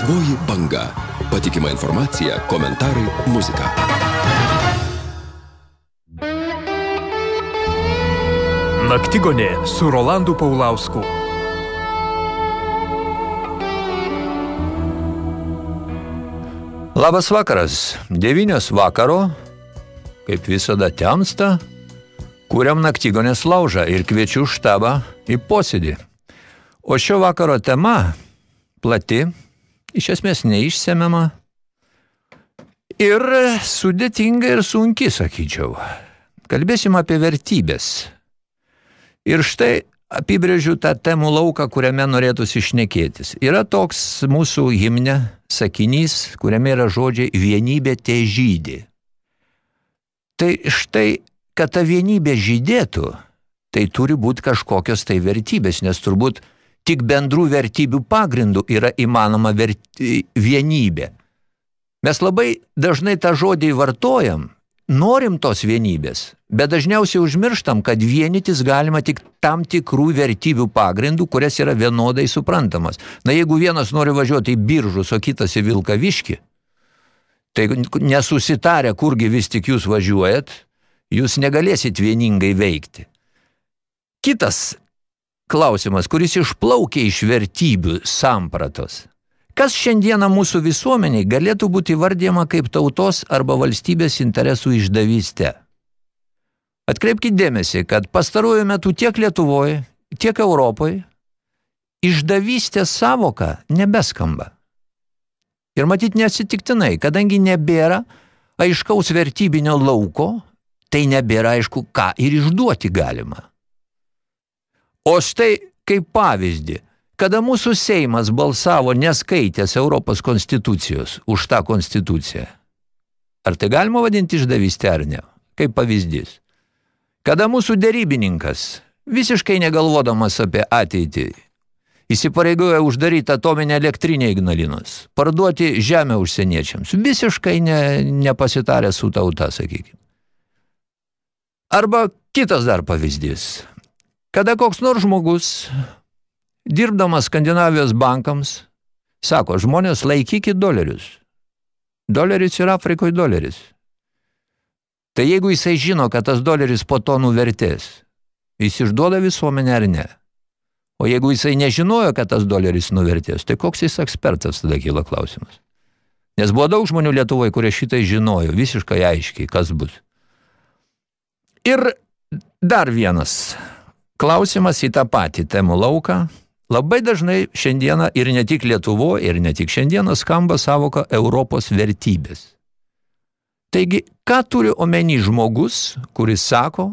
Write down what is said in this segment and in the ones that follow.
Laisvoji banga. Patikima informacija, komentarai, muzika. Naktigonė su Rolandu Paulausku. Labas vakaras. Devynios vakaro, kaip visada temsta, kuriam naktigonės laužą ir kviečiu štabą į posėdį. O šio vakaro tema plati, iš esmės neišsemiama ir sudėtinga ir sunki, sakyčiau. Kalbėsim apie vertybės. Ir štai apibrėžiu tą temų lauką, kuriame norėtųsi išnekėtis. Yra toks mūsų himne sakinys, kuriame yra žodžiai vienybė te žydį. Tai štai, kad ta vienybė žydėtų, tai turi būti kažkokios tai vertybės, nes turbūt tik bendrų vertybių pagrindų yra įmanoma verti, vienybė. Mes labai dažnai tą žodį vartojam, norim tos vienybės, bet dažniausiai užmirštam, kad vienytis galima tik tam tikrų vertybių pagrindų, kurias yra vienodai suprantamas. Na, jeigu vienas nori važiuoti į biržus, o kitas į Vilkaviškį, tai nesusitarę, kurgi vis tik jūs važiuojat, jūs negalėsit vieningai veikti. Kitas klausimas, kuris išplaukia iš vertybių sampratos. Kas šiandieną mūsų visuomeniai galėtų būti vardėjama kaip tautos arba valstybės interesų išdavystė? Atkreipkite dėmesį, kad pastaruoju metu tiek Lietuvoje, tiek Europoje išdavystės savoka nebeskamba. Ir matyt nesitiktinai, kadangi nebėra aiškaus vertybinio lauko, tai nebėra aišku, ką ir išduoti galima. O štai kaip pavyzdį, kada mūsų Seimas balsavo neskaitęs Europos konstitucijos už tą konstituciją, ar tai galima vadinti išdavystę ar ne? Kaip pavyzdys. Kada mūsų derybininkas, visiškai negalvodamas apie ateitį, įsipareigoja uždaryti atominę elektrinę Ignalinos, parduoti žemę užsieniečiams, visiškai ne, nepasitarę su tauta, sakykime. Arba kitas dar pavyzdys. Kada koks nors žmogus, dirbdamas Skandinavijos bankams, sako, žmonės laikykit dolerius. Doleris yra Afrikoje doleris. Tai jeigu jisai žino, kad tas doleris po to nuvertės, jis išduoda visuomenę ar ne. O jeigu jisai nežinojo, kad tas doleris nuvertės, tai koks jis ekspertas tada kyla klausimas. Nes buvo daug žmonių Lietuvoje, kurie šitai žinojo, visiškai aiškiai, kas bus. Ir dar vienas Klausimas į tą patį temų lauką. Labai dažnai šiandieną ir ne tik Lietuvo, ir ne tik šiandieną skamba savoka Europos vertybės. Taigi, ką turi omeny žmogus, kuris sako,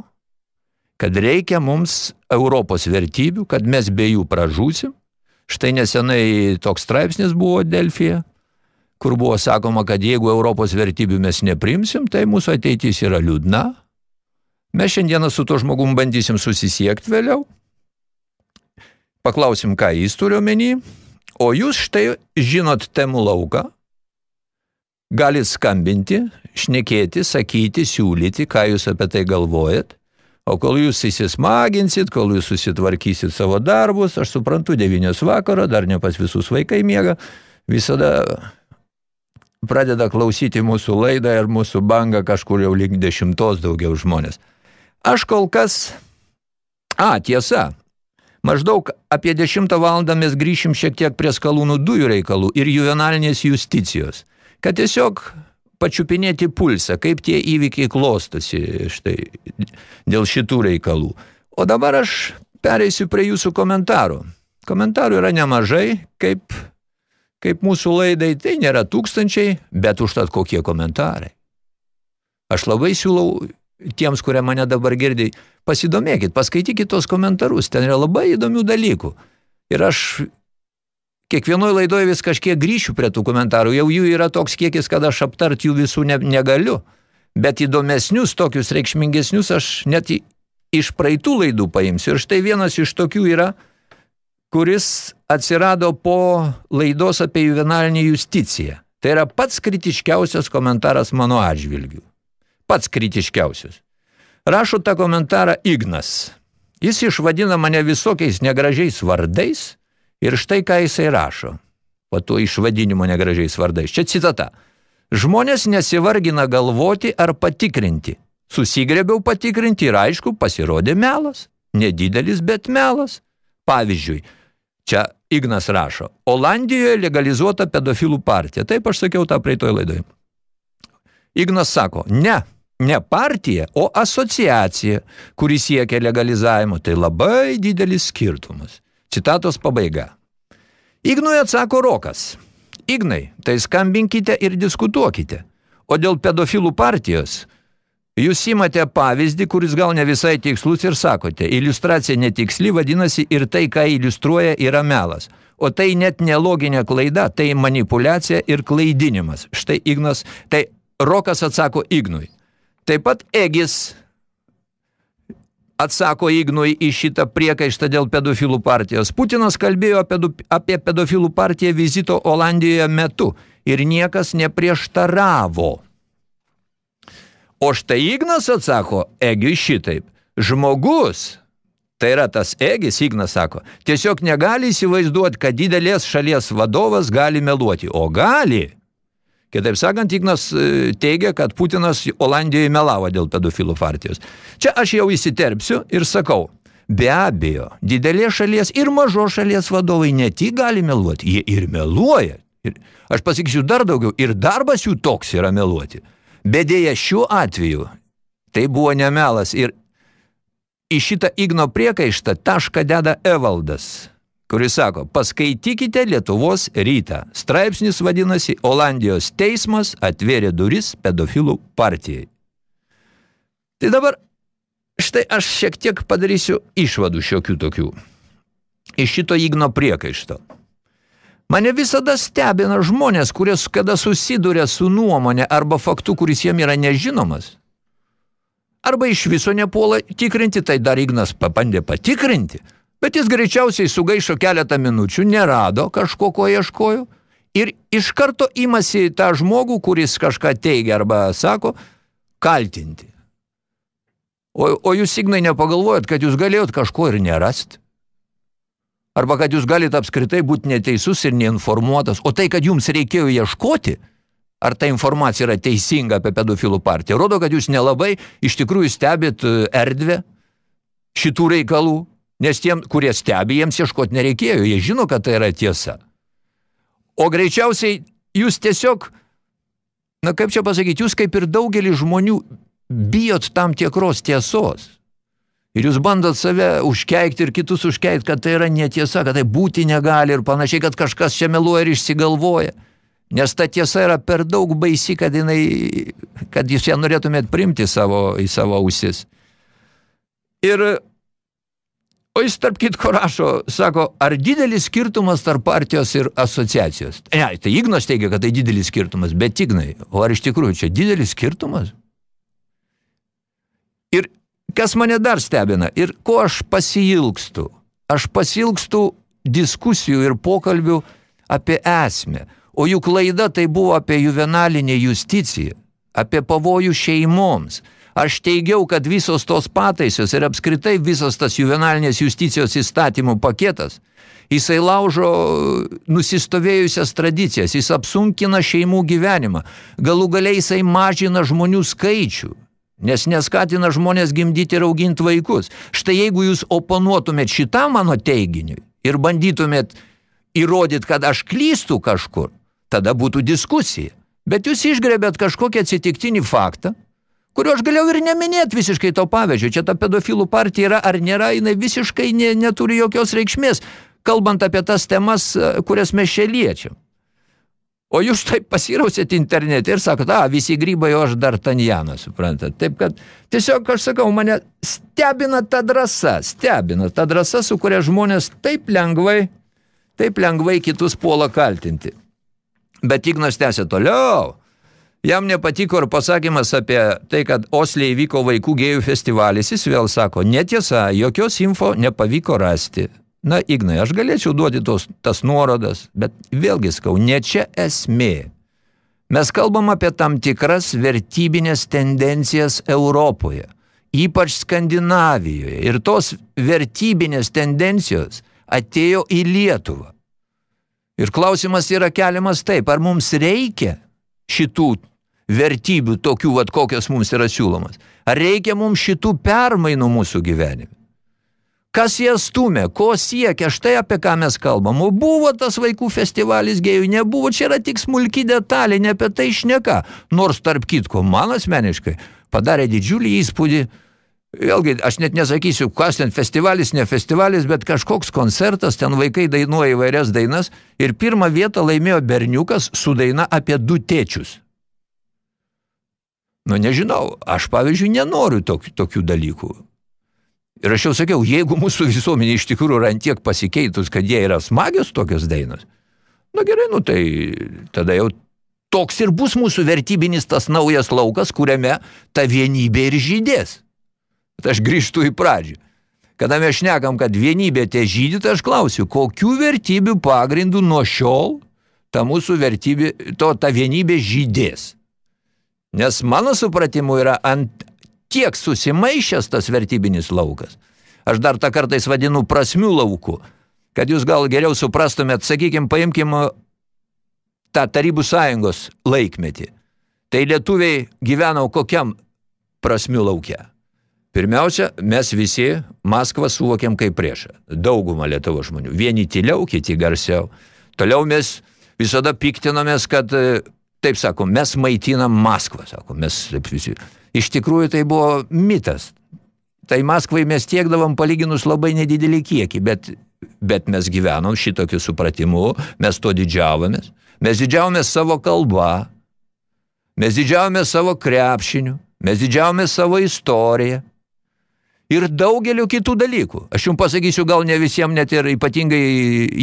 kad reikia mums Europos vertybių, kad mes be jų pražūsim? Štai nesenai toks straipsnis buvo Delfija, kur buvo sakoma, kad jeigu Europos vertybių mes neprimsim, tai mūsų ateitis yra liūdna, Mes šiandieną su to žmogum bandysim susisiekti vėliau. Paklausim, ką jis turi omeny. O jūs štai žinot temų lauką, galit skambinti, šnekėti, sakyti, siūlyti, ką jūs apie tai galvojat. O kol jūs įsismaginsit, kol jūs susitvarkysit savo darbus, aš suprantu, devynios vakaro, dar ne pas visus vaikai miega, visada pradeda klausyti mūsų laidą ir mūsų bangą kažkur jau link dešimtos daugiau žmonės. Aš kol kas... A, tiesa. Maždaug apie 10 valandą mes grįšim šiek tiek prie skalūnų dujų reikalų ir juvenalinės justicijos, kad tiesiog pačiupinėti pulsą, kaip tie įvykiai klostosi štai, dėl šitų reikalų. O dabar aš pereisiu prie jūsų komentarų. Komentarų yra nemažai, kaip, kaip mūsų laidai, tai nėra tūkstančiai, bet užtat kokie komentarai. Aš labai siūlau tiems, kurie mane dabar girdi, pasidomėkit, paskaitykit tos komentarus, ten yra labai įdomių dalykų. Ir aš kiekvienoje laidoje vis kažkiek grįšiu prie tų komentarų, jau jų yra toks kiekis, kad aš aptart jų visų ne, negaliu, bet įdomesnius, tokius reikšmingesnius aš net iš praeitų laidų paimsiu. Ir štai vienas iš tokių yra, kuris atsirado po laidos apie juvenalinį justiciją. Tai yra pats kritiškiausias komentaras mano atžvilgių pats kritiškiausias. Rašo tą komentarą Ignas. Jis išvadina mane visokiais negražiais vardais ir štai ką jisai rašo. o to išvadinimo negražiais vardais. Čia citata. Žmonės nesivargina galvoti ar patikrinti. Susigrebiau patikrinti ir aišku, pasirodė melas. Nedidelis, bet melas. Pavyzdžiui, čia Ignas rašo, Olandijoje legalizuota pedofilų partija. Taip aš sakiau tą praeitoj laidoj. Ignas sako, ne, ne partija, o asociacija, kuri siekia legalizavimo. Tai labai didelis skirtumas. Citatos pabaiga. Ignui atsako Rokas. Ignai, tai skambinkite ir diskutuokite. O dėl pedofilų partijos – Jūs imate pavyzdį, kuris gal ne visai tikslus ir sakote, iliustracija netiksli, vadinasi ir tai, ką iliustruoja, yra melas. O tai net neloginė klaida, tai manipulacija ir klaidinimas. Štai Ignas, tai Rokas atsako Ignui. Taip pat Egis atsako Ignui į šitą priekaištą dėl pedofilų partijos. Putinas kalbėjo apie pedofilų partiją vizito Olandijoje metu ir niekas neprieštaravo. O štai Ignas atsako Egiui šitaip. Žmogus, tai yra tas Egis, Ignas sako, tiesiog negali įsivaizduoti, kad didelės šalies vadovas gali meluoti. O gali. Kitaip sakant, Ignas e, teigia, kad Putinas Olandijoje melavo dėl pedofilų partijos. Čia aš jau įsiterpsiu ir sakau, be abejo, didelės šalies ir mažo šalies vadovai ne tik gali meluoti, jie ir meluoja. Ir aš pasakysiu dar daugiau, ir darbas jų toks yra meluoti. Bet dėja šiuo atveju tai buvo nemelas ir į šitą Igno priekaištą tašką deda Evaldas, kuris sako, paskaitykite Lietuvos rytą. Straipsnis vadinasi Olandijos teismas atvėrė duris pedofilų partijai. Tai dabar štai aš šiek tiek padarysiu išvadų šiokių tokių. Iš šito Igno priekaišto. Mane visada stebina žmonės, kurie kada susiduria su nuomonė arba faktu, kuris jiem yra nežinomas. Arba iš viso nepuola tikrinti, tai dar Ignas pabandė patikrinti, bet jis greičiausiai sugaišo keletą minučių, nerado kažko, ko ieškojo, ir iš karto imasi tą žmogų, kuris kažką teigia arba sako, kaltinti. O, o jūs, Ignai, nepagalvojat, kad jūs galėjot kažko ir nerast? arba kad jūs galite apskritai būti neteisus ir neinformuotas, o tai, kad jums reikėjo ieškoti, ar ta informacija yra teisinga apie pedofilų partiją, rodo, kad jūs nelabai iš tikrųjų stebit e, erdvę šitų reikalų, nes tiem, kurie stebi, jiems ieškoti nereikėjo, jie žino, kad tai yra tiesa. O greičiausiai jūs tiesiog, na kaip čia pasakyti, jūs kaip ir daugelis žmonių bijot tam tikros tiesos. Ir jūs bandot save užkeikti ir kitus užkeikti, kad tai yra netiesa, kad tai būti negali ir panašiai, kad kažkas čia meluoja ir išsigalvoja. Nes ta tiesa yra per daug baisi, kad, jinai, kad jūs ją norėtumėt primti savo, į savo ausis. Ir, o jis tarp kitko rašo, sako, ar didelis skirtumas tarp partijos ir asociacijos? Ne, tai Ignas teigia, kad tai didelis skirtumas, bet Ignai, o ar iš tikrųjų čia didelis skirtumas? Ir Kas mane dar stebina ir ko aš pasilgstu? Aš pasilgstu diskusijų ir pokalbių apie esmę. O jų klaida tai buvo apie juvenalinę justiciją, apie pavojų šeimoms. Aš teigiau, kad visos tos pataisos ir apskritai visas tas juvenalinės justicijos įstatymų paketas, jisai laužo nusistovėjusias tradicijas, jis apsunkina šeimų gyvenimą, galų galiai jisai mažina žmonių skaičių, nes neskatina žmonės gimdyti ir auginti vaikus. Štai jeigu jūs oponuotumėt šitam mano teiginiui ir bandytumėt įrodyti, kad aš klystu kažkur, tada būtų diskusija. Bet jūs išgrebėt kažkokį atsitiktinį faktą, kurio aš galėjau ir neminėti visiškai to pavyzdžio. Čia ta pedofilų partija yra ar nėra, jinai visiškai ne, neturi jokios reikšmės, kalbant apie tas temas, kurias mes čia liečiam. O jūs taip pasirausėt internete ir sakot, a, visi grybai, o aš dar Tanjaną, suprantat. Taip kad, tiesiog aš sakau, mane stebina ta drąsa, stebina ta drąsa, su kuria žmonės taip lengvai, taip lengvai kitus puola kaltinti. Bet Ignas tęsė toliau. Jam nepatiko ir pasakymas apie tai, kad Oslė įvyko vaikų gėjų festivalis. Jis vėl sako, netiesa, jokios info nepavyko rasti. Na, Ignai, aš galėčiau duoti tos, tas nuorodas, bet vėlgi skau, ne čia esmė. Mes kalbam apie tam tikras vertybinės tendencijas Europoje, ypač Skandinavijoje. Ir tos vertybinės tendencijos atėjo į Lietuvą. Ir klausimas yra keliamas taip, ar mums reikia šitų vertybių, tokių, vat, kokios mums yra siūlomas. Ar reikia mums šitų permainų mūsų gyvenime? Kas jas stumė, ko siekia, štai apie ką mes kalbam. O buvo tas vaikų festivalis gėjų, nebuvo, čia yra tik smulki detalė, ne apie tai šneka. Nors tarp kitko, man asmeniškai padarė didžiulį įspūdį, Vėlgi, aš net nesakysiu, kas ten festivalis, ne festivalis, bet kažkoks koncertas, ten vaikai dainuoja įvairias dainas ir pirmą vietą laimėjo berniukas su daina apie du tėčius. Nu, nežinau, aš pavyzdžiui nenoriu tokių, tokių dalykų. Ir aš jau sakiau, jeigu mūsų visuomenė iš tikrųjų yra antiek pasikeitus, kad jie yra smagios tokios dainos, nu gerai, nu tai tada jau toks ir bus mūsų vertybinis tas naujas laukas, kuriame ta vienybė ir žydės. Bet aš grįžtu į pradžią. Kada mes šnekam, kad vienybė tie žydit, aš klausiu, kokių vertybių pagrindų nuo šiol ta mūsų vertybė, to ta vienybė žydės. Nes mano supratimu yra ant tiek susimaišęs tas vertybinis laukas. Aš dar tą kartais vadinu prasmių lauku, kad jūs gal geriau suprastumėt, sakykim, paimkim tą Tarybų sąjungos laikmetį. Tai lietuviai gyveno kokiam prasmių laukia. Pirmiausia, mes visi Maskvą suvokiam kaip priešą. Daugumą Lietuvo žmonių. Vieni tyliau, kiti garsiau. Toliau mes visada piktinomės, kad, e, taip sakom, mes maitinam Maskvą, sakom, mes taip visi. Iš tikrųjų tai buvo mitas. Tai Maskvai mes tiekdavom palyginus labai nedidelį kiekį, bet, bet mes gyvenom šitokiu supratimu, mes to didžiavomės. Mes didžiavomės savo kalbą, mes didžiavomės savo krepšiniu, mes didžiavomės savo istoriją ir daugeliu kitų dalykų. Aš jums pasakysiu gal ne visiems, net ir ypatingai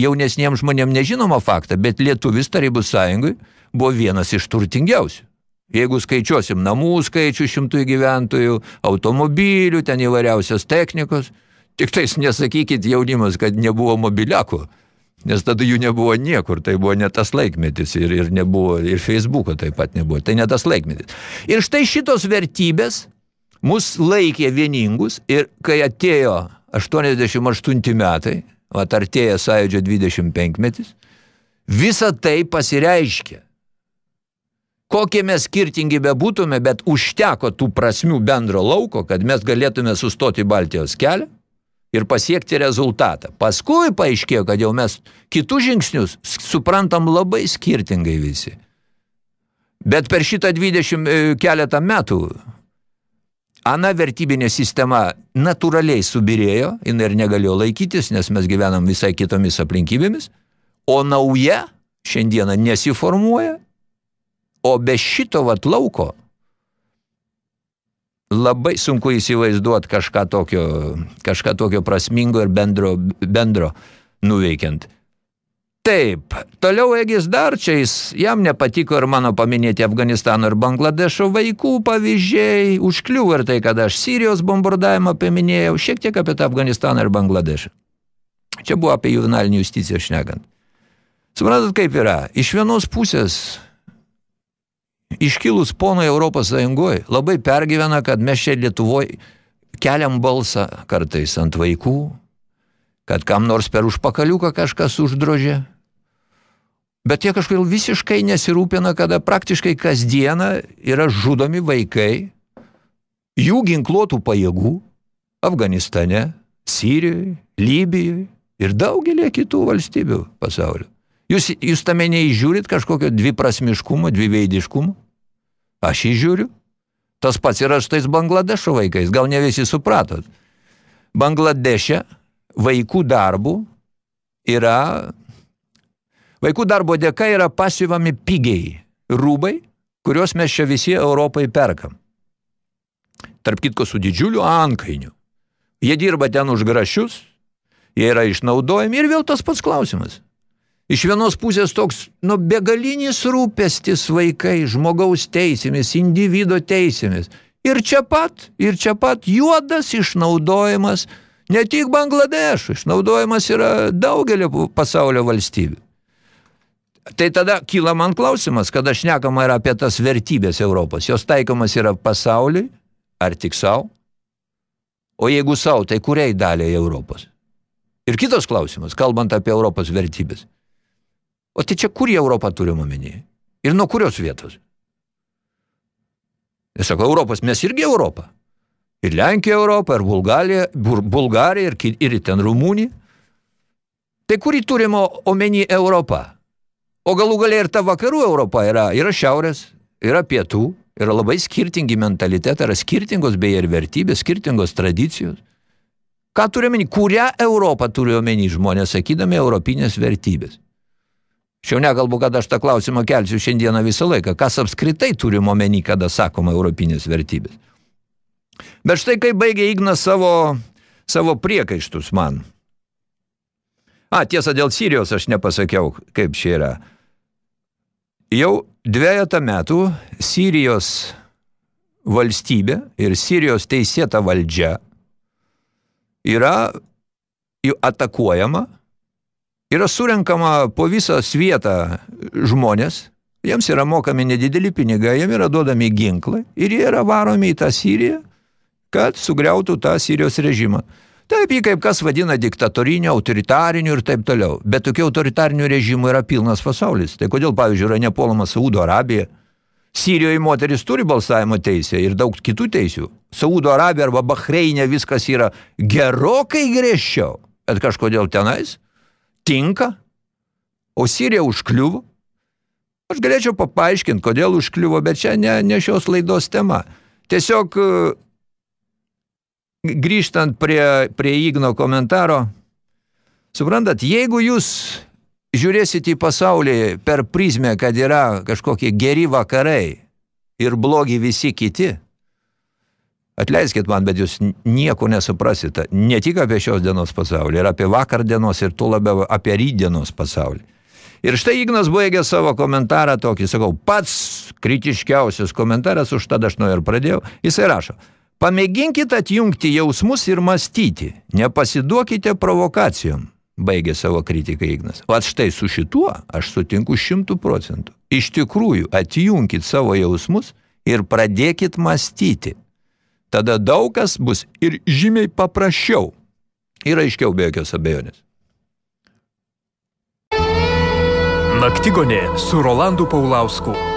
jaunesniems žmonėms nežinoma faktą, bet lietuvis Tarybų sąjungui buvo vienas iš turtingiausių. Jeigu skaičiuosim namų skaičių šimtų gyventojų, automobilių, ten įvairiausios technikos, tik tais nesakykit jaunimas, kad nebuvo mobiliakų, nes tada jų nebuvo niekur, tai buvo ne tas laikmetis ir, ir nebuvo, ir Facebooko taip pat nebuvo, tai ne tas laikmetis. Ir štai šitos vertybės mus laikė vieningus ir kai atėjo 88 metai, vat artėja sąjūdžio 25 metis, visa tai pasireiškia. Kokie mes skirtingi bebūtume, bet užteko tų prasmių bendro lauko, kad mes galėtume sustoti Baltijos kelią ir pasiekti rezultatą. Paskui paaiškėjo, kad jau mes kitus žingsnius suprantam labai skirtingai visi. Bet per šitą 20 e, keletą metų ana vertybinė sistema natūraliai subirėjo, jinai ir negalėjo laikytis, nes mes gyvenam visai kitomis aplinkybėmis, o nauja šiandieną nesiformuoja, o be šito vat lauko labai sunku įsivaizduoti kažką tokio, kažką tokio prasmingo ir bendro, bendro nuveikiant. Taip, toliau Egis Darčiais, jam nepatiko ir mano paminėti Afganistano ir Bangladešo vaikų pavyzdžiai, užkliuvo ir tai, kad aš Sirijos bombardavimą paminėjau, šiek tiek apie tą Afganistaną ir Bangladešą. Čia buvo apie juvenalinį justiciją šnekant. Suprantat, kaip yra? Iš vienos pusės iškilus ponai Europos Sąjungoje labai pergyvena, kad mes čia Lietuvoje keliam balsą kartais ant vaikų, kad kam nors per užpakaliuką kažkas uždrožė, Bet jie kažkaip visiškai nesirūpina, kada praktiškai kasdieną yra žudomi vaikai, jų ginkluotų pajėgų Afganistane, Sirijoje, Libijoje ir daugelį kitų valstybių pasaulio. Jūs, jūs tame neįžiūrit kažkokio dviprasmiškumo, dviveidiškumo? Aš įžiūriu. Tas pats yra štais Bangladešo vaikais, gal ne visi supratot. Bangladeše vaikų darbų yra Vaikų darbo dėka yra pasiuvami pigiai rūbai, kuriuos mes čia visi Europai perkam. Tarp kitko su didžiuliu ankainiu. Jie dirba ten už grašius, jie yra išnaudojami ir vėl tas pats klausimas. Iš vienos pusės toks, nu, begalinis rūpestis vaikai, žmogaus teisėmis, individo teisėmis. Ir čia pat, ir čia pat juodas išnaudojimas, ne tik Bangladešų, išnaudojimas yra daugelio pasaulio valstybių. Tai tada kyla man klausimas, kada šnekama yra apie tas vertybės Europos. Jos taikomas yra pasauliui ar tik savo? O jeigu savo, tai kuriai daliai Europos? Ir kitas klausimas, kalbant apie Europos vertybės. O tai čia kur Europą turim omeny? Ir nuo kurios vietos? Jis sako, Europos, mes irgi Europą. Ir Lenkija Europą, ir Bulgarija, Bulgarija, ir, ir ten Rumunija. Tai kurį turime omeny Europą? O galų galia ir ta vakarų Europa yra, yra šiaurės, yra pietų, yra labai skirtingi mentalitetai, yra skirtingos beje ir vertybės, skirtingos tradicijos. Ką turi omeny? Kurią Europą turi omeny žmonės, sakydami europinės vertybės? Šiau nekalbu, kad aš tą klausimą kelsiu šiandieną visą laiką. Kas apskritai turim omeny, kada sakoma europinės vertybės? Bet štai kai baigė Ignas savo, savo priekaištus man. A, tiesa, dėl Sirijos aš nepasakiau, kaip čia yra. Jau dviejata metų Sirijos valstybė ir Sirijos teisėta valdžia yra atakuojama, yra surenkama po visą svietą žmonės, jiems yra mokami nedideli pinigai, jiems yra duodami ginklai ir jie yra varomi į tą Siriją, kad sugriautų tą Sirijos režimą. Taip, jį kaip kas vadina diktatoriniu, autoritariniu ir taip toliau. Bet tokių autoritarinių režimų yra pilnas pasaulis. Tai kodėl, pavyzdžiui, yra nepuolama Saudo Arabija? Sirijoje moteris turi balsavimo teisę ir daug kitų teisių. Saudo Arabija arba Bahreinė viskas yra gerokai griežčiau. Bet kažkodėl tenais tinka, o Sirija užkliuvo. Aš galėčiau paaiškinti, kodėl užkliuvo, bet čia ne, ne šios laidos tema. Tiesiog grįžtant prie, prie Igno komentaro, suprantat, jeigu jūs žiūrėsite į pasaulį per prizmę, kad yra kažkokie geri vakarai ir blogi visi kiti, atleiskit man, bet jūs nieko nesuprasite, ne tik apie šios dienos pasaulį, ir apie vakar dienos, ir tu labiau apie rydienos pasaulį. Ir štai Ignas baigė savo komentarą tokį, sakau, pats kritiškiausias komentaras, už tada aš nuo ir pradėjau, jisai rašo – Pamėginkit atjungti jausmus ir mąstyti, nepasiduokite provokacijom, baigė savo kritiką Ignas. O štai su šituo aš sutinku šimtų procentų. Iš tikrųjų, atjunkit savo jausmus ir pradėkit mąstyti. Tada daug kas bus ir žymiai paprasčiau. Ir aiškiau be jokios abejonės. Naktigonė su Rolandu Paulausku.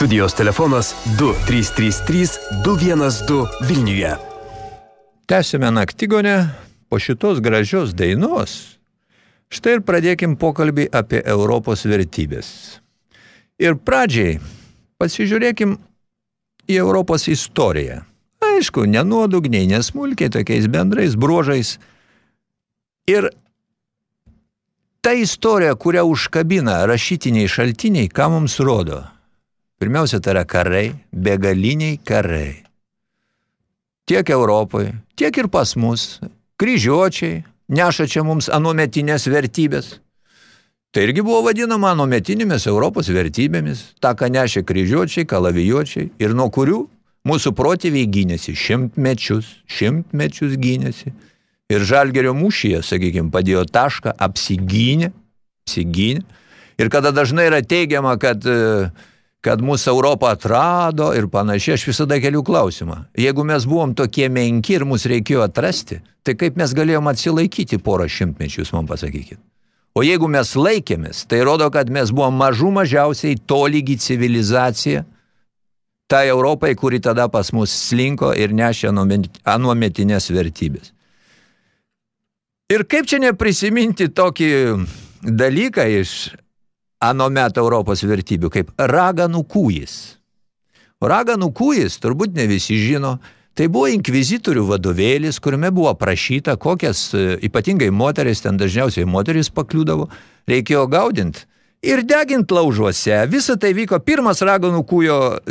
Studijos telefonas 2333 212 Vilniuje. Tęsime naktigonę po šitos gražios dainos. Štai ir pradėkim pokalbį apie Europos vertybės. Ir pradžiai pasižiūrėkim į Europos istoriją. Aišku, nenuodugniai, nesmulkiai, tokiais bendrais bruožais. Ir ta istorija, kurią užkabina rašytiniai šaltiniai, ką mums rodo – Pirmiausia, tai yra karai, begaliniai karai. Tiek Europoje, tiek ir pas mus, kryžiuočiai, neša čia mums anuometinės vertybės. Tai irgi buvo vadinama anuometinėmis Europos vertybėmis, tą, ką nešė kryžiuočiai, kalavijuočiai, ir nuo kurių mūsų protėviai gynėsi šimtmečius, šimtmečius gynėsi. Ir Žalgerio mūšyje, sakykime, padėjo tašką, apsigynė, apsigynė. Ir kada dažnai yra teigiama, kad uh, kad mūsų Europą atrado ir panašiai, aš visada keliu klausimą. Jeigu mes buvom tokie menki ir mus reikėjo atrasti, tai kaip mes galėjom atsilaikyti porą šimtmečių, jūs man pasakykit. O jeigu mes laikėmės, tai rodo, kad mes buvom mažų mažiausiai tolygi civilizacija, tai Europai, kuri tada pas mus slinko ir nešė anuometinės vertybės. Ir kaip čia neprisiminti tokį dalyką iš ano meto Europos vertybių kaip raganų kūjis. Raganų kūjis, turbūt ne visi žino, tai buvo inkvizitorių vadovėlis, kuriame buvo prašyta, kokias e, ypatingai moteris, ten dažniausiai moteris pakliūdavo, reikėjo gaudinti ir deginti laužuose. Visą tai vyko pirmas raganų kūjo e,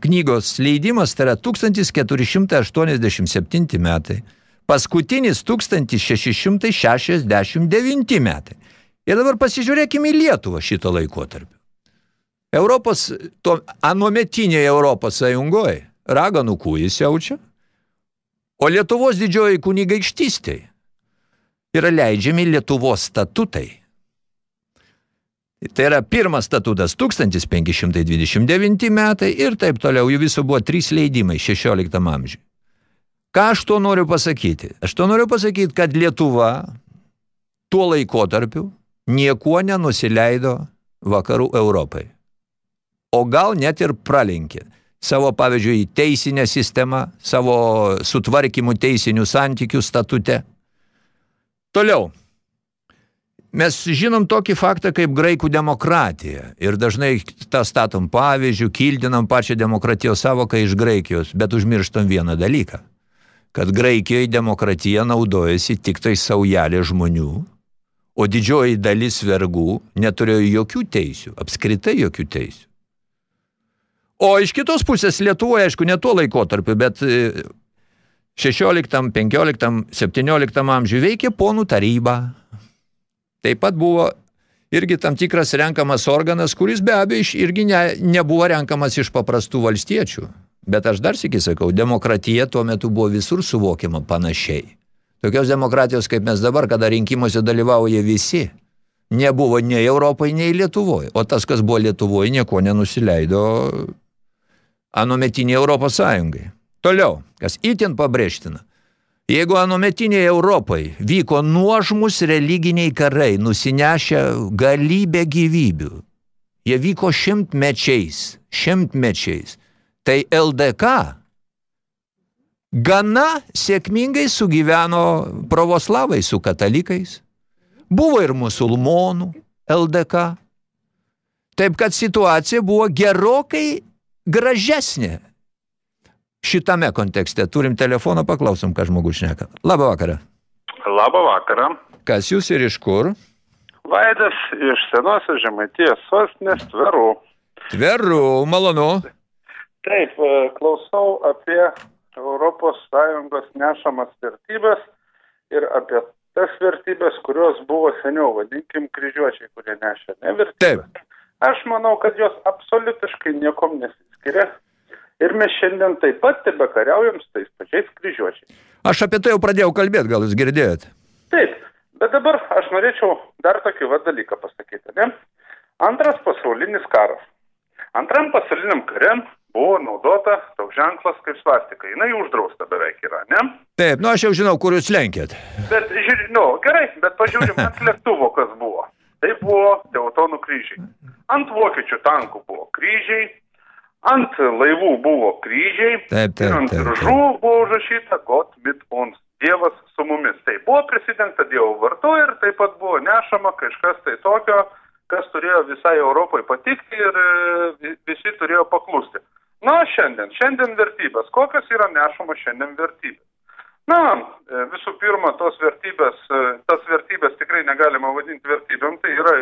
knygos leidimas, tai yra 1487 metai. Paskutinis 1669 metai. Ir dabar pasižiūrėkime į Lietuvą šito laikotarpio. Europos, to anuometinėje Europos sąjungoje raganų kūjis jaučia, o Lietuvos didžioji kunigaikštystėje yra leidžiami Lietuvos statutai. Tai yra pirmas statutas 1529 metai ir taip toliau, jų viso buvo trys leidimai 16 amžiui. Ką aš to noriu pasakyti? Aš to noriu pasakyti, kad Lietuva tuo laikotarpiu niekuo nenusileido vakarų Europai. O gal net ir pralenkė savo, pavyzdžiui, teisinę sistemą, savo sutvarkymų teisinių santykių statute. Toliau. Mes žinom tokį faktą kaip graikų demokratija ir dažnai tą statom pavyzdžių, kildinam pačią demokratijos savoką iš Graikijos, bet užmirštam vieną dalyką – kad Graikijoje demokratija naudojasi tik tai saujelė žmonių, o didžioji dalis vergų neturėjo jokių teisių, apskritai jokių teisių. O iš kitos pusės Lietuvoje, aišku, ne tuo laikotarpiu, bet 16, 15, 17 amžių veikė ponų taryba. Taip pat buvo irgi tam tikras renkamas organas, kuris be abejo irgi ne, nebuvo renkamas iš paprastų valstiečių. Bet aš dar sėki sakau, demokratija tuo metu buvo visur suvokiama panašiai. Tokios demokratijos, kaip mes dabar, kada rinkimuose dalyvauja visi, nebuvo nei Europai, nei Lietuvoje. O tas, kas buvo Lietuvoje, nieko nenusileido anometiniai Europos Sąjungai. Toliau, kas itin pabrėžtina. Jeigu anometiniai Europai vyko nuožmus religiniai karai, nusinešę galybę gyvybių, jie vyko šimtmečiais, šimtmečiais – tai LDK gana sėkmingai sugyveno pravoslavai su katalikais. Buvo ir musulmonų LDK. Taip kad situacija buvo gerokai gražesnė. Šitame kontekste turim telefoną, paklausom, ką žmogus šneka. Labą vakarą. Labą vakarą. Kas jūs ir iš kur? Vaidas iš senosios žemaitijos sostinės Tverų. Tverų, malonu. Taip, e, klausau apie ES nešamas vertybės ir apie tas vertybės, kurios buvo seniau, vadinkim, kryžiuočiai, kurie nešė ne vertybės. Taip. Aš manau, kad jos absoliutiškai niekom nesiskiria. Ir mes šiandien taip pat tebe kariaujam su tais pačiais kryžiuočiais. Aš apie tai jau pradėjau kalbėti, gal jūs girdėjot? Taip, bet dabar aš norėčiau dar tokį va dalyką pasakyti, ne? Antras pasaulinis karas. Antram pasauliniam kare buvo naudota toks ženklas kaip svastika. Jinai uždrausta beveik yra, ne? Taip, nu aš jau žinau, kur jūs lenkėt. Bet, žiūrė, nu, gerai, bet pažiūrim ant lėktuvo, kas buvo. Tai buvo Teutonų kryžiai. Ant vokiečių tankų buvo kryžiai, ant laivų buvo kryžiai, taip, taip, ir ant taip, taip. viržų buvo užrašyta Gott mit uns, Dievas su mumis. Tai buvo prisidengta Dievo vardu ir taip pat buvo nešama kažkas tai tokio, kas turėjo visai Europai patikti ir e, visi turėjo paklusti. Na, šiandien, šiandien vertybės. Kokios yra nešamos šiandien vertybės? Na, e, visų pirma, tos vertybės, e, tas vertybės tikrai negalima vadinti vertybėm, tai yra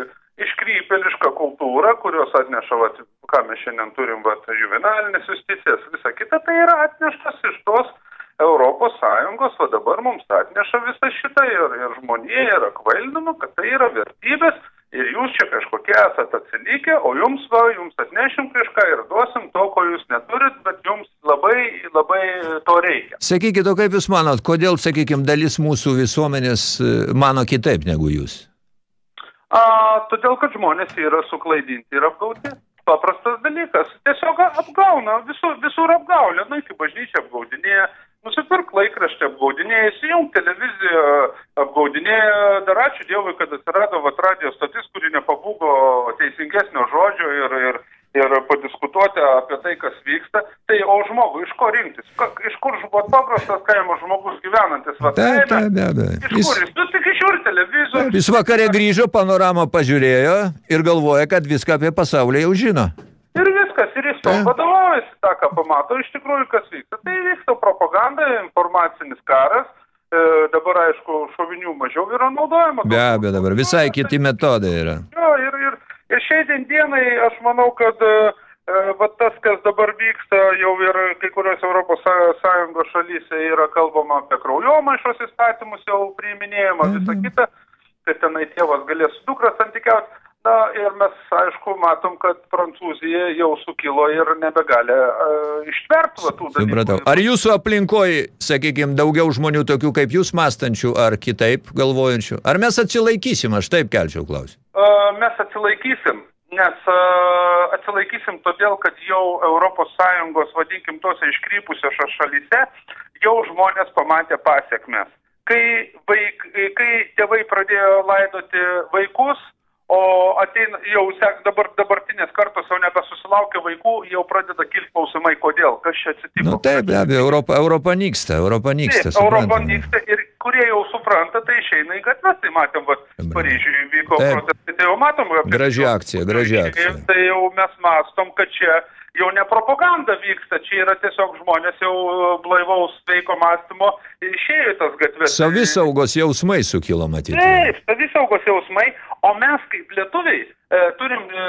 iškrypeliška kultūra, kurios atneša, vat, ką mes šiandien turim, vat, juvenalinės justicijas, visa kita, tai yra atneštas iš tos Europos Sąjungos, o dabar mums atneša visą šitą ir, ir žmonėje yra kvailinama, kad tai yra vertybės ir jūs čia kažkokie esat atsilikę, o jums va, jums atnešim kažką ir duosim to, ko jūs neturit, bet jums labai, labai to reikia. Sakykit, o kaip jūs manot, kodėl, sakykime, dalis mūsų visuomenės e, mano kitaip negu jūs? A, todėl, kad žmonės yra suklaidinti ir apgauti. Paprastas dalykas. Tiesiog apgauna, visur, visur apgaulė. Na, iki bažnyčia apgaudinėja, nusipirk laikraštį apgaudinėja, įsijung televiziją apgaudinėja. Dar ačiū Dievui, kad atsirado vat radio stotis, kuri nepabūgo teisingesnio žodžio ir, ir, ir padiskutuoti apie tai, kas vyksta. Tai o žmogui, iš ko rinktis? Ka, iš kur vat, paprastas kaimo žmogus gyvenantis? Vat, Taip, kaime? taip, be abejo. Iš kur jis? Nu, tik žiūri televizorių. jis vakarė grįžo, panoramą pažiūrėjo ir galvoja, kad viską apie pasaulį jau žino. Taip. vadovaujasi tą, ką pamato iš tikrųjų, kas vyksta. Tai vyksta propaganda, informacinis karas. E, dabar, aišku, šovinių mažiau yra naudojama. Be abejo, dabar visai kiti metodai yra. Jo, ir, ir, ir šiandien dienai aš manau, kad e, e, va tas, kas dabar vyksta, jau ir kai kurios Europos Są- Sąjungos šalyse yra kalbama apie kraujomaišos įstatymus, jau priiminėjama visą kitą, kad tenai tėvas galės su dukra santykiauti. Na ir mes, aišku, matom, kad Prancūzija jau sukilo ir nebegali uh, ištverti va tų dalykų. Supratau. Ar jūsų aplinkoje, sakykime, daugiau žmonių tokių kaip jūs mąstančių ar kitaip galvojančių? Ar mes atsilaikysim, aš taip kelčiau klausimą? Uh, mes atsilaikysim. nes e, atsilaikysim todėl, kad jau ES, vadinkim, tose iškrypusiose šalyse, jau žmonės pamatė pasiekmes. Kai, vaik, kai tėvai pradėjo laidoti vaikus, o ateina, jau sek, dabar, dabartinės kartos jau nebesusilaukia vaikų, jau pradeda kilti klausimai, kodėl, kas čia atsitiko. Nu taip, be abejo, Europa, Europa nyksta, Europa nyksta. Taip, Europa nyksta ir kurie jau supranta, tai išeina į gatves, tai matėm, va, Paryžiuje vyko protestai, tai jau matom. Graži akcija, graži akcija. Tai jau mes mastom, kad čia jau ne propaganda vyksta, čia yra tiesiog žmonės jau blaivaus sveiko mąstymo išėjo tas gatves. Savisaugos jausmai sukilo matyti. Taip, savisaugos jausmai, o mes kaip lietuviai e, turim, e,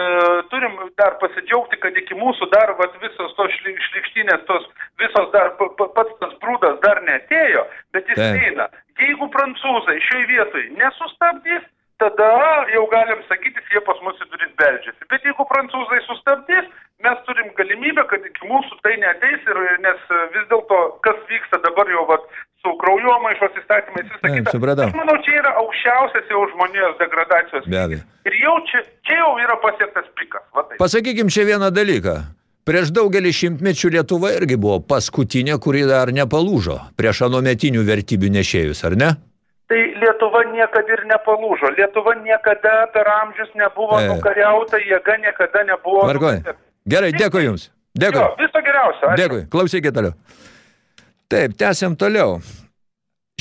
turim dar pasidžiaugti, kad iki mūsų dar vat, visos tos šlikštinės, tos visos dar pats tas brūdas dar netėjo, bet jis Taip. eina. Jeigu prancūzai šioj vietoj nesustabdys, tada jau galim sakyti, jie pas mus į duris beldžiasi. Bet jeigu prancūzai sustabdys, mes turim galimybę, kad iki mūsų tai neteis ir nes vis dėlto, kas vyksta dabar jau vat, su kraujomaišos įstatymais, visą kitą. Supratau. Aš manau, čia yra aukščiausias jau žmonijos degradacijos. Be abejo. Ir jau čia, čia jau yra pasiektas pikas. Pasakykim čia vieną dalyką. Prieš daugelį šimtmečių Lietuva irgi buvo paskutinė, kuri dar nepalūžo prieš anometinių vertybių nešėjus, ar ne? Tai Lietuva niekada ir nepalūžo. Lietuva niekada per amžius nebuvo e. nukariauta, jėga niekada nebuvo. Vargoj. Gerai, dėkui Jums. Dėkui. Jo, viso geriausio. Ačiū. Dėkui, klausykit toliau. Taip, tęsiam toliau.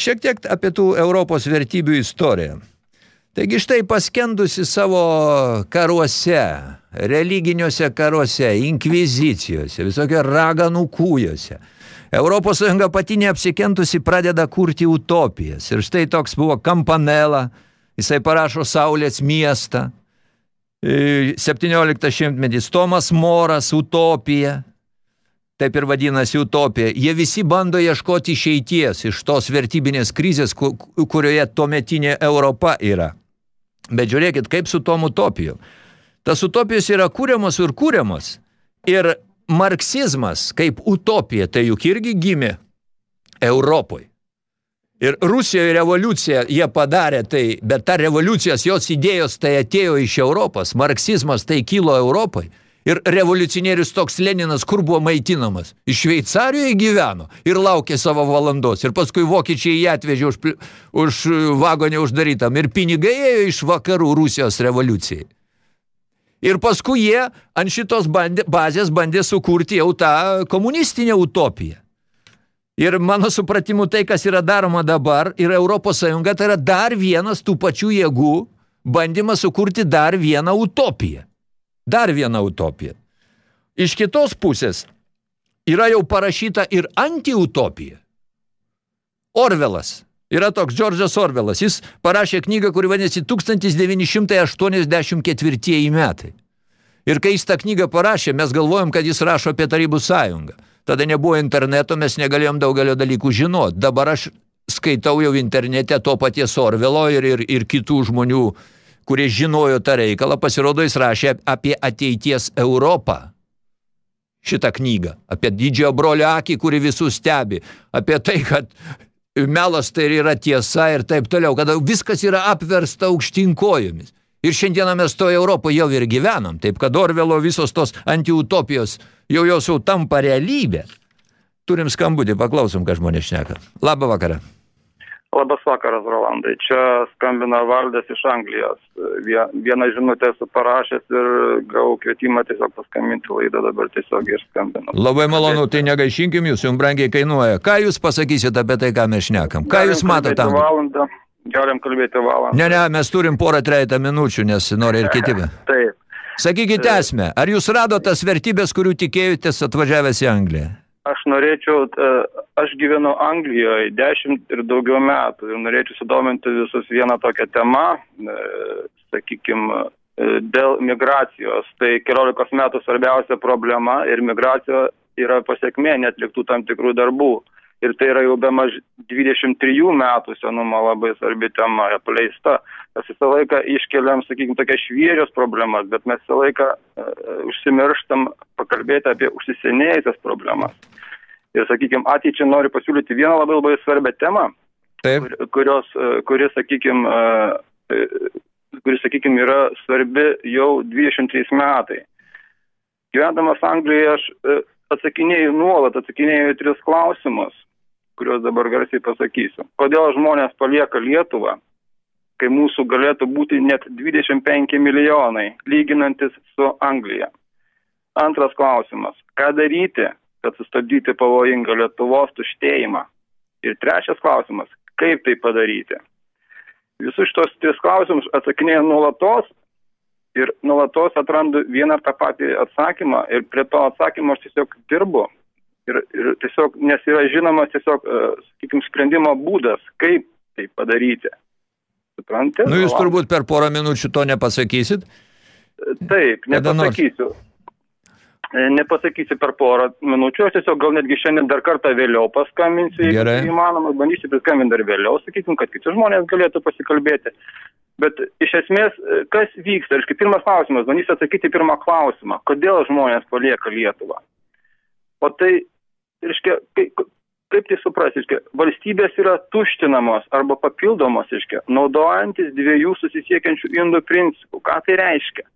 Šiek tiek apie tų Europos vertybių istoriją. Taigi štai paskendusi savo karuose, religiniuose karuose, inkvizicijose, visokio raganų kūjose – Europos Sąjunga pati neapsikentusi pradeda kurti utopijas. Ir štai toks buvo Kampanela, jisai parašo Saulės miestą. 17 e, šimtmetis Tomas Moras, Utopija. Taip ir vadinasi utopija. Jie visi bando ieškoti išeities iš tos vertybinės krizės, kurioje tuometinė Europa yra. Bet žiūrėkit, kaip su tom utopijom. Tas utopijos yra kūriamos ir kūriamos. Ir marksizmas kaip utopija, tai juk irgi gimė Europoje. Ir Rusijoje revoliucija jie padarė tai, bet ta revoliucijos jos idėjos tai atėjo iš Europos, marksizmas tai kilo Europai. Ir revoliucionierius toks Leninas, kur buvo maitinamas? Iš Šveicarijoje gyveno ir laukė savo valandos. Ir paskui vokiečiai jį atvežė už, už vagonę uždarytam. Ir pinigai ėjo iš vakarų Rusijos revoliucijai. Ir paskui jie ant šitos bandė, bazės bandė sukurti jau tą komunistinę utopiją. Ir mano supratimu tai, kas yra daroma dabar, ir Europos Sąjunga, tai yra dar vienas tų pačių jėgų bandymas sukurti dar vieną utopiją. Dar vieną utopiją. Iš kitos pusės yra jau parašyta ir antiutopija. Orvelas Yra toks Džordžas Orvelas. Jis parašė knygą, kuri vadinasi 1984 metai. Ir kai jis tą knygą parašė, mes galvojom, kad jis rašo apie Tarybų sąjungą. Tada nebuvo interneto, mes negalėjom daugelio dalykų žinoti. Dabar aš skaitau jau internete to paties Orvelo ir, ir, ir kitų žmonių, kurie žinojo tą reikalą. Pasirodo, jis rašė apie ateities Europą šitą knygą, apie didžiojo brolio akį, kuri visus stebi, apie tai, kad melas tai yra tiesa ir taip toliau, kada viskas yra apversta aukštinkojomis. Ir šiandieną mes toje Europoje jau ir gyvenam, taip kad Orvelo visos tos antiutopijos jau jos jau tampa realybė. Turim skambutį, paklausom, ką žmonės šneka. Labą vakarą. Labas vakaras, Rolandai. Čia skambina Valdas iš Anglijos. Vieną žinutę esu parašęs ir gavau kvietimą tiesiog paskambinti laidą, dabar tiesiog ir skambinu. Labai malonu, tai negaišinkim jūs, jums brangiai kainuoja. Ką jūs pasakysit apie tai, ką mes šnekam? Ką jūs matote tam? Valandą. Galim kalbėti valandą. Ne, ne, mes turim porą trejata minučių, nes nori ir kiti. Taip. Sakykite esmę, ar jūs rado tas vertybės, kurių tikėjotės atvažiavęs į Angliją? Aš norėčiau, e, aš gyvenu Anglijoje dešimt ir daugiau metų ir norėčiau sudominti visus vieną tokią temą, e, sakykime, dėl migracijos. Tai keliolikos metų svarbiausia problema ir migracija yra pasiekmė netliktų tam tikrų darbų. Ir tai yra jau be maž 23 metų senumo labai svarbi tema, apleista. Mes visą laiką iškeliam, sakykime, tokias šviežios problemas, bet mes visą laiką uh, užsimirštam pakalbėti apie užsisenėjusias problemas. Ir, sakykime, ateičiai noriu pasiūlyti vieną labai labai svarbę temą, Taip. kurios, kuris, sakykime, kuris, sakykime, yra svarbi jau 23 metai. Gyvendamas Anglijoje aš e, atsakinėjau nuolat, atsakinėjau į tris klausimus, kuriuos dabar garsiai pasakysiu. Kodėl žmonės palieka Lietuvą, kai mūsų galėtų būti net 25 milijonai, lyginantis su Anglija? Antras klausimas. Ką daryti, kad sustabdyti pavojingą Lietuvos tuštėjimą? Ir trečias klausimas. Kaip tai padaryti? Visus šitos tris klausimus atsakinėjau nuolatos ir nuolatos atrandu vieną ar tą patį atsakymą ir prie to atsakymo aš tiesiog dirbu. Ir, ir tiesiog, nes yra žinomas tiesiog, uh, sakykime, sprendimo būdas, kaip tai padaryti. Suprantate? Nu, jūs turbūt per porą minučių to nepasakysit? Taip, nepasakysiu. E, nepasakysiu per porą minučių, aš tiesiog gal netgi šiandien dar kartą vėliau paskambinsiu, Gerai. jeigu įmanoma, bandysiu paskambinti dar vėliau, sakysim, kad kiti žmonės galėtų pasikalbėti. Bet iš esmės, e, kas vyksta? Ir kaip pirmas klausimas, bandysiu atsakyti pirmą klausimą. Kodėl žmonės palieka Lietuvą? O tai, reiškia, kaip, kaip tai suprasti, reiškia, valstybės yra tuštinamos arba papildomos, reiškia, naudojantis dviejų susisiekiančių indų principų. Ką tai reiškia?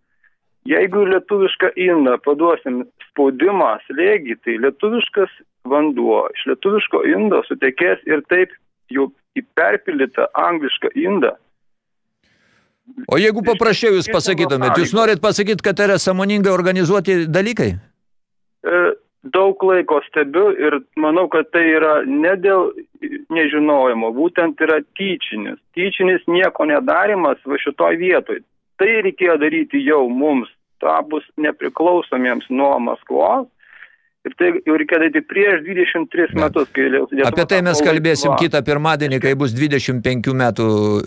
Jeigu lietuvišką indą paduosim spaudimą, slėgį, tai lietuviškas vanduo iš lietuviško indo sutekės ir taip jau į perpildytą anglišką indą O jeigu paprašiau jūs pasakytumėt, jūs norit pasakyti, kad tai yra samoningai organizuoti dalykai? E, daug laiko stebiu ir manau, kad tai yra ne dėl nežinojimo, būtent yra tyčinis. Tyčinis nieko nedarimas va šitoj vietoj. Tai reikėjo daryti jau mums, tapus nepriklausomiems nuo Maskvos. Ir tai jau reikia daryti prieš 23 metus. Kai Lietuva Apie tai mes kalbėsim laisva. kitą pirmadienį, kai bus 25 metų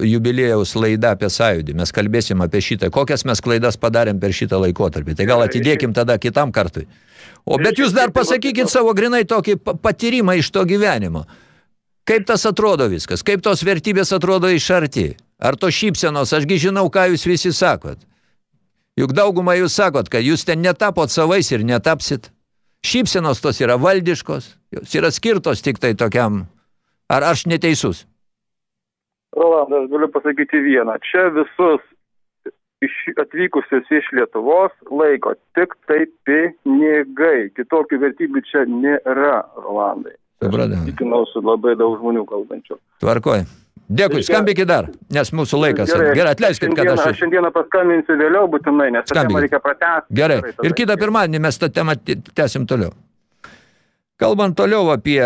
jubilėjaus laida apie sąjūdį. Mes kalbėsim apie šitą. Kokias mes klaidas padarėm per šitą laikotarpį. Tai gal atidėkim tada kitam kartui. O bet jūs dar pasakykit savo grinai tokį pa- patyrimą iš to gyvenimo. Kaip tas atrodo viskas? Kaip tos vertybės atrodo iš arti? Ar to šypsenos? Ašgi žinau, ką jūs visi sakot. Juk daugumą jūs sakot, kad jūs ten netapot savais ir netapsit. Šypsenos tos yra valdiškos, jos yra skirtos tik tai tokiam. Ar aš neteisus? Rolandas, galiu pasakyti vieną. Čia visus iš, atvykusius iš Lietuvos laiko tik tai pinigai. Kitokių vertybių čia nėra, Rolandai. Supratau. Tikinau su labai daug žmonių kalbančių. Tvarkoj. Dėkui, skambykit dar, nes mūsų laikas. Gerai, Gerai atleiskit, kad aš... aš šiandieną paskambinsiu vėliau būtinai, nes tą temą Skambinkit. reikia pratęsti. Gerai. tada. Ir kitą pirmadienį mes tą temą tęsim toliau. Kalbant toliau apie,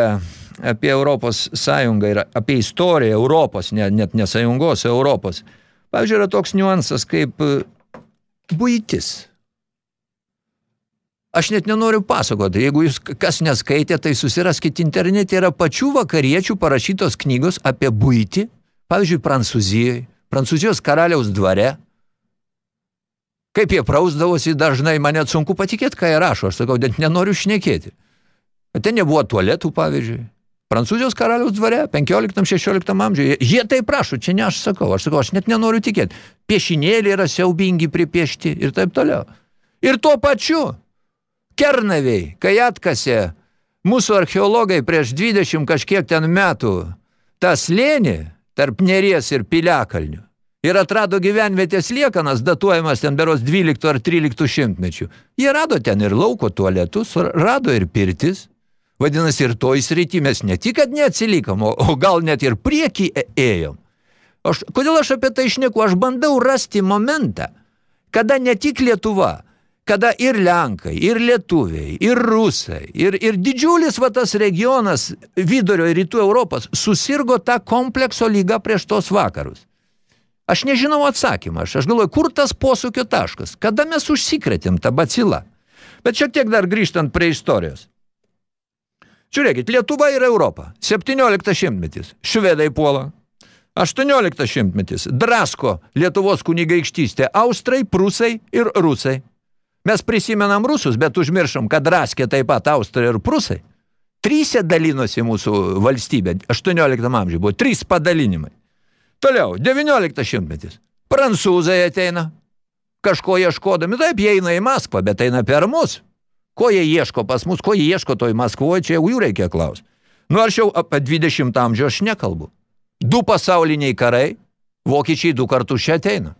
apie Europos Sąjungą ir apie istoriją Europos, ne, net ne Sąjungos, Europos. Pavyzdžiui, yra toks niuansas kaip e, buitis. Aš net nenoriu pasakoti, jeigu jūs kas neskaitė, tai susiraskite internete, yra pačių vakariečių parašytos knygos apie buitį, pavyzdžiui, Prancūzijoje, Prancūzijos karaliaus dvare, Kaip jie prausdavosi dažnai, man net sunku patikėti, ką jie rašo. Aš sakau, net nenoriu šnekėti. Bet ten nebuvo tualetų, pavyzdžiui. Prancūzijos karaliaus dvare, 15-16 amžiuje. Jie tai prašo, čia ne aš sakau. Aš sakau, aš net nenoriu tikėti. Piešinėliai yra siaubingi pripiešti ir taip toliau. Ir tuo pačiu, kernaviai, kai atkasė mūsų archeologai prieš 20 kažkiek ten metų tą slėnį tarp Neries ir Piliakalnių ir atrado gyvenvietės liekanas, datuojamas ten beros 12 ar 13 šimtmečių. Jie rado ten ir lauko tualetus, rado ir pirtis. Vadinasi, ir toj srity mes ne tik, kad neatsilikom, o, o gal net ir priekį ėjom. Aš, kodėl aš apie tai šneku? Aš bandau rasti momentą, kada ne tik Lietuva, kada ir Lenkai, ir Lietuviai, ir Rusai, ir, ir didžiulis va tas regionas vidurio ir rytų Europos susirgo tą komplekso lygą prieš tos vakarus. Aš nežinau atsakymą, aš, aš galvoju, kur tas posūkio taškas, kada mes užsikrėtėm tą bacilą. Bet šiek tiek dar grįžtant prie istorijos. Žiūrėkit, Lietuva ir Europa. 17 šimtmetis. Švedai puola. 18 šimtmetis. Drasko Lietuvos kunigaikštystė. Austrai, prusai ir rusai. Mes prisimenam rusus, bet užmiršom, kad draskė taip pat Austrai ir prusai. Trysia dalinosi mūsų valstybė. 18 amžiuje buvo trys padalinimai. Toliau, 19 šimtmetis. Prancūzai ateina. Kažko ieškodami, taip, jie eina į Maskvą, bet eina per mus. Ko jie ieško pas mus, ko jie ieško toj Maskvoje, čia jų reikia klausti. Nu, aš jau apie 20 amžių aš nekalbu. Du pasauliniai karai, vokiečiai du kartus čia ateina.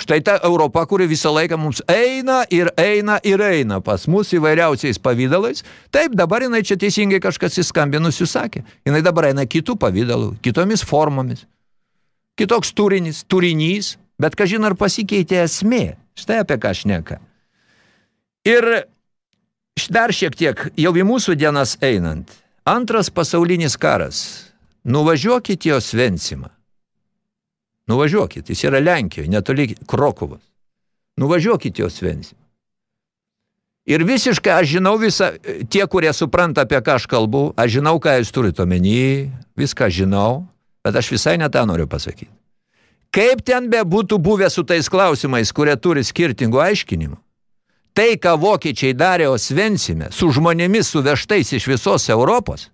Štai ta Europa, kuri visą laiką mums eina ir eina ir eina pas mus įvairiausiais pavydalais. Taip, dabar jinai čia teisingai kažkas įskambinusių sakė. Jinai dabar eina kitų pavydalų, kitomis formomis. Kitoks turinis, turinys, bet kažin ar pasikeitė esmė. Štai apie ką šneka. Ir dar šiek tiek, jau į mūsų dienas einant, antras pasaulinis karas. Nuvažiuokit jo Svensimą. Nuvažiuokit, jis yra Lenkijoje, netoli Krokovas. Nuvažiuokit jo Svensimą. Ir visiškai aš žinau visą, tie, kurie supranta, apie ką aš kalbu, aš žinau, ką jūs turite omeny, viską žinau, bet aš visai ne tą noriu pasakyti. Kaip ten be būtų buvę su tais klausimais, kurie turi skirtingų aiškinimų, tai, ką vokiečiai darė Osvensime, su žmonėmis suvežtais iš visos Europos,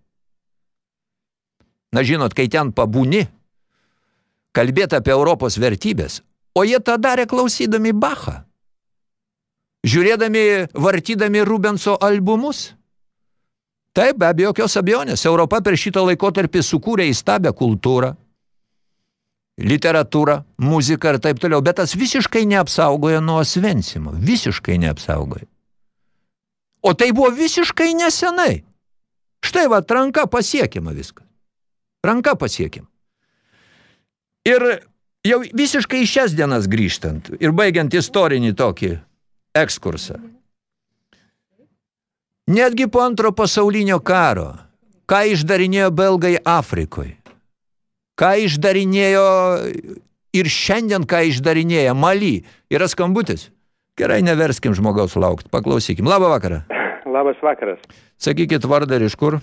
na žinot, kai ten pabūni, kalbėti apie Europos vertybės, o jie tą darė klausydami Bachą, žiūrėdami, vartydami Rubenso albumus. Taip, be abejo, jokios abejonės, Europa per šitą laikotarpį sukūrė įstabę kultūrą, literatūrą, muziką ir taip toliau, bet tas visiškai neapsaugojo nuo Svensimo, visiškai neapsaugojo. O tai buvo visiškai nesenai. Štai va, ranka pasiekima viskas. Ranka pasiekima. Ir jau visiškai šias dienas grįžtant ir baigiant istorinį tokį ekskursą. Netgi po antro pasaulinio karo, ką išdarinėjo belgai Afrikoje, ką išdarinėjo ir šiandien ką išdarinėja Mali, yra skambutis. Gerai, neverskim žmogaus laukti, paklausykim. Labą vakarą. Labas vakaras. Sakykit vardą ir iš kur?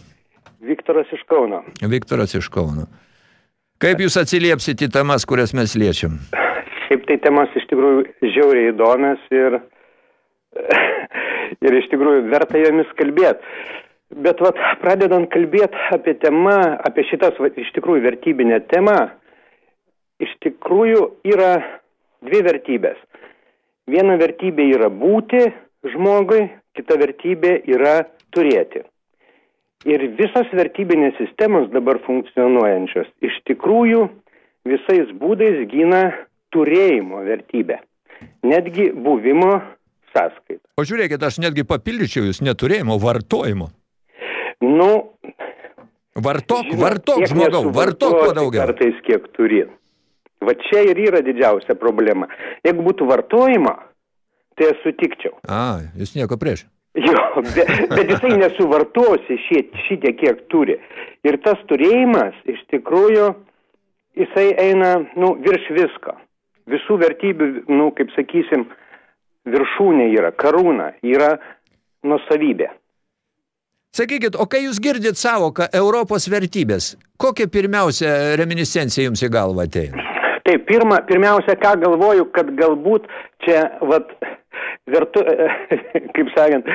Viktoras iš Kauno. Viktoras iš Kauno. Kaip jūs atsiliepsit į temas, kurias mes liečiam? Šiaip tai temas iš tikrųjų žiauriai įdomias ir, ir iš tikrųjų verta jomis kalbėti. Bet vat, pradedant kalbėti apie temą, apie šitas vat, iš tikrųjų vertybinę temą, iš tikrųjų yra dvi vertybės. Viena vertybė yra būti žmogui, kita vertybė yra turėti. Ir visos vertybinės sistemos dabar funkcionuojančios iš tikrųjų visais būdais gina turėjimo vertybę, netgi buvimo sąskaitą. O žiūrėkit, aš netgi papildyčiau jūs neturėjimo, vartojimo. Nu, Vartok, žinot, vartok žmogau, vartok kuo daugiau. Kartais kiek turi. Va čia ir yra didžiausia problema. Jeigu būtų vartojama, tai aš sutikčiau. A, jūs nieko prieš. Jo, bet, bet jisai nesuvartosi šitie, kiek turi. Ir tas turėjimas iš tikrųjų, jisai eina, nu, virš visko. Visų vertybių, nu, kaip sakysim, viršūnė yra, karūna, yra nusavybė. Sakykit, o kai jūs girdit savoką Europos vertybės, kokia pirmiausia reminiscencija jums į galvą ateina? Tai pirma, pirmiausia, ką galvoju, kad galbūt čia, vat, vertu, kaip sakant,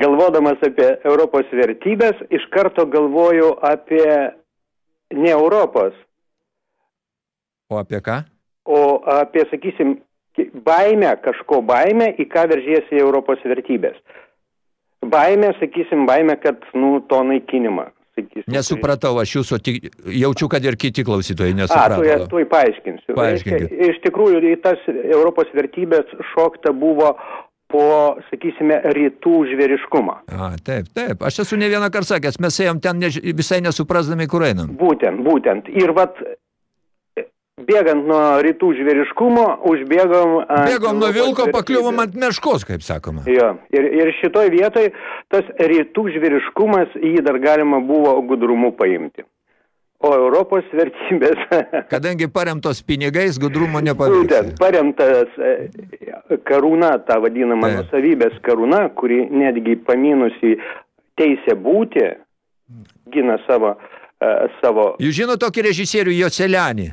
galvodamas apie Europos vertybės, iš karto galvoju apie ne Europos, O apie ką? o apie, sakysim, baimę, kažko baimę, į ką veržiesi Europos vertybės. Baimė, sakysim, baimė, kad, nu, to naikinimą. Sakysim, Nesupratau, aš jūsų tik, jaučiu, kad ir kiti klausytojai A, nesuprato. tuoj, tuoj paaiškinsiu. Paaiškinkit. Iš tikrųjų, į tas Europos vertybės šokta buvo po, sakysime, rytų žvėriškumą. A, taip, taip. Aš esu ne vieną kartą sakęs, mes ėjom ten než... visai nesuprasdami, kur einam. Būtent, būtent. Ir vat, bėgant nuo rytų žvėriškumo, užbėgom... Bėgom nuo vilko, pakliuvom ant meškos, kaip sakoma. Jo, ir, ir šitoj vietoj tas rytų žvėriškumas jį dar galima buvo gudrumu paimti. O Europos vertybės, Kadangi paremtos pinigais, gudrumo būtent nepavyks. paremtas e, karūna, ta vadinama Taip. nusavybės karūna, kuri netgi paminusi teisę būti, gina savo, e, savo Jūs žino tokį režisierių Jocelenį?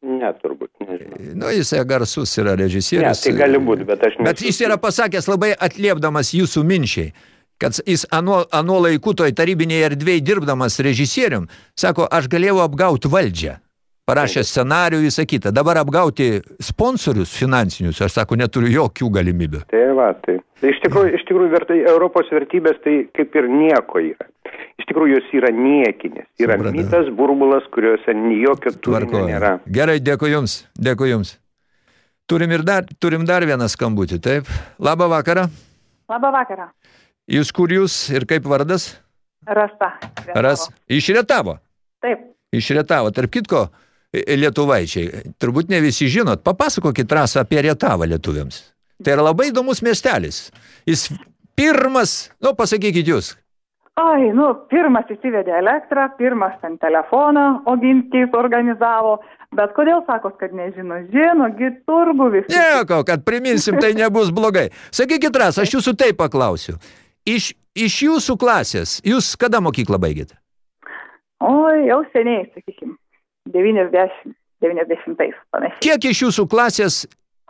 ne, turbūt, nežinau. Nu, jis garsus yra Ne, režisierius. tai gali būti, bet aš Bet jis yra pasakęs labai atliepdamas jūsų minčiai, kad jis anuo, anuo laiku toj tarybinėje erdvėje dirbdamas režisierium, sako, aš galėjau apgauti valdžią. Parašė scenarijų, visą kitą. Dabar apgauti sponsorius finansinius, aš sako, neturiu jokių galimybių. Tai va, tai. tai iš tikrųjų, iš tikrųjų vertai, Europos vertybės tai kaip ir nieko yra. Iš tikrųjų, jos yra niekinės. Yra Supratau. mitas, burbulas, kuriuose jokio turinio nėra. Gerai, dėkui jums, dėkui jums. Turim, ir dar, turim dar vieną skambutį, taip? Labą vakarą. Labą vakarą. Jūs kur jūs ir kaip vardas? Rasta. Ras. Iš Rietavo. Taip. Iš Rietavo. Tarp kitko, e, lietuvaičiai, turbūt ne visi žinot, papasakokit rasą apie Rietavą lietuviams. Tai yra labai įdomus miestelis. Jis pirmas, nu pasakykit jūs, Ai, nu, pirmas įsivedė elektrą, pirmas ten telefoną Ogintys organizavo, bet kodėl sakot, kad nežino? Žino, gi turgų visi. Nieko, kad priminsim, tai nebus blogai. Sakykit, Ras, aš jūsų taip paklausiu. Iš, iš jūsų klasės, jūs kada mokyklą baigėte? Oi, jau seniai, sakykim, 90, 90 panašiai. Kiek iš jūsų klasės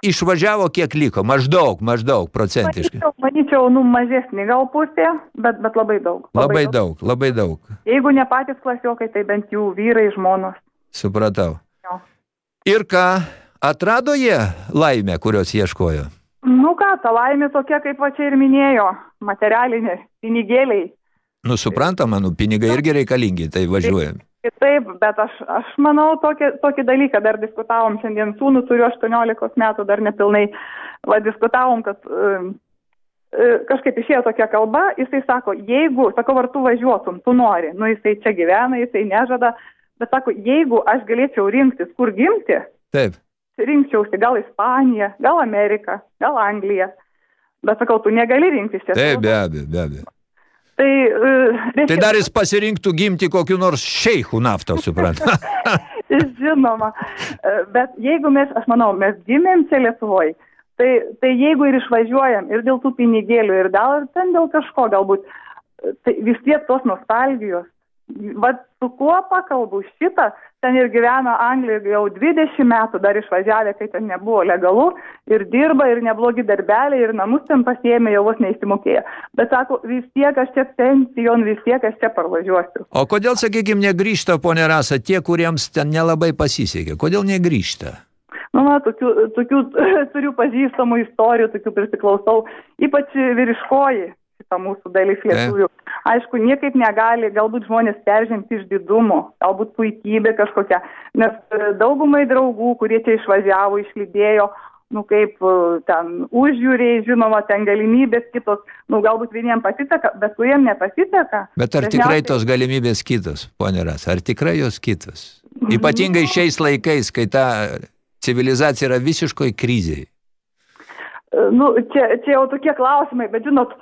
išvažiavo, kiek liko? Maždaug, maždaug, procentiškai. Manyčiau, manyčiau, nu, mažesnį gal pusė, bet, bet labai daug. Labai daug, labai daug. Jeigu ne patys klasiokai, tai bent jų vyrai, žmonos. Supratau. Jo. Ir ką, atrado jie laimę, kurios ieškojo? Nu ką, ta laimė tokia, kaip va čia ir minėjo, materialinė, pinigėliai. Nu, suprantama, nu, pinigai irgi reikalingi, tai važiuojam. Taip, bet aš, aš manau tokį, tokį dalyką, dar diskutavom šiandien, sūnų turiu 18 metų, dar nepilnai, va, diskutavom, kad uh, uh, kažkaip išėjo tokia kalba, jisai sako, jeigu, sako, ar tu važiuotum, tu nori, nu jisai čia gyvena, jisai nežada, bet sako, jeigu aš galėčiau rinktis, kur gimti, Taip. rinkčiausi gal Ispaniją, gal Ameriką, gal Angliją, bet sakau, tu negali rinktis čia. Taip, be abejo, be abejo. Tai, uh, Tai dar jis pasirinktų gimti kokiu nors šeichų naftą, supranta. Žinoma, E, bet jeigu mes, aš manau, mes gimėm čia Lietuvoje, tai, tai jeigu ir išvažiuojam ir dėl tų pinigėlių, ir gal ir ten dėl kažko galbūt, e, tai vis tiek tos nostalgijos. Vat su kuo pakalbu šitą, ten ir gyvena Anglijoje jau 20 metų dar išvažiavę, kai ten nebuvo legalu, ir dirba, ir neblogi darbeliai, ir namus ten pasiėmė, jau vos neįsimokėjo. Bet sako, vis tiek aš čia pensijon, vis tiek aš čia parvažiuosiu. O kodėl, sakykime, negrįžta, ponė Rasa, tie, kuriems ten nelabai pasisekė? Kodėl negrįžta? Nu, na, tokių, tokių turiu pažįstamų istorijų, tokių prisiklausau, ypač vyriškoji šitą mūsų dalis lietuvių. Aišku, niekaip negali galbūt žmonės peržengti iš didumo, galbūt puikybė kažkokia, nes e, daugumai draugų, kurie čia išvažiavo, išlydėjo, nu kaip e, ten užjūriai, žinoma, ten galimybės kitos, nu galbūt vieniems pasiseka, bet kuriem nepasiseka. Bet ar tikrai tos galimybės kitos, ponė Rasa, ar tikrai jos kitos? Ypatingai šiais laikais, kai ta civilizacija yra visiškoj krizėje. Nu, čia, čia jau tokie klausimai, bet žinot,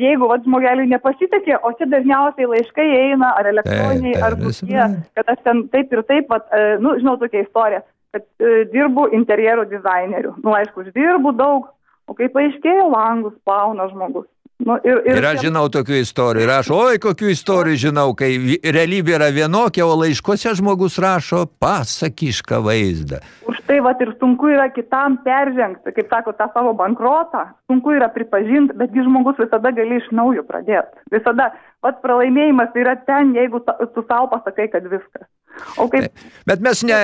jeigu vat, žmogeliui nepasitekė, o čia dažniausiai laiškai eina, ar elektroniniai, ar kokie, kad aš ten taip ir taip, vat, e, nu, žinau tokią istoriją, kad e, dirbu interjero dizaineriu. Nu, aišku, uždirbu daug, o kai paaiškėjo, langus plauna žmogus. Nu, ir, ir, Ir aš žinau tokių istorijų. Rašo, oi, kokių istorijų žinau, kai realybė yra vienokia, o laiškose žmogus rašo pasakišką vaizdą. Už tai vat ir sunku yra kitam peržengti, kaip sako, tą savo bankrotą, sunku yra pripažinti, betgi žmogus visada gali iš naujo pradėti. Visada, pats pralaimėjimas yra ten, jeigu ta- tu savo pasakai, kad viskas. O kaip, Bet mes ne,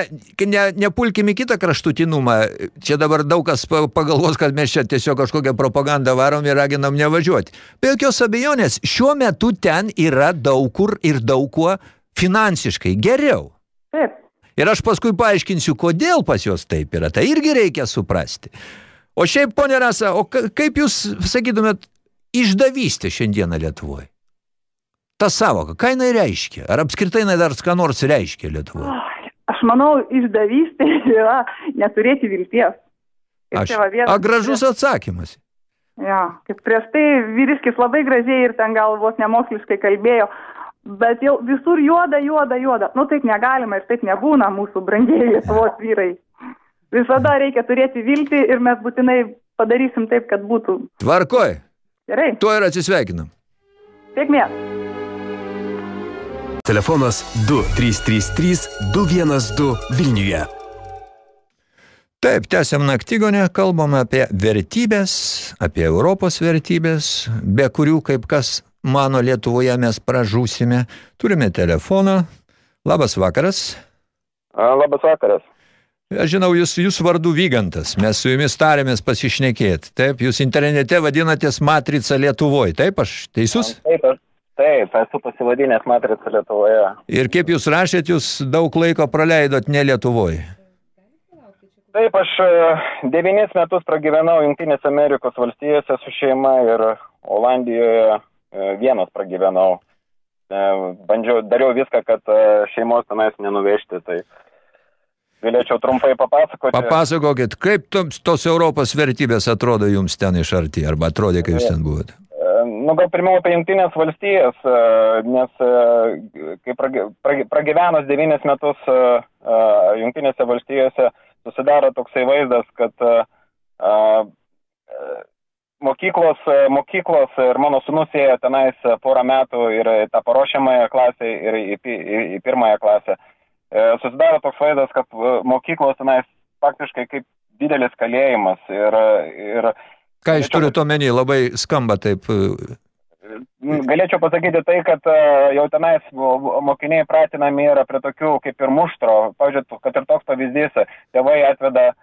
ne, nepulkim į kitą kraštutinumą. Čia dabar daug kas pa- pagalvos, kad mes čia tiesiog kažkokią propagandą varom ir raginam nevažiuoti. Be jokios abejonės, šiuo metu ten yra daug kur ir daug kuo finansiškai geriau. taip, Ir aš paskui paaiškinsiu, kodėl pas juos taip yra. Tai irgi reikia suprasti. O šiaip, ponė Rasa, o ka- kaip jūs sakytumėt išdavystė šiandieną Lietuvoje? Ta savoka, ką jinai reiškia? Ar apskritai jinai dar ką nors reiškia Lietuvoje? Aš manau, išdavystė yra neturėti vilties. Ir Aš, va vienas- a, gražus atsakymas. Ja, kaip prieš tai vyriškis labai gražiai ir ten gal vos nemoksliškai kalbėjo, bet jau visur juoda, juoda, juoda. Nu taip negalima ir taip nebūna mūsų brangieji Lietuvos vyrai. Visada reikia turėti viltį ir mes būtinai padarysim taip, kad būtų Tvarkoj, gerai. tuo ir atsisveikinam. Sėkmės. Telefonas 2333 212 Vilniuje. Taip, tęsiam naktigonę, kalbam apie vertybės, apie Europos vertybės, be kurių, kaip kas mano Lietuvoje, mes pražūsime. Turime telefoną. Labas vakaras. A, labas vakaras. Aš žinau, jūs, jūs vardu Vygantas, mes su jumis tarėmės pasišnekėti. Taip, jūs internete vadinatės Matrica Lietuvoje, taip, aš teisus? Taip, aš, taip, esu pasivadinęs Matricą Lietuvoje. Ir kaip jūs rašėt, jūs daug laiko praleidot ne Lietuvoje. Taip, aš e, devynis metus pragyvenau Junktinės Amerikos valstijose su šeima ir Olandijoje e, vienas pragyvenau. E, Bandžiau, dariau viską, kad šeimos tenais nenuvežti, tai galėčiau trumpai papasakoti. Papasakokit, kaip toms- tos Europos vertybės atrodo jums ten iš arti, arba atrodė, kai jūs ten buvote. Nu, gal pirmiau apie Junktinės valstijas, nes kai pragyvenus devynis metus e, e, Junktinėse valstijose susidaro toksai vaizdas, kad e, e, mokyklos, e, mokyklos ir mano sunus ėjo tenais porą metų ir tą paruošiamąją klasę ir į, į, į pirmąją klasę. E, Susidaro toks vaizdas, kad e, mokyklos tenais faktiškai kaip didelis kalėjimas ir, ir Ką jūs turite omeny, labai skamba taip. Mm, Galėčiau pasakyti tai, kad e, jau tenais mo- mokiniai pratinami yra prie tokių kaip ir muštro. Pavyzdžiui, kad ir toks pavyzdys, tėvai atveda e,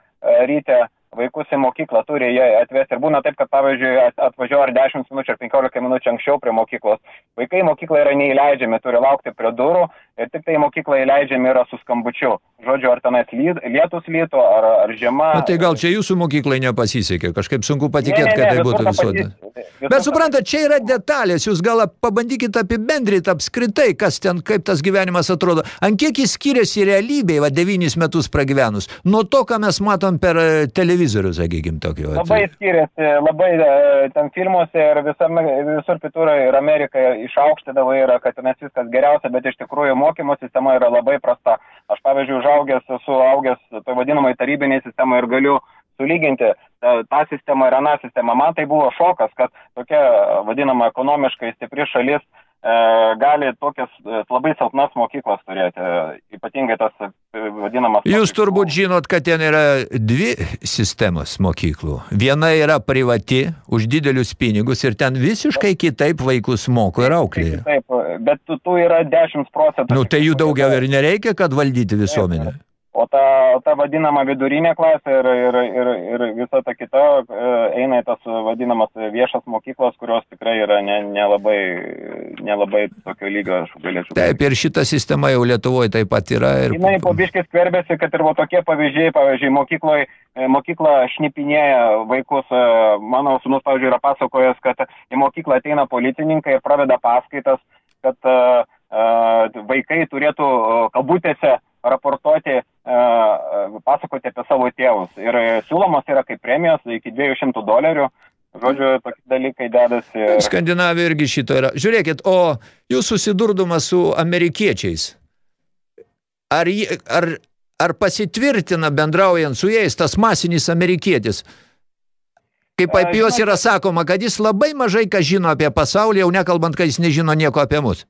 ryte vaikus į mokyklą, turi jie atvesti. Ir būna taip, kad pavyzdžiui at- atvažiuoja ar 10 minučių ar 15 minučių anksčiau prie mokyklos. Vaikai į mokyklą yra neįleidžiami, turi laukti prie durų ir tik tai į mokyklą įleidžiami yra su skambučiu. Žodžiu, ar tenais lietus lyto, ar, ar žiema. Na tai gal čia jūsų mokyklai nepasisekė, kažkaip sunku patikėti, kad tai būtų visuotinė. Bet ta suprantat, čia yra detalės, jūs gal pabandykite apibendrinti apskritai, kas ten, kaip tas gyvenimas atrodo. Ant kiek jis skiriasi realybėje, va, devynis metus pragyvenus, nuo to, ką mes matom per e, televizorių, sakykime, tokio. vat. Labai skiriasi, labai e, ten filmuose ir visame, visur kitur ir Amerika išaukštydavo yra, kad tenais viskas geriausia, bet iš tikrųjų mokymo sistema yra labai prasta. Aš pavyzdžiui, užaugęs, esu augęs toj vadinamai tarybiniai sistemai ir galiu sulyginti tą, tą sistemą ir aną sistemą. Man tai buvo šokas, kad tokia vadinama ekonomiškai stipri šalis e, gali tokias e, labai silpnas mokyklas turėti, e, ypatingai tas e, vadinamas... Jūs turbūt žinot, kad ten yra dvi sistemos mokyklų. Viena yra privati, už didelius pinigus ir ten visiškai kitaip vaikus moko ir auklėja. Taip, bet tų, yra 10 procentų. Nu, tai jų daugiau ir nereikia, kad valdyti visuomenę. O ta, ta vadinama vidurinė klasė ir, ir, ir, ir visa ta kita e, eina į tas vadinamas viešas mokyklos, kurios tikrai yra ne- nelabai ne nelabai tokio lygio, aš galėčiau. Taip, ir šita sistema jau Lietuvoje taip pat yra. Ir... Jinai po biškį skverbėsi, kad ir va tokie pavyzdžiai, pavyzdžiui, mokykloje, mokykla šnipinėja vaikus. e, Mano sunus, pavyzdžiui, yra pasakojęs, kad į mokyklą ateina policininkai ir praveda paskaitas, kad e, e, vaikai turėtų e, kabutėse raportuoti, pasakoti apie savo tėvus. Ir e, siūlomos yra kaip premijos iki 200 dolerių. Žodžiu, tokie dalykai dedasi. ir- Skandinavija irgi šito yra. Žiūrėkit, o jūs susidurdamas su amerikiečiais, ar, ar, ar pasitvirtina bendraujant su jais tas masinis amerikietis? Kaip E, apie juos yra sakoma, kad jis labai mažai ką žino apie pasaulį, jau nekalbant, kad jis nežino nieko apie mus.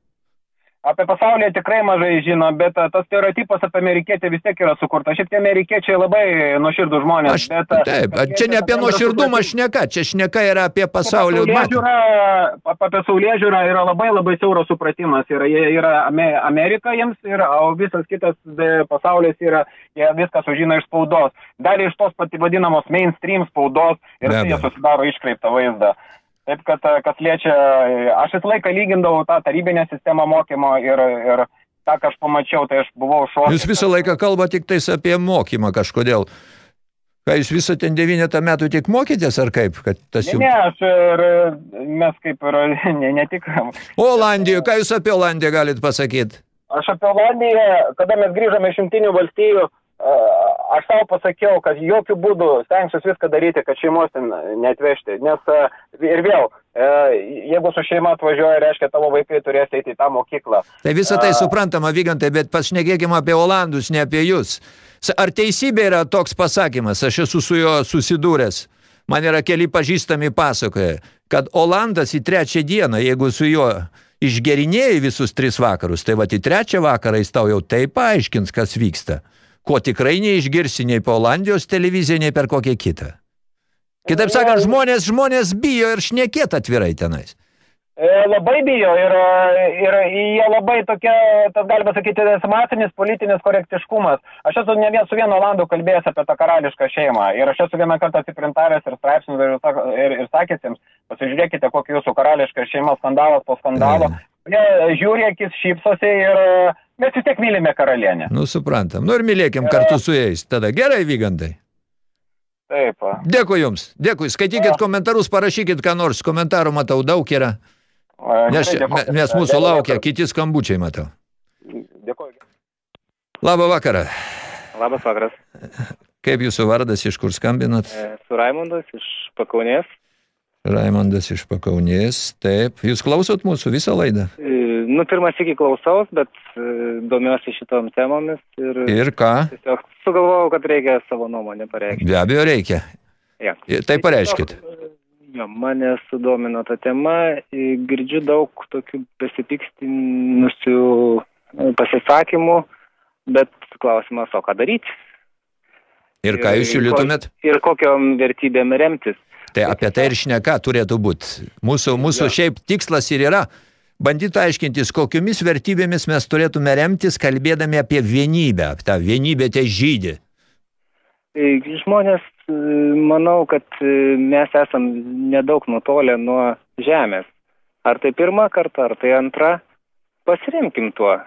Apie pasaulį tikrai mažai žino, bet a, tas stereotipas apie amerikietį vis tiek yra sukurtas. Šiaip tie amerikiečiai labai nuoširdų žmonės. Aš, bet, a, taip, čia ne apie nuoširdumą šneka, čia šneka yra apie. Pasaulėžiūra, apie saulėžiūrą yra labai labai siauras supratimas. Yra, yra Ame- Amerika jiems, yra, o visas kitas e, pasaulis yra, jie viską sužino iš spaudos. Dalį iš tos pati vadinamos mainstream spaudos ir tai jie susidaro iškreiptą vaizdą. Taip, kad kas liečia, aš visą laiką lygindavau tą tarybinę sistemą mokymo ir, ir tą, ką aš pamačiau, tai aš buvau šokas. Jūs visą laiką kalba tik tais apie mokymą kažkodėl. Ką jūs visą ten devynetą metų tik mokytės, ar kaip? Kad tas Ne, jums... ne, aš ir mes kaip ir ne, ne tik Olandijoje, ką jūs apie Olandiją galit pasakyti? Aš apie Olandiją, kada mes grįžome iš Junktinių valstijų, a, aš savo pasakiau, kad jokių būdų stengsiuosi viską daryti, kad šeimos ten neatvežti. Nes ir vėl, e, jeigu su šeima atvažiuoja, reiškia, tavo vaikai turės eiti į tą mokyklą. Tai visą tai suprantama, Vygantai, bet pašnekėkime apie Olandus, ne apie jūs. Ar teisybė yra toks pasakymas, aš esu su juo susidūręs, man yra keli pažįstami pasakoja, kad Olandas į trečią dieną, jeigu su juo išgerinėjai visus tris vakarus, tai va į trečią vakarą jis tau jau taip paaiškins, kas vyksta, ko tikrai neišgirsi nei po Olandijos televiziją, nei per kokią kitą. Kitaip sakant, žmonės, žmonės bijo ir šnekėt atvirai tenais. E, labai bijo ir, ir jie labai tokia, tas galima sakyti, masinis politinis korektiškumas. Aš esu ne vien su vienu Olandu kalbėjęs apie tą karališką šeimą ir aš esu vieną kartą atsiprintavęs ir straipsnius ir, ir, ir sakęs jiems, pasižiūrėkite, kokį jūsų karališka šeima skandalas po skandalo. Jie žiūri, akis šypsosi ir e, mes vis tiek mylime karalienę. Nu, suprantam. Nu ir mylėkim kartu su jais. Tada gerai, Vygantai. Taip. Dėkui Jums, dėkui. Skaitykit komentarus, parašykit ką nors. Komentarų matau daug yra. A, Nes, gerai, dėkoju. nes mūsų laukia kiti skambučiai, matau. Dėkoju. Labą vakarą. Labas vakaras. Kaip Jūsų vardas, iš kur skambinat? Su Raimondas iš Pakaunės. Raimondas iš Pakaunės. Taip. Jūs klausot mūsų visą laidą? E, Nu, pirmas iki klausaus, bet e, domiuosi šitom temomis ir Ir ką? tiesiog sugalvojau, kad reikia savo nuomonę pareikšti. Be abejo reikia. Ja. Ir Tai pareiškit. E, Jo, mane sudomino ta tema, e, girdžiu daug tokių besipikstinusių e, pasisakymų, bet klausimas, o ką daryti? Ir ką jūs siūlytumėt? Ir kokiom vertybėm remtis? Tai apie tai ir šneka turėtų būti. Mūsų, mūsų šiaip tikslas ir yra bandyti aiškintis, kokiomis vertybėmis mes turėtume remtis, kalbėdami apie vienybę. Ta vienybė tai žydį. E, Žmonės, e, manau, kad e, mes esam nedaug nutolę nuo žemės. Ar tai pirmą kartą, ar tai antra, pasiremkim tuo.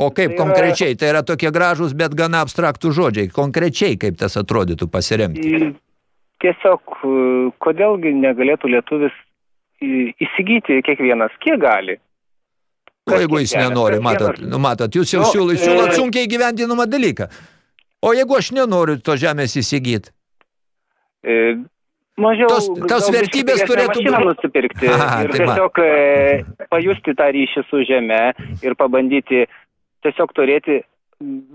O kaip Tai yra- konkrečiai, tai yra tokie gražūs, bet gana abstraktų žodžiai. Konkrečiai, kaip tas atrodytų pasiremti. Tiesiog, e, kodėlgi negalėtų lietuvis įsigyti kiekvienas, kiek gali. O jeigu jis nenori, matot, nu, matot jūs jau Nu, siūlot, e- siūlot sunkiai gyvendinamą dalyką. O jeigu aš nenoriu to žemės įsigyti? E, Mažiau, Tos- tos vertybės turėtų pigesnę mašiną būt- nusipirkti Aha, ir tai tiesiog e, pajusti tą ryšį su žeme ir pabandyti tiesiog turėti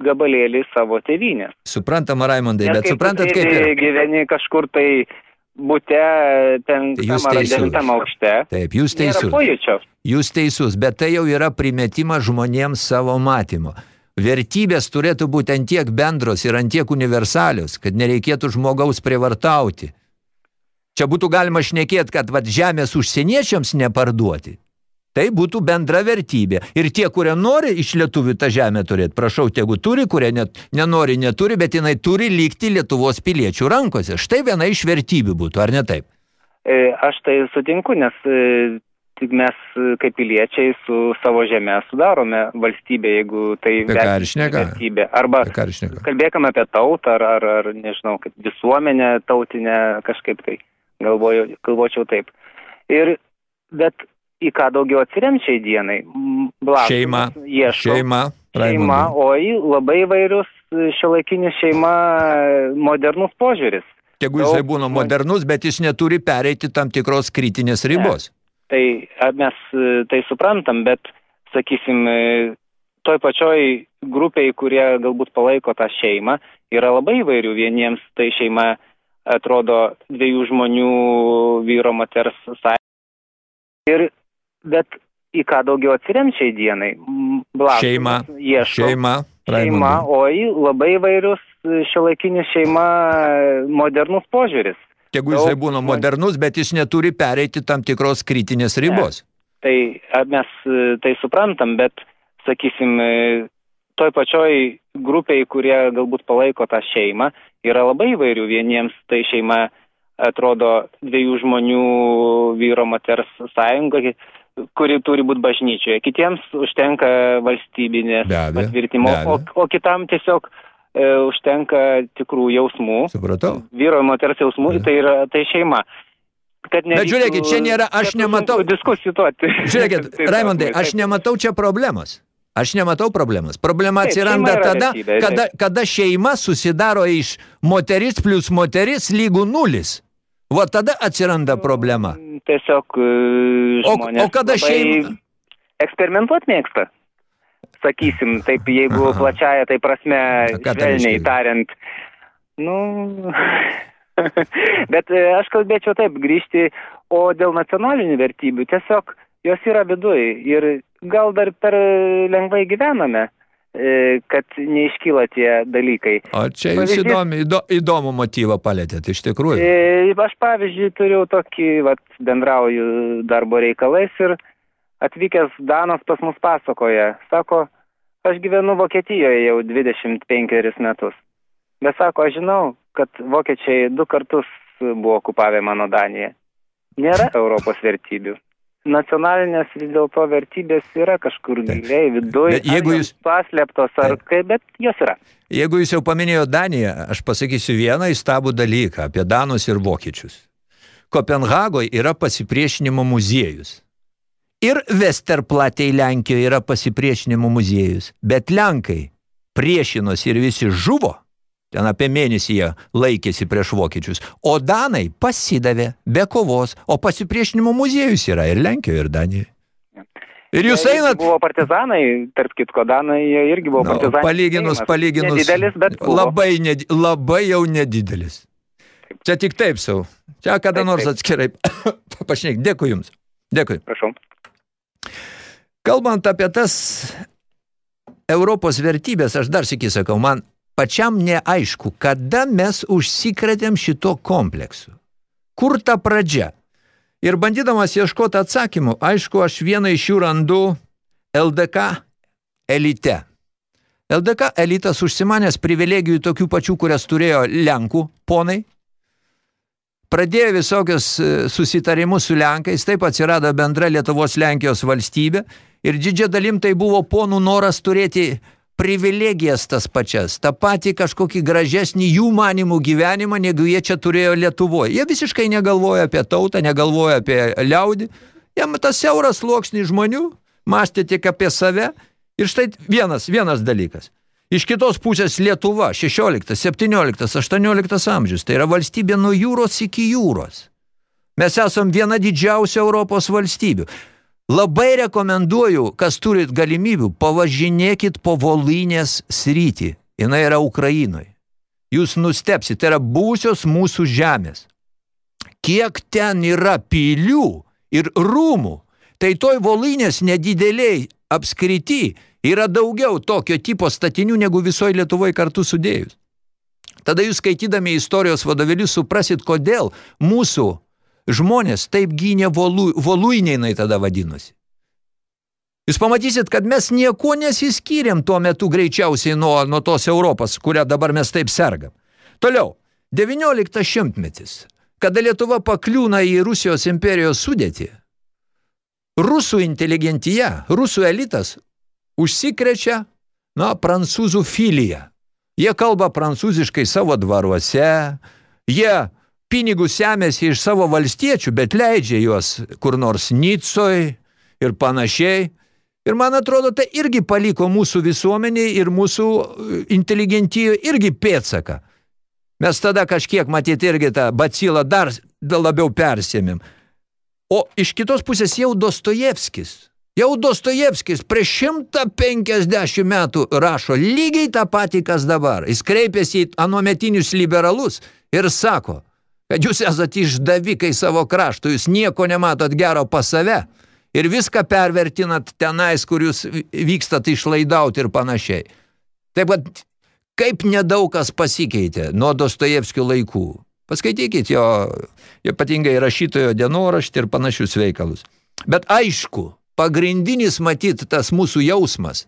gabalėlį savo tėvynės. Suprantama, Raimondai, Nes bet suprantat, kaip yra? gyveni kažkur tai bute, ten Tai jūs teisus. aukšte. Taip, jūs teisus. Jūs teisus, bet tai jau yra primetimas žmonėms savo matymo. Vertybės turėtų būti ant tiek bendros ir ant tiek universalios, kad nereikėtų žmogaus prievartauti. Čia būtų galima šnekėti, kad vat, žemės užsieniečiams neparduoti. Tai būtų bendra vertybė. Ir tie, kurie nori iš lietuvių tą žemę turėti, prašau, tegu turi, kurie net, nenori, neturi, bet jinai turi likti Lietuvos piliečių rankose. Štai viena iš vertybių būtų, ar ne taip? E, Aš tai sutinku, nes e, mes e, kaip piliečiai su savo žemė sudarome valstybę, jeigu tai vertybė. Arba kalbėkime apie tautą ar, ar, ar nežinau, kaip visuomenę tautinę kažkaip tai galvoju, galvočiau taip. Ir, bet į ką daugiau atsirem šiai dienai? M, blaškomas, Šeima, ieško. šeima, Šeima, o į labai vairius šiuolaikinis šeima modernus požiūris. Tegu jisai būna modernus, bet jis neturi pereiti tam tikros kritinės ribos. Tai a, mes e, tai suprantam, bet, sakysim, e, toj pačioj grupiai, kurie galbūt palaiko tą šeimą, yra labai įvairių. Vieniems tai šeima atrodo dviejų žmonių vyro moters sąjunga. Ir, bet į ką daugiau atsirem šiai dienai? M, blaškomas, Šeima, ieško. Šeima, Šeima, o į labai vairius šiuolaikinis šeima modernus požiūris. Tegu jisai būna modernus, bet jis neturi pereiti tam tikros kritinės ribos. Tai a, mes e, tai suprantam, bet, sakysim, e, toj pačioj grupiai, kurie galbūt palaiko tą šeimą, yra labai įvairių. Vieniems tai šeima atrodo dviejų žmonių vyro moters sąjunga, kuri turi būti bažnyčioje. Kitiems užtenka valstybinės Be patvirtimo, be o, o kitam tiesiog e, užtenka tikrų jausmų, Supratau. vyro ir moters jausmų, tai yra tai šeima. Kad Bet žiūrėkit, čia nėra- aš nematau- sunku Diskutuoti. Žiūrėkit, Taip, Raimondai, taip. aš nematau čia problemos. Aš nematau problemos. Problema Taip, atsiranda yra tada, vertybė, kada, kada šeima susidaro iš moteris plus moteris lygų nulis. Va tada atsiranda problema. Tiesiog e, O- žmonės o kada šeima- eksperimentuot mėgsta. Sakysim, taip, jeigu Aha. plačiaja, tai prasme, švelniai tariant. Nu, bet e, aš kalbėčiau taip, grįžti, o dėl nacionalinių vertybių, tiesiog jos yra viduj ir gal dar per lengvai gyvename, kad neiškyla tie dalykai. O čia jūs Pavyzdys- įdomi, įdo, įdomų motyvą palėtėt, iš tikrųjų. E, Aš pavyzdžiui turiu tokį, vat, bendrauju darbo reikalais ir atvykęs Danas pas mus pasakoja, sako, aš gyvenu Vokietijoje jau 25 metus. Bet sako, aš žinau, kad vokiečiai du kartus buvo okupavę mano Daniją. Nėra Europos vertybių. Nacionalinės vis dėlto vertybės yra kažkur giliai viduje. Jeigu jūs- Paslėptos ar Taip. kaip, bet jos yra. Jeigu jūs jau paminėjo Daniją, aš pasakysiu vieną įstabų dalyką apie Danus ir Vokiečius. Kopenhagoje yra pasipriešinimo muziejus. Ir Westerplatei Lenkijoje yra pasipriešinimo muziejus. Bet Lenkai priešinosi ir visi žuvo. Ten apie mėnesį jie laikėsi prieš vokiečius. O Danai pasidavė be kovos. O pasipriešinimo muziejus yra ir Lenkijoje, ir Danijoje. Ir jūs Jie einat... Buvo partizanai, tarp kitko, Danai jie irgi buvo Nu, partizanai. palyginus, palyginus. Nedidelis, bet buvo. labai, ned, labai jau nedidelis. Čia tik taip savo. Čia kada Taip, nors taip. atskirai pašnėk. Dėkui Jums. Dėkui. Prašau. Kalbant apie tas Europos vertybės, aš dar sėki sakau, man pačiam neaišku, kada mes užsikretėm šito kompleksu. Kur ta pradžia? Ir bandydamas ieškoti atsakymų, aišku, aš vieną iš jų randu LDK elite. LDK elitas užsimanęs privilegijų tokių pačių, kurias turėjo Lenkų ponai, pradėjo visokius e, susitarimus su Lenkais, taip atsirado bendra Lietuvos Lenkijos valstybė ir didžia dalim tai buvo ponų noras turėti privilegijas tas pačias, tą patį kažkokį gražesnį jų manimų gyvenimą, negu jie čia turėjo Lietuvoje. Jie visiškai negalvoja apie tautą, negalvoja apie liaudį. Jam tas siauras sluoksnis žmonių mąstė tik apie save. Ir štai vienas, vienas dalykas. Iš kitos pusės Lietuva, 16, 17, 18 amžius, tai yra valstybė nuo jūros iki jūros. Mes esam viena didžiausia Europos valstybių. Labai rekomenduoju, kas turit galimybių, pavažinėkit po Volynės sritį. Jis yra Ukrainoje. Jūs nustepsit, tai yra būsios mūsų žemės. Kiek ten yra pilių ir rūmų, tai toj Volynės nedideliai apskrity yra daugiau tokio tipo statinių negu visoje Lietuvoje kartu sudėjus. Tada jūs skaitydami istorijos vadovėlius suprasit, kodėl mūsų žmonės taip gynė volų, voluinė tada vadinosi. Jūs pamatysit, kad mes nieko nesiskyrėm tuo metu greičiausiai nuo, nuo tos Europos, kurią dabar mes taip sergam. Toliau, 19 šimtmetis, kada Lietuva pakliūna į Rusijos imperijos sudėtį, rusų inteligentyje, rusų elitas užsikrečia, na, prancūzų filiją. Jie kalba prancūziškai savo dvaruose, jie pinigus semėsi iš savo valstiečių, bet leidžia juos kur nors Nicoj ir panašiai. Ir man atrodo, tai irgi paliko mūsų visuomeniai ir mūsų inteligentijoje irgi pėtsaką. Mes tada kažkiek, matyti, irgi tą bacilą dar labiau persėmėm. O iš kitos pusės jau Dostojevskis. Jau Dostojevskis prieš 150 metų rašo lygiai tą patį, kas dabar. Jis kreipėsi į anometinius liberalus ir sako, kad jūs esate išdavikai savo krašto, jūs nieko nematot gero pas save ir viską pervertinat tenais, kur jūs vykstat išlaidauti ir panašiai. Taip pat, kaip nedaug kas pasikeitė nuo Dostojevskio laikų. Paskaitykit jo, ypatingai rašytojo dienoraštį ir panašius veikalus. Bet aišku, pagrindinis matyt tas mūsų jausmas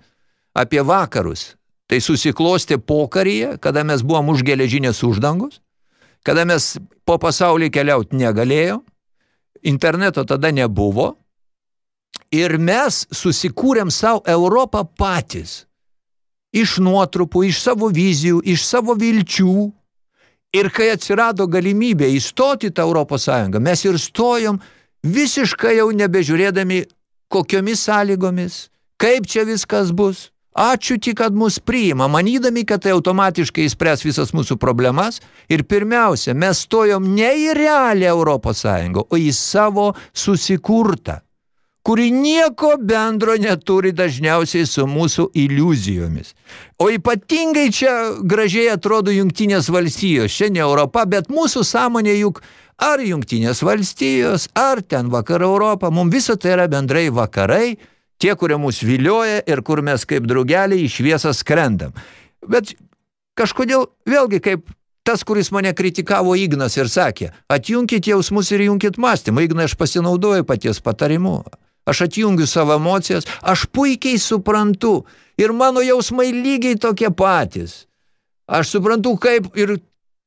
apie vakarus, tai susiklostė pokaryje, kada mes buvom už geležinės uždangus, kada mes po pasaulį keliauti negalėjo, interneto tada nebuvo, ir mes susikūrėm savo Europą patys. Iš nuotrupų, iš savo vizijų, iš savo vilčių. Ir kai atsirado galimybė įstoti tą Europos Sąjungą, mes ir stojom visiškai jau nebežiūrėdami kokiomis sąlygomis, kaip čia viskas bus. Ačiū tik, kad mus priima, manydami, kad tai automatiškai įspręs visas mūsų problemas. Ir pirmiausia, mes stojom ne į realią Europos Sąjungą, o į savo susikurtą, kuri nieko bendro neturi dažniausiai su mūsų iliuzijomis. O ypatingai čia gražiai atrodo jungtinės valstijos, čia ne Europa, bet mūsų sąmonė juk ar jungtinės valstijos, ar ten vakarų Europa, mums viso tai yra bendrai vakarai, tie, kurie mus vilioja ir kur mes kaip draugeliai iš šviesą skrendam. Bet kažkodėl vėlgi kaip tas, kuris mane kritikavo Ignas ir sakė, atjunkit jausmus ir junkit mąstymą. Ignai, aš pasinaudoju paties patarimu. Aš atjungiu savo emocijas, aš puikiai suprantu ir mano jausmai lygiai tokie patys. Aš suprantu, kaip ir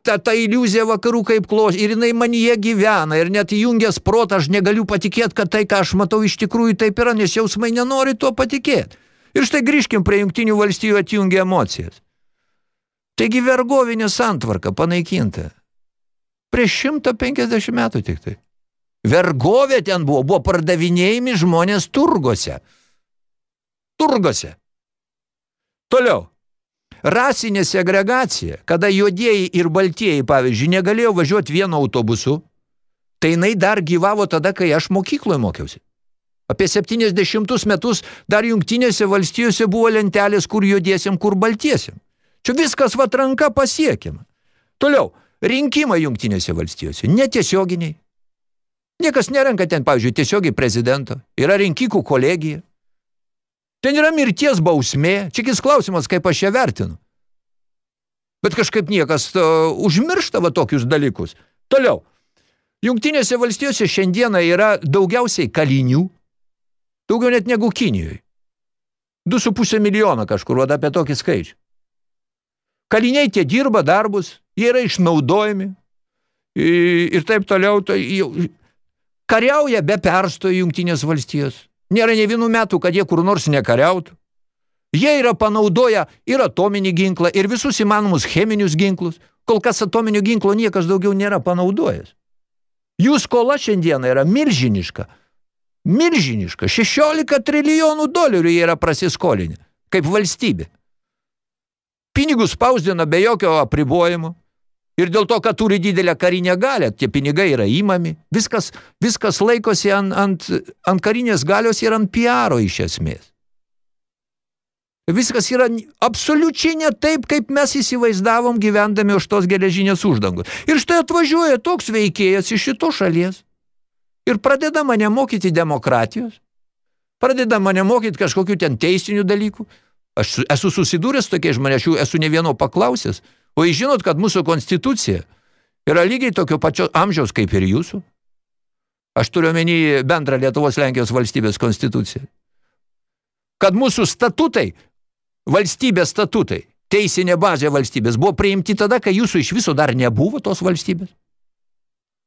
ta, ta iliuzija vakarų kaip klos, ir jinai manyje gyvena, ir net įjungęs protą aš negaliu patikėti, kad tai, ką aš matau, iš tikrųjų taip yra, nes jausmai nenori tuo patikėti. Ir štai grįžkim prie jungtinių valstijų atjungia emocijas. Taigi vergovinė santvarka panaikinta. Prieš 150 metų tik tai. Vergovė ten buvo, buvo pardavinėjami žmonės turgose. Turgose. Toliau. Rasinė segregacija, kada juodieji ir baltieji, pavyzdžiui, negalėjo važiuoti vienu autobusu, tai jinai dar gyvavo tada, kai aš mokykloje mokiausi. Apie 70 metus dar jungtinėse valstijose buvo lentelės, kur juodiesiam, kur baltiesiam. Čia viskas va ranka pasiekiama. Toliau, rinkimai jungtinėse valstijose, netiesioginiai. Niekas nerenka ten, pavyzdžiui, tiesiogiai prezidento. Yra rinkikų kolegija. Ten yra mirties bausmė. Čia kis klausimas, kaip aš ją vertinu. Bet kažkaip niekas uh, užmiršta va tokius dalykus. Toliau. Jungtinėse valstijose šiandieną yra daugiausiai kalinių. Daugiau net negu Kinijoje. 2,5 milijono kažkur, va apie tokį skaičių. Kaliniai tie dirba darbus, jie yra išnaudojami ir taip toliau. Tai kariauja be perstojo jungtinės valstijos. Nėra ne vienų metų, kad jie kur nors nekariautų. Jie yra panaudoję ir atominį ginklą, ir visus įmanomus cheminius ginklus. Kol kas atominio ginklo niekas daugiau nėra panaudojęs. Jų skola šiandieną yra milžiniška. Milžiniška. 16 trilijonų dolerių jie yra prasiskolinę, kaip valstybė. Pinigus spausdina be jokio apribojimo. Ir dėl to, kad turi didelę karinę galę, tie pinigai yra įmami, viskas, viskas laikosi ant, ant, ant karinės galios ir ant piaro iš esmės. Viskas yra absoliučiai ne taip, kaip mes įsivaizdavom gyvendami už tos geležinės uždangos. Ir štai atvažiuoja toks veikėjas iš šito šalies ir pradeda mane mokyti demokratijos, pradeda mane mokyti kažkokių ten teisinių dalykų. Aš esu susidūręs tokie žmonės, aš jų esu ne vieno paklausęs – O jūs žinot, kad mūsų konstitucija yra lygiai tokio pačio amžiaus kaip ir jūsų? Aš turiu omeny bendrą Lietuvos Lenkijos valstybės konstituciją. Kad mūsų statutai, valstybės statutai, teisinė bazė valstybės buvo priimti tada, kai jūsų iš viso dar nebuvo tos valstybės.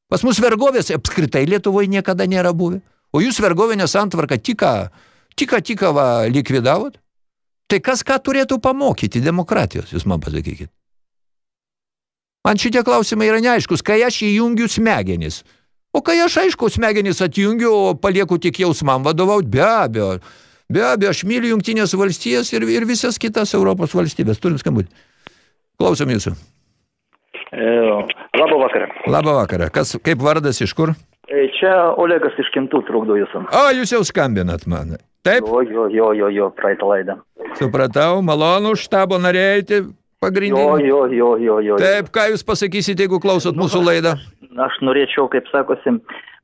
Pas mus vergovės apskritai Lietuvoje niekada nėra buvę. O jūs vergovinę santvarką tik ką, tik va likvidavot? Tai kas ką turėtų pamokyti demokratijos, jūs man pasakykit. Man šitie klausimai yra neaiškus, kai aš įjungiu smegenis. O kai aš aišku smegenis atjungiu, o palieku tik jausmam vadovauti, be abejo. Be abejo, aš myliu jungtinės valstijas ir, ir visas kitas Europos valstybės. Turim skambutį. Klausom jūsų. E, labą vakarą. Labą vakarą. Kas, kaip vardas, iš kur? E, čia Olegas iš Kintų trukdo jūsų. O, jūs jau skambinat man. Taip? Jo, jo, jo, jo, jo praeitą laidą. Supratau, malonu, štabo norėjai, pagrindinį. Jo, jo, jo, jo, jo. Taip, ką jūs pasakysite, jeigu klausot mūsų laidą? Aš norėčiau, kaip sakosi,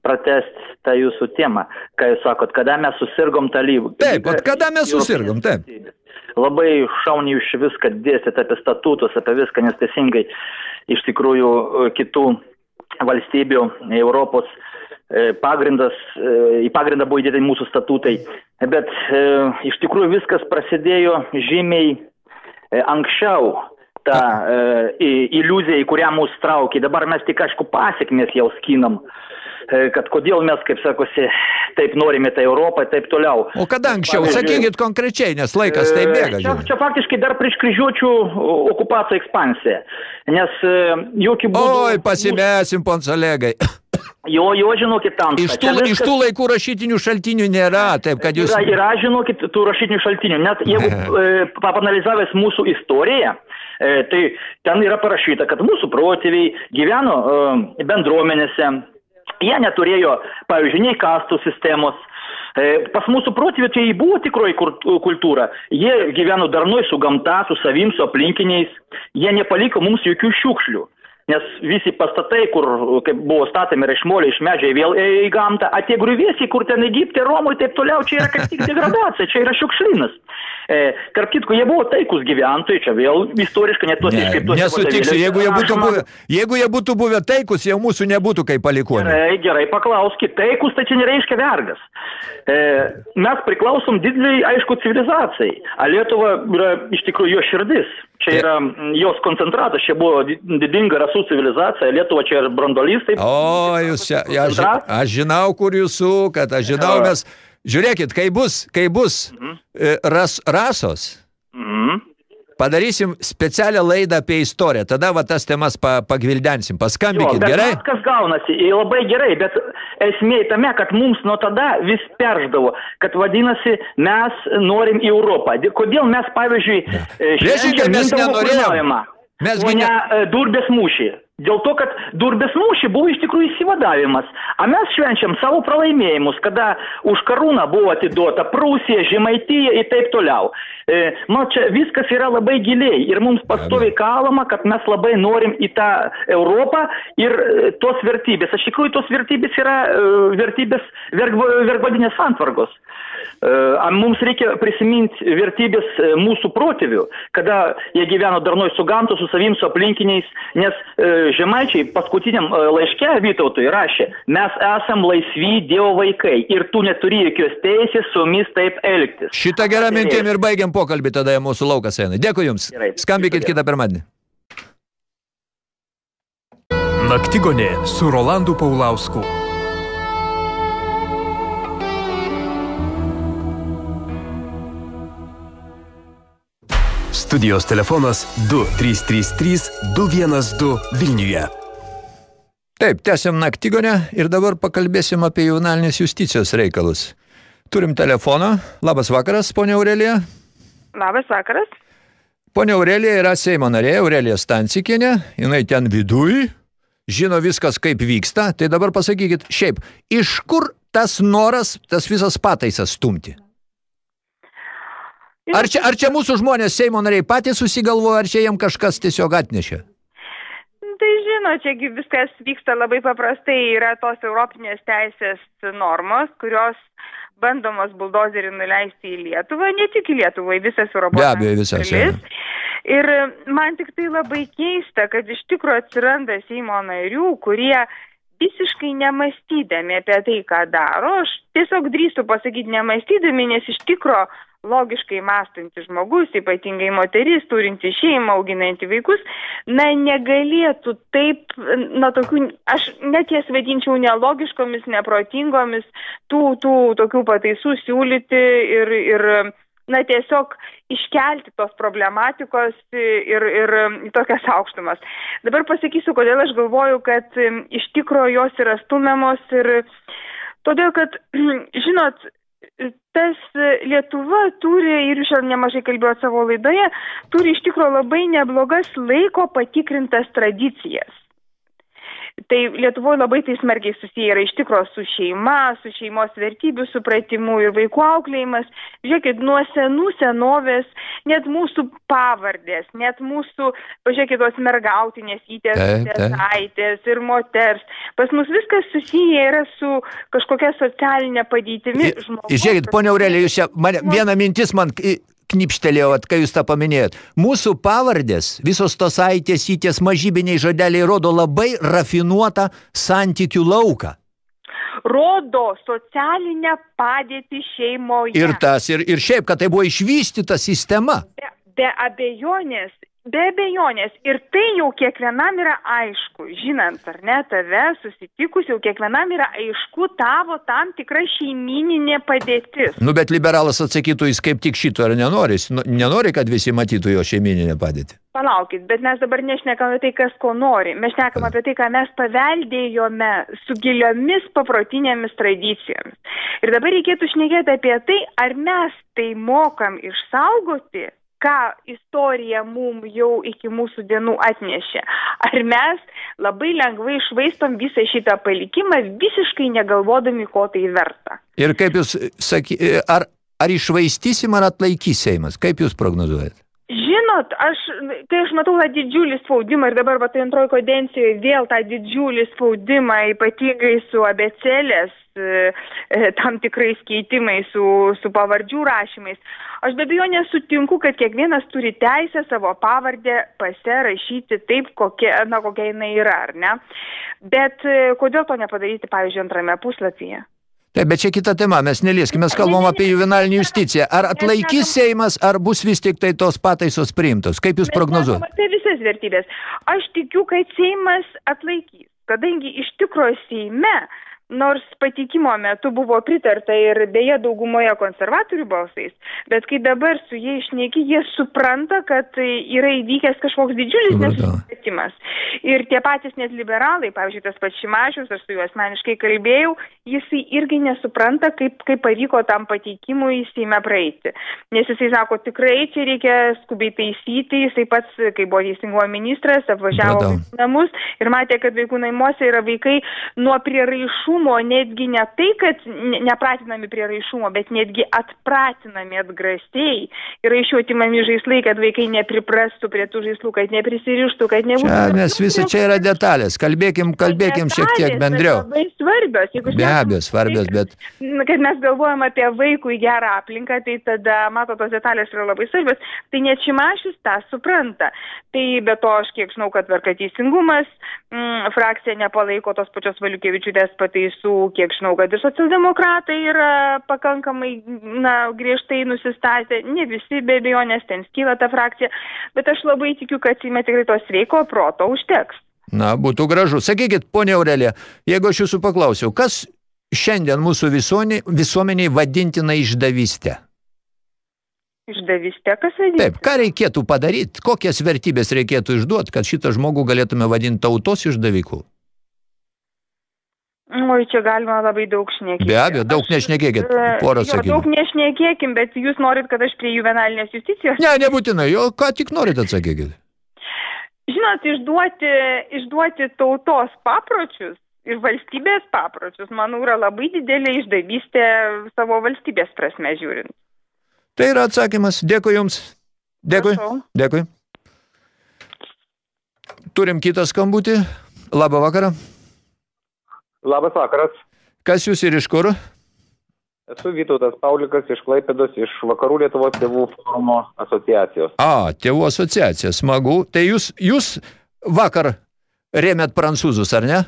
pratesti tą jūsų temą, ką jūs sakot, kada mes susirgom tą lygų. Taip, at kada mes susirgom, taip. Labai šauniai jūs viską dėstėte apie statutus, apie viską, nes teisingai iš tikrųjų kitų valstybių Europos e, pagrindas, e, į pagrindą buvo įdėti mūsų statutai, bet e, iš tikrųjų viskas prasidėjo žymiai E, anksčiau ta e, iliuzija, į kurią mus traukė. Dabar mes tik, aišku, pasiekmes jau skinam e, kad kodėl mes, kaip sakosi, taip norime tą Europą, taip toliau. O kada anksčiau, sakykit konkrečiai, nes laikas tai bėga. Čia, čia faktiškai dar prieš kryžiuočių okupacijų ekspansiją, nes jokių būdų... Oi, pasimesim, pons Olegai. Jo, jo, žinokit, tam. Iš tų, viskas... iš tų laikų rašytinių šaltinių nėra, taip kad jūs... Yra, yra žinokit, tų rašytinių šaltinių. Net jeigu e, papanalizavęs mūsų istoriją, e, tai ten yra parašyta, kad mūsų protėviai gyveno e, bendruomenėse, jie neturėjo, pavyzdžiui, nei kastų sistemos, e, Pas mūsų protėvių tai buvo tikroji kultūra. Jie gyveno darnoj su gamta, su savim, su aplinkiniais. Jie nepaliko mums jokių šiukšlių nes visi pastatai, kur kaip buvo statomi yra iš molio, iš medžio, vėl į gamtą, o tie griuvėsiai, kur ten Egipte, Romoje ir taip toliau, čia yra kaip tik degradacija, čia yra šiukšlinas. E, tarp kitko, jie buvo taikus gyventojai, čia vėl istoriškai net tuose Ne, iškreiptuose nesutiksiu, jeigu jie, būtų rašoma. buvę, jeigu jie būtų buvę taikus, jau mūsų nebūtų kaip palikonių. Gerai, gerai, paklauskit, taikus tai čia nereiškia vergas. E, mes priklausom dideliai, aišku, civilizacijai. A Lietuva yra iš tikrųjų jo širdis. Čia yra jos koncentratas, čia buvo di- didinga rasų civilizacija, Lietuva čia ir brandolys. Taip, O, jūs čia, aš, aš žinau, kur jūs sukat, aš žinau, mes, žiūrėkit, kai bus, kai bus e, ras, rasos, Mhm. padarysim specialią laidą apie istoriją, tada va tas temas pa, pagvildensim, Jo, paskambinkit, bet gerai? Kas gaunasi, ir labai gerai, bet esmė tame, kad mums nuo tada vis perždavo, kad vadinasi, mes norim į Europą. Kodėl mes, pavyzdžiui, švenčiam mes Mindaugo nenorėjom. karūnavimą, Mes o ne ne- Durbės mūšį. Dėl to, kad Durbės mūšį buvo iš tikrųjų įsivadavimas. O mes švenčiam savo pralaimėjimus, kada už karūną buvo atiduota Prūsija, Žemaitija ir taip toliau. E, nu, čia viskas yra labai giliai ir mums pastoviai kalama, kad mes labai norim į tą Europą ir e, tos vertybės. Aš tikrųjų, tos vertybės yra e, vertybės vergvadinės santvarkos. A Mums reikia prisiminti vertybės e, mūsų protėvių, kada jie gyveno darnoj su gamtu, su savim, su aplinkiniais, nes žemaičiai paskutiniam laiške Vytautui rašė, mes esam laisvi Dievo vaikai ir tu neturi jokios teisės su mumis taip elgtis. Šitą gerą mintim ir baigiam pokalbį, tada mūsų laukas eina. Dėkui Jums. Gerai. Skambykit kitą pirmadienį. Naktigonė su Rolandu Paulausku. Studijos telefonas 2333 212 Vilniuje. Taip, tęsiam naktigonę ir dabar pakalbėsim apie jaunalinės justicijos reikalus. Turim telefoną. Labas vakaras, ponia Aurelija. Labas vakaras. Ponia Aurelija yra Seimo narė, Aurelija Stancikienė, jinai ten viduj, žino viskas kaip vyksta, tai dabar pasakykit, šiaip, iš kur tas noras, tas visas pataisas stumti? Ar čia, ar čia mūsų žmonės Seimo nariai patys susigalvojo, ar čia jiem kažkas tiesiog atnešė? Tai žino, čiagi viskas vyksta labai paprastai, yra tos europinės teisės normos, kurios bandomos buldozerį nuleisti į Lietuvą, ne tik į Lietuvą, į visas Europos Be abejo, visas. Ir man tik tai labai keista, kad iš tikrųjų atsiranda Seimo narių, kurie visiškai nemastydami apie tai, ką daro, aš tiesiog drįstu pasakyti nemastydami, nes iš tikrųjų logiškai mąstantis žmogus, ypatingai moteris, turinti šeimą, auginanti vaikus, na, negalėtų taip, na, tokių, aš net jas vadinčiau nelogiškomis, neprotingomis, tų, tų tokių pataisų siūlyti ir, ir na, tiesiog iškelti tos problematikos ir, ir tokias aukštumas. Dabar pasakysiu, kodėl aš galvoju, kad iš tikro jos yra stumiamos ir todėl, kad, žinot, tas Lietuva turi, ir jūs šiandien nemažai kalbėjot savo laidoje, turi iš tikrųjų labai neblogas laiko patikrintas tradicijas. Tai Lietuvoje labai tai smarkiai susiję yra iš tikrųjų su šeima, su šeimos vertybių supratimu ir vaikų auklėjimas. Žiūrėkit, nuo senų senovės net mūsų pavardės, net mūsų, pažiūrėkit, tos mergautinės įtės, tesaitės ir moters. Pas mus viskas susiję yra su kažkokia socialinė padėtimi. žmogaus- Žiūrėkit, ponia Aurelija, jūs čia, mane, viena mintis man knipštelėjo, vat, kai jūs tą paminėjot. Mūsų pavardės, visos tos aitės, įties mažybiniai žodeliai rodo labai rafinuotą santykių lauką. rodo socialinę padėtį šeimoje. Ir tas, ir, ir šiaip, kad tai buvo išvystyta sistema. Be, be abejonės, be abejonės. Ir tai jau kiekvienam yra aišku. Žinant, ar ne, tave susitikus, jau kiekvienam yra aišku tavo tam tikra šeimininė padėtis. Nu, bet liberalas atsakytų, jis kaip tik šito ar nenori. Nu- nenori, kad visi matytų jo šeimininę padėtį. Palaukit, bet mes dabar nešnekam apie tai, kas ko nori. Mes šnekam apie tai, ką mes paveldėjome su giliomis paprotinėmis tradicijomis. Ir dabar reikėtų šnekėti apie tai, ar mes tai mokam išsaugoti, ką istorija mum jau iki mūsų dienų atnešė. Ar mes labai lengvai išvaistom visą šitą palikimą, visiškai negalvodami, ko tai verta. Ir kaip jūs saky, ar, ar išvaistysim, ar atlaikys Seimas? Kaip jūs prognozuojat? Žinot, aš, kai aš matau tą didžiulį spaudimą ir dabar va tai antroji kodencijoje vėl tą didžiulį spaudimą, ypatingai su abecelės tam tikrais keitimais, su, su pavardžių rašymais. Aš be abejo nesutinku, kad kiekvienas turi teisę savo pavardę pasirašyti taip, kokia, na, kokia jinai yra, ar ne? Bet e, kodėl to nepadaryti, pavyzdžiui, antrame puslapyje? Taip, bet čia kita tema, mes nelieskime, mes kalbam apie juvenalinį justiciją. Ar atlaikys Seimas, ar bus vis tik tai tos pataisos priimtos? Kaip jūs prognozuojate? Apie visas vertybės. Aš tikiu, kad Seimas atlaikys, kadangi iš tikrųjų Seime nors patikimo metu buvo pritarta ir beje daugumoje konservatorių balsais, bet kai dabar su jie išneki, jie supranta, kad yra įvykęs kažkoks didžiulis nesusipratimas. Ir tie patys net liberalai, pavyzdžiui, tas pats Šimašius, aš su juo asmeniškai kalbėjau, jisai irgi nesupranta, kaip, kaip pavyko tam pateikimui įsime praeiti. Nes jisai sako, tikrai čia reikia skubiai taisyti, jisai pats, kai buvo teisingumo ministras, apvažiavo namus ir matė, kad vaikų naimuose yra vaikai nuo prieraišumo raišumo netgi ne tai, kad nepratinami prie raišumo, bet netgi atpratinami atgrasiai ir išjuotimami žaislai, kad vaikai nepriprastų prie tų žaislų, kad neprisirištų, kad nebūtų. Čia, nes visa čia yra detalės. Kalbėkim, kalbėkim detalės, šiek tiek bendriau. Labai svarbios. Jeigu Be abejo, svarbios, bet... Kad mes galvojam apie vaikų į gerą aplinką, tai tada, mato, tos detalės yra labai svarbios. Tai net Šimašius tą supranta. Tai be to, aš kiek žinau, kad tvarka teisingumas, mm, frakcija nepalaiko tos pačios Valiukevičiūtės pataisų kiek žinau, kad ir socialdemokratai yra pakankamai na, griežtai nusistatę, ne visi be abejonės ten skyla ta frakcija, bet aš labai tikiu, kad įme tikrai to sveiko proto užteks. Na, būtų gražu. Sakykit, ponia Aurelė, jeigu aš jūsų paklausiau, kas šiandien mūsų visuomeniai vadintina išdavystė? Išdavystė, kas vadinti? Taip, ką reikėtų padaryti, kokias vertybės reikėtų išduoti, kad šitą žmogų galėtume vadinti tautos išdaviku? Oi, čia galima labai daug šnekėti. Be abejo, daug nešnekėkit, porą sakinių. Daug nešnekėkim, bet jūs norit, kad aš prie juvenalinės justicijos? Ne, nebūtinai, jo, ką tik norit atsakykit. Žinot, išduoti, išduoti tautos papročius ir valstybės papročius, manau, yra labai didelė išdavystė savo valstybės prasme žiūrint. Tai yra atsakymas. Dėkui Jums. Dėkui. Prašau. Dėkui. Turim kitą skambutį. Labą vakarą. Labas vakaras. Kas jūs ir iš kur? Esu Vytautas Paulikas iš Klaipėdos, iš Vakarų Lietuvos tėvų forumo asociacijos. A, tėvų asociacija, smagu. Tai jūs, jūs vakar rėmėt prancūzus, ar ne?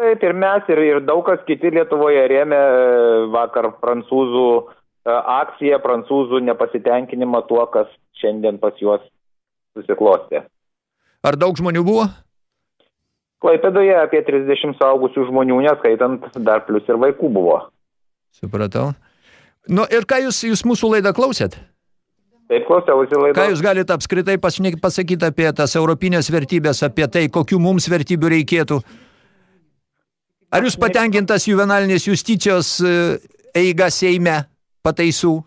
Taip, ir mes, ir, ir daug kas kiti Lietuvoje rėmė e, vakar prancūzų e, akciją, prancūzų nepasitenkinimą tuo, kas šiandien pas juos susiklostė. Ar daug žmonių buvo? Klaipėdoje apie 30 saugusių žmonių, neskaitant dar plus ir vaikų buvo. Supratau. Nu ir ką jūs, jūs mūsų laidą klausėt? Taip, klausiausi laidą. Ką jūs galite apskritai pasakyti apie tas europinės vertybės, apie tai, kokių mums vertybių reikėtų? Ar jūs patenkintas juvenalinės justicijos e, eiga Seime pataisų?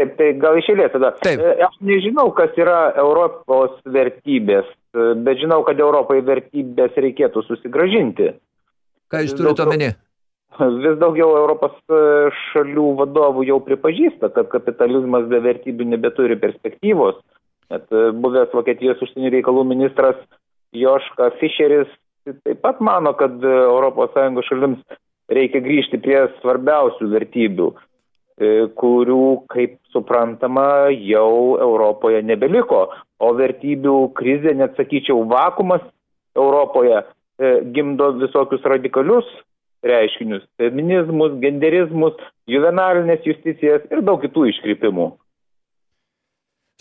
Taip, tai gal išėlės tada. Taip. E, aš nežinau, kas yra Europos vertybės bet žinau, kad Europai vertybės reikėtų susigražinti. Ką jūs turite omeny? Vis daugiau Europos e, šalių vadovų jau pripažįsta, kad kapitalizmas be vertybių nebeturi perspektyvos. Net e, buvęs Vokietijos užsienio reikalų ministras Joška Fischeris taip pat mano, kad ES šalims reikia grįžti prie svarbiausių vertybių E, kurių, kaip suprantama, jau Europoje nebeliko. O vertybių krizė, net sakyčiau, vakumas Europoje e, gimdo visokius radikalius reiškinius - feminizmus, genderizmus, juvenalinės justicijas ir daug kitų iškrypimų,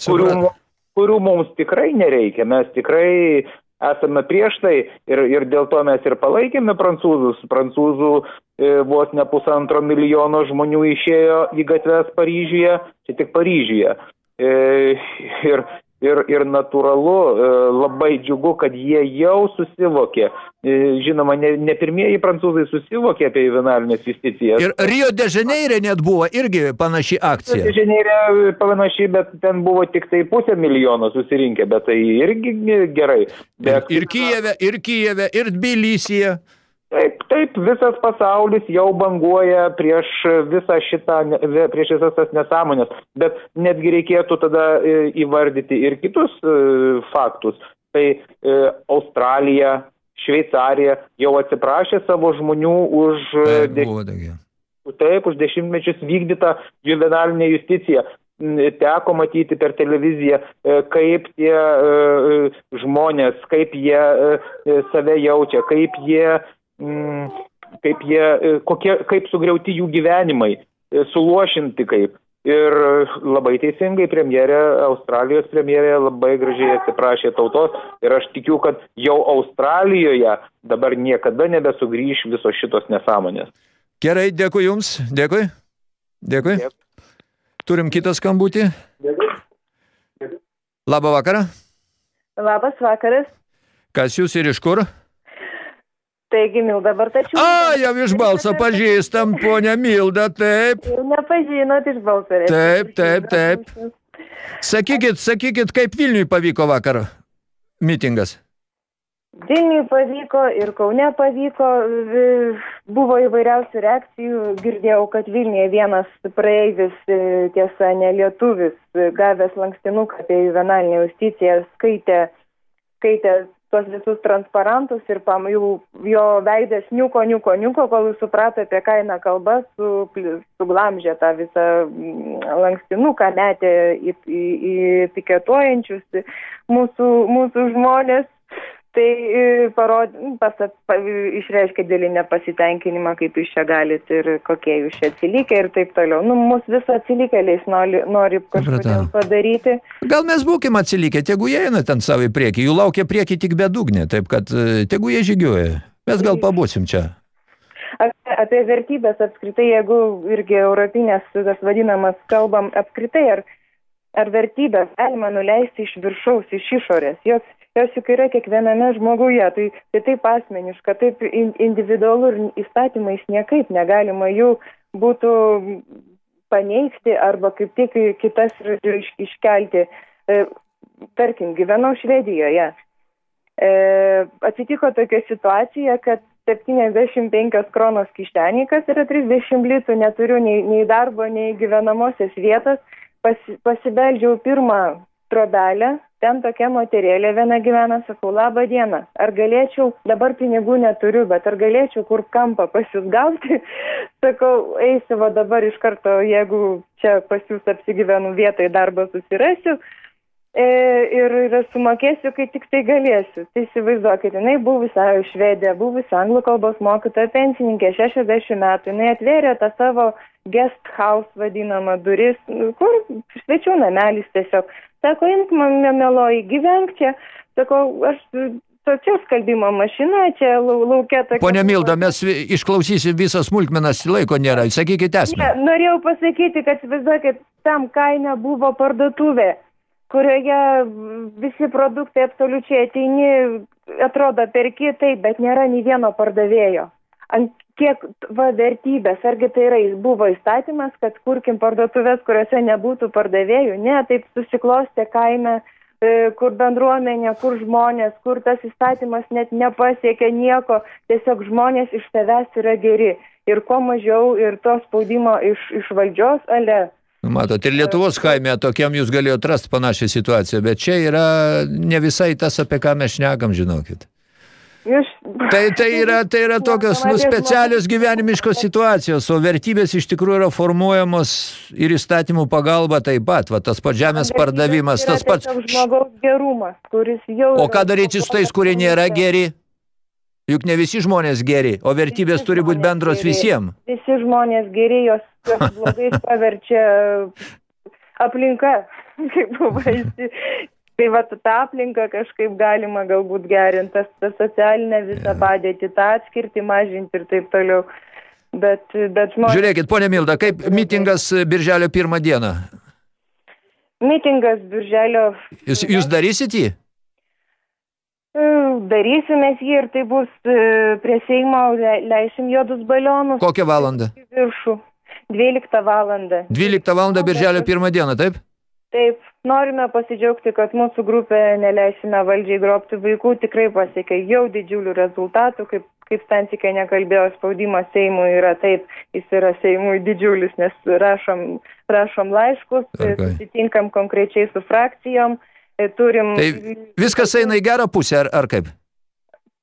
kurių, kurių mums tikrai nereikia. Mes tikrai esame prieš tai ir, ir dėl to mes ir palaikėme prancūzus. Prancūzų e, vos ne pusantro milijono žmonių išėjo į gatves Paryžiuje, čia tik Paryžiuje. E, ir, ir, ir natūralu, e, labai džiugu, kad jie jau susivokė. E, žinoma, ne, ne pirmieji prancūzai susivokė apie juvenalinės justicijas. Ir Rio de Janeire net buvo irgi panaši akcija. Rio de Janeire panaši, bet ten buvo tik tai pusę milijono susirinkę, bet tai irgi gerai. Bet... Ir Kijeve, ir Kijeve, ir Tbilisyje. Taip, taip, visas pasaulis jau banguoja prieš visą šitą, prieš visas tas nesąmonės, bet netgi reikėtų tada e, įvardyti ir kitus e, faktus. Tai e, Australija Šveicarija jau atsiprašė savo žmonių už, Taip, taip, už dešimtmečius vykdytą juvenalinę justiciją. M, Teko matyti per televiziją, kaip tie žmonės, kaip jie save jaučia, kaip jie, kaip jie, e, kokie, kaip sugriauti jų gyvenimai, e, suluošinti kaip. Ir labai teisingai premjerė, Australijos premjerė labai gražiai atsiprašė tautos ir aš tikiu, kad jau Australijoje dabar niekada nebesugrįž visos šitos nesąmonės. Gerai, dėkui Jums, dėkui. Dėkui. Dėkui. Turim kitą skambutį. Labą vakarą. Labas vakaras. Kas Jūs ir iš kur? Taigi, Milda Bartačiūtė. A, jau iš balso pažįstam, ponia Milda, taip. Jau nepažinot iš balso. Taip, taip, taip. Sakykit, sakykit, kaip Vilniui pavyko vakar mitingas? Vilniui pavyko ir Kaune pavyko, buvo įvairiausių reakcijų, girdėjau, kad Vilniuje vienas praeivis, e, tiesa, ne lietuvis, gavęs lankstinuką apie juvenalinę justiciją, skaitė, skaitė tuos visus transparantus ir pam, jau, jo veidas niuko, niuko, niuko, kol jis suprato, apie ką eina kalba, su, suglamžė tą visą mm, lankstinuką, metė į, į, į piketuojančius mūsų, mūsų žmonės. Tai e, parod, pas, pa, išreiškia dėlį nepasitenkinimą, kaip jūs čia galit ir kokie jūs čia atsilikę ir taip toliau. Nu, mus visą atsilikėliais nori, nori kažkodėl padaryti. Gal mes būkim atsilikę, tegu jie eina ten savo į priekį, jų laukia priekį tik bedugnė, taip kad e, tegu jie žygiuoja. Mes gal pabūsim čia. Apie vertybės apskritai, jeigu irgi europinės, tas vadinamas, kalbam apskritai, ar, ar vertybės galima nuleisti iš viršaus, iš išorės. Jos, jos juk yra kiekviename žmoguje, tai, tai taip asmeniška, taip in, individualu ir įstatymais niekaip negalima jų būtų paneigti arba kaip tik kitas iškelti. E, tarkim, gyvenau Švedijoje. E, atsitiko tokia situacija, kad 75 kronos kišeniai, kas yra 30 litų, neturiu nei, nei darbo, nei gyvenamosios vietos, pas, pasibeldžiau pirmą trobelę, ten tokia moterėlė viena gyvena, sakau, labą dieną, ar galėčiau, dabar pinigų neturiu, bet ar galėčiau kur kampą pas jūs gauti, sakau, eisiu va dabar iš karto, jeigu čia pas jūs apsigyvenu vietoj darbą susirasiu, E, ir, ir sumokėsiu, kai tik tai galėsiu. Tai įsivaizduokit, jinai buvusi švedė, buvusi anglų kalbos mokytoja, pensininkė, 60 metų, jinai atvėrė tą savo guest house vadinamą duris, kur svečių namelis tiesiog. Sako, imk man meloji, gyvenk čia. Sako, aš to čia skalbimo mašina, čia lau- laukia tokia. Pone Milda, mes išklausysim visas smulkmenas, laiko nėra. Sakykite esmę. Ne, norėjau pasakyti, kad įsivaizduokit, tam kaime buvo parduotuvė, kurioje visi produktai absoliučiai ateini, atrodo perki taip, bet nėra nei vieno pardavėjo. Ant kiek va, vertybės, argi tai yra, buvo įstatymas, kad kurkim parduotuvės, kuriuose nebūtų pardavėjų. Ne, taip susiklostė kaime, kur bendruomenė, kur žmonės, kur tas įstatymas net nepasiekia nieko, tiesiog žmonės iš savęs yra geri. Ir kuo mažiau ir to spaudimo iš, iš valdžios, ale Nu, Matot, ir Lietuvos kaime tokiam jūs galėjote rasti panašią situaciją, bet čia yra ne visai tas, apie ką mes šnekam, žinokit. Iš... Tai, tai, yra, tai yra tokios nu, specialios gyvenimiškos situacijos, o vertybės iš tikrųjų yra formuojamos ir įstatymų pagalba taip pat. Va, tas pats žemės pardavimas, tas pats... žmogaus gerumas, kuris jau... O ką daryti su tais, kurie nėra geri? Juk ne visi žmonės geri, o vertybės turi būti bendros visiems. Visi žmonės geri, jos blogais paverčia aplinka, kaip baisi. Tai va, tą aplinką kažkaip galima galbūt gerinti, tas, tas socialinę visą padėtį, tą atskirti, mažinti ir taip toliau. Bet, bet žmonės... Žiūrėkit, ponė Milda, kaip mitingas birželio pirmą dieną? Mitingas birželio... Jūs, jūs darysit jį? E, Darysimės jį ir tai bus e, prie Seimo, le- leisim juodus balionus. Kokią valandą? Viršų. 12 valandą. 12 valandą birželio pirmą dieną, taip? Taip, norime pasidžiaugti, kad mūsų grupė neleisime valdžiai grobti vaikų, tikrai pasiekė jau didžiulių rezultatų, kaip, kaip Stansikė nekalbėjo, spaudimas Seimui yra taip, jis yra Seimui didžiulis, nes rašom, rašom laiškus, susitinkam konkrečiai su frakcijom, e, turim... Tai viskas eina į gerą pusę, ar, ar kaip?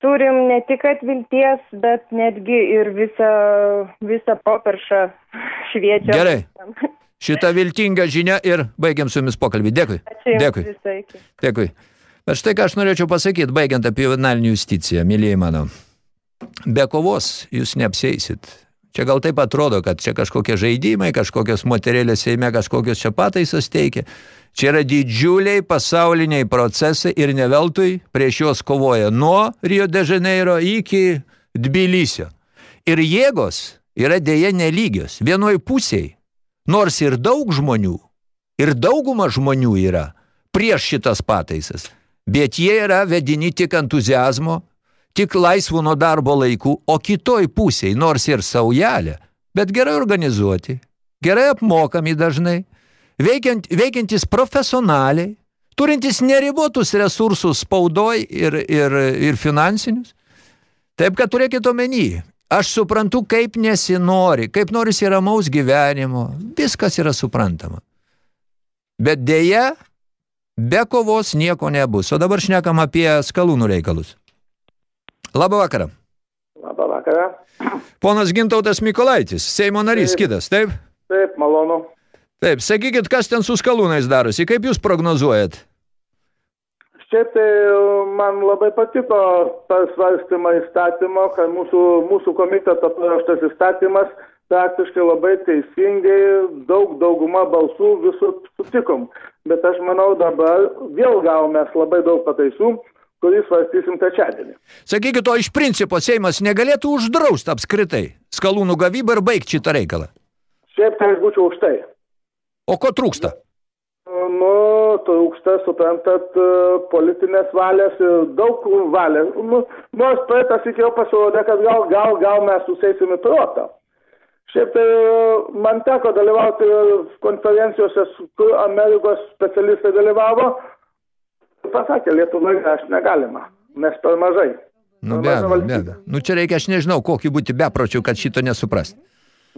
turim ne tik kad vilties, bet netgi ir visą, visą properšą šviečia. Gerai. Šitą viltingą žinią ir baigiam su jumis pokalbį. Dėkui. Dėkui. Dėkui. Bet štai ką aš norėčiau pasakyti, baigiant apie juvenalinį justiciją, mėlyjei mano. Be kovos jūs neapseisit. Čia gal taip atrodo, kad čia kažkokie žaidimai, kažkokios moterėlės Seime, kažkokios čia pataisas teikia. Čia yra didžiuliai pasauliniai procesai ir ne veltui prieš juos kovoja nuo Rio de Janeiro iki Tbilisio. Ir jėgos yra dėje nelygios. Vienoj pusėje, nors ir daug žmonių, ir dauguma žmonių yra prieš šitas pataisas, bet jie yra vedini tik entuzijazmo, tik laisvų nuo darbo laikų, o kitoj pusėje, nors ir saujelė, bet gerai organizuoti, gerai apmokami dažnai, veikiant, veikiantis profesionaliai, turintis neribotus resursus spaudoj ir, ir, ir finansinius. Taip, kad turėkite omeny, aš suprantu, kaip nesinori, kaip norisi ramaus gyvenimo, viskas yra suprantama. Bet dėja, be kovos nieko nebus. O dabar šnekam apie skalūnų reikalus. Labą vakarą. Labą vakarą. Ponas Gintautas Mikolaitis, Seimo narys, Taip. kitas, taip? Taip, malonu. Taip, sakykit, kas ten su skalūnais darosi, kaip jūs prognozuojat? Šiaip tai man labai patiko pasvarstymą įstatymo, kad mūsų, mūsų komiteto paruoštas įstatymas praktiškai labai teisingai, daug dauguma balsų visų sutikom. Bet aš manau dabar vėl gavome labai daug pataisų, kurį svarstysim trečiadienį. Sakykit, o iš principo Seimas negalėtų uždrausti apskritai skalūnų gavybą ir baigti šitą reikalą. Šiaip tai aš būčiau už tai. O ko trūksta? Trūksta, suprantat, politinės valės ir daug valės. Nu, nors praeitas iki jau pasirodė, kad gal, gal, gal mes susėsim į protą. Šiaip tai man teko dalyvauti konferencijose, kur Amerikos specialistai dalyvavo. Pasakė, Lietuvoje aš negalima, nes per mažai. Nu, be abejo. Nu, čia reikia, aš nežinau, kokį būti bepročių, kad šito nesuprast.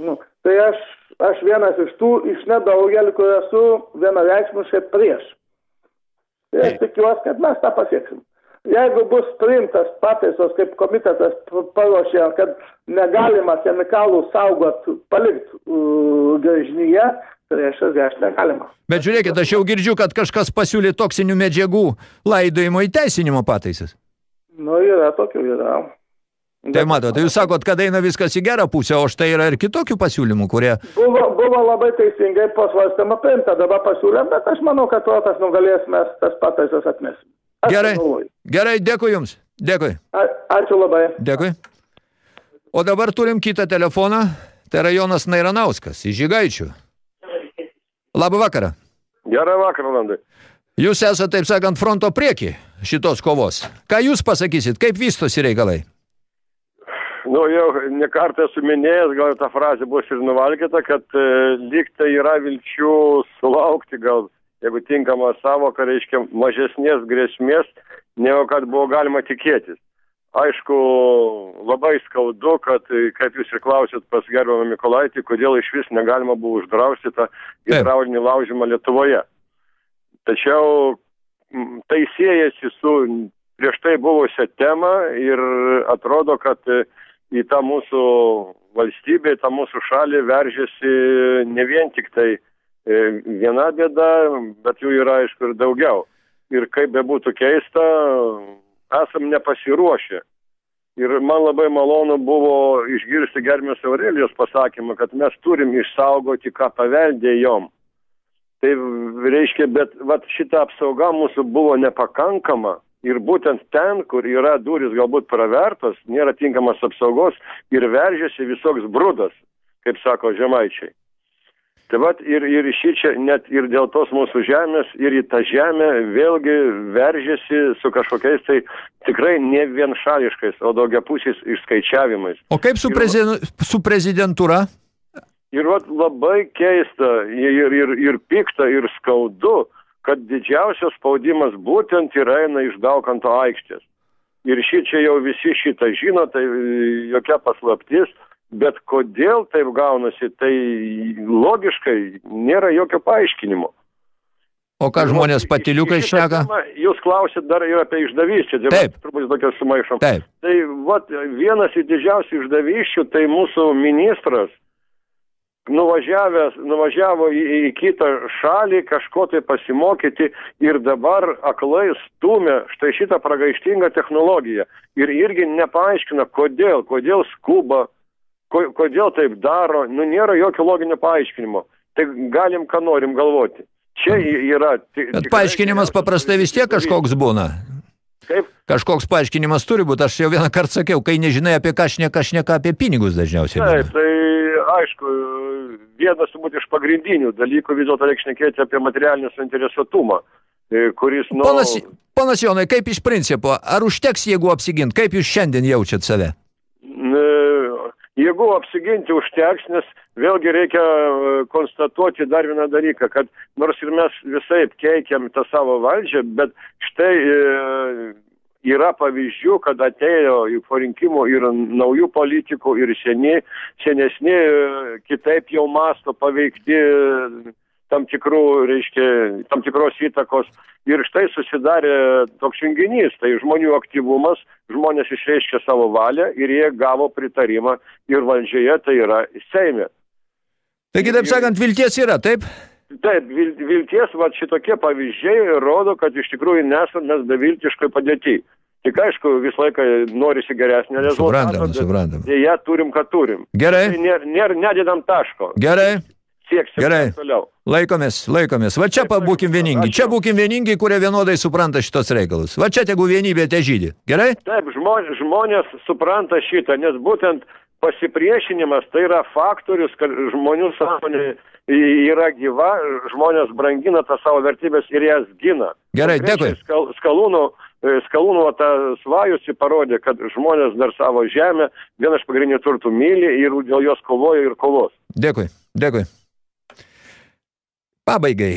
Nu, tai aš, aš vienas iš tų, iš nedaugelį, kur esu vienareikšmiškai prieš. Tai aš tikiuosi, kad mes tą pasieksim. Jeigu bus priimtas pataisos, kaip komitetas paruošė, kad negalima chemikalų saugot, palikti uh, grėžnyje, tai reiškia, gręžti negalima. Bet žiūrėkit, aš jau girdžiu, kad kažkas pasiūlė toksinių medžiagų laidojimo įteisinimo pataisas. Nu, yra tokių, yra. Tai matot, tai jūs sakot, kad eina viskas į gerą pusę, o štai yra ir kitokių pasiūlymų, kurie... Buvo, buvo labai teisingai pasvarstama priimta, dabar pasiūlėm, bet aš manau, kad protas nugalės, mes tas pataisas atmesim. Aš Gerai, galvoju. gerai, dėkui jums, dėkui. A, ačiū labai. Dėkui. O dabar turim kitą telefoną, tai yra Jonas Nairanauskas, iš Žygaičių. Labą vakarą. Gerą vakarą, Landai. Jūs esate, taip sakant, fronto prieki šitos kovos. Ką jūs pasakysit, kaip vystosi reikalai? Nu, jau ne kartą esu minėjęs, gal ta frazė bus ir nuvalgyta, kad e, lyg tai yra vilčių sulaukti, gal, jeigu tinkama savoka, reiškia mažesnės grėsmės, negu kad buvo galima tikėtis. Aišku, labai skaudu, kad, e, kaip jūs ir klausėt pas gerbamą Mikolaitį, kodėl iš vis negalima buvo uždrausti tą hidraulinį laužimą Lietuvoje. Tačiau tai siejasi su prieš tai buvusią temą ir atrodo, kad e, į tą mūsų valstybę, į tą mūsų šalį veržiasi ne vien tik tai e, viena bėda, bet jų yra aišku ir daugiau. Ir kaip bebūtų keista, esam nepasiruošę. Ir man labai malonu buvo išgirsti gerbiamas Aurelijos pasakymą, kad mes turim išsaugoti, ką paveldėjom. Tai reiškia, bet vat, šita apsauga mūsų buvo nepakankama ir būtent ten, kur yra duris galbūt pravertos, nėra tinkamas apsaugos ir veržiasi visoks brudas, kaip sako žemaičiai. Tai vat ir, ir šį čia net ir dėl tos mūsų žemės ir į tą žemę vėlgi veržiasi su kažkokiais tai tikrai ne vienšališkais, o daugiapusiais išskaičiavimais. O kaip su, Ir- preziden, su prezidentūra? Ir vat labai keista ir, ir, ir pikta ir skaudu, kad didžiausias spaudimas būtent ir eina iš Daukanto aikštės. Ir šį čia jau visi šitą žino, tai jokia paslaptis, bet kodėl taip gaunasi, tai logiškai nėra jokio paaiškinimo. O ką žmonės patiliukai šneka? Jūs klausit dar ir apie išdavystę. tai Taip. Turbūt tokia sumaišom. Taip. Tai vat, vienas iš didžiausių išdavyščių, tai mūsų ministras nuvažiavęs, nuvažiavo į, į kitą šalį kažko tai pasimokyti ir dabar aklai stumia štai šitą pragaištingą technologiją. Ir irgi nepaaiškina, kodėl, kodėl skuba, ko, kodėl taip daro, nu nėra jokio loginio paaiškinimo. Tai galim, ką norim galvoti. Čia y- yra... ti- Bet paaiškinimas paprastai vis tiek kažkoks būna. Kaip? Kažkoks paaiškinimas turi būti. Aš jau vieną kartą sakiau, kai nežinai apie ką šneka, šneka apie pinigus dažniausiai. Taip, tai aišku, vienas turbūt iš pagrindinių dalykų vis dėlto reikia šnekėti apie materialinį suinteresuotumą, e, kuris, nu... Ponas, ponas Jonai, kaip iš principo, ar užteks jėgų apsigint? Kaip jūs šiandien jaučiat save? E, Jėgų apsiginti užteks, nes vėlgi reikia e, konstatuoti dar vieną dalyką, kad nors ir mes visai keikiam tą savo valdžią, bet štai yra pavyzdžių, kad atėjo į po rinkimų ir naujų politikų, ir seni, senesni kitaip jau masto paveikti tam tikrų, reiškia, tam tikros įtakos. Ir štai susidarė toks junginys, tai žmonių aktyvumas, žmonės išreiškė savo valią ir jie gavo pritarimą ir valdžioje, tai yra Seime. Taigi, taip sakant, vilties yra, taip? Taip, vil- vilties, va šitokie pavyzdžiai rodo, kad iš tikrųjų nesame mes beviltiškai padėti. Tik aišku, visą laiką norisi geresnio rezultato. Suprantam, suprantam. Jie turim, ką turim. Gerai. Tai nėr, nėr, nededam taško. Gerai. Sieksim Gerai. toliau. Laikomės, laikomės. Va čia būkim vieningi. Čia būkim vieningi, kurie vienodai supranta šitos reikalus. Va čia tegu vienybė te žydį. Gerai? Taip, žmonės, žmonės supranta šitą, nes būtent pasipriešinimas tai yra faktorius, kad žmonių sąmonė yra gyva, žmonės brangina tas savo vertybės ir jas gina. Gerai, dėkui. Skal, skalūnų, e, skalūnų tas svajusi parodė, kad žmonės dar savo žemę, vieną iš pagrindinių turtų myli ir dėl jos kovoja ir kovos. Dėkui, dėkui. Pabaigai.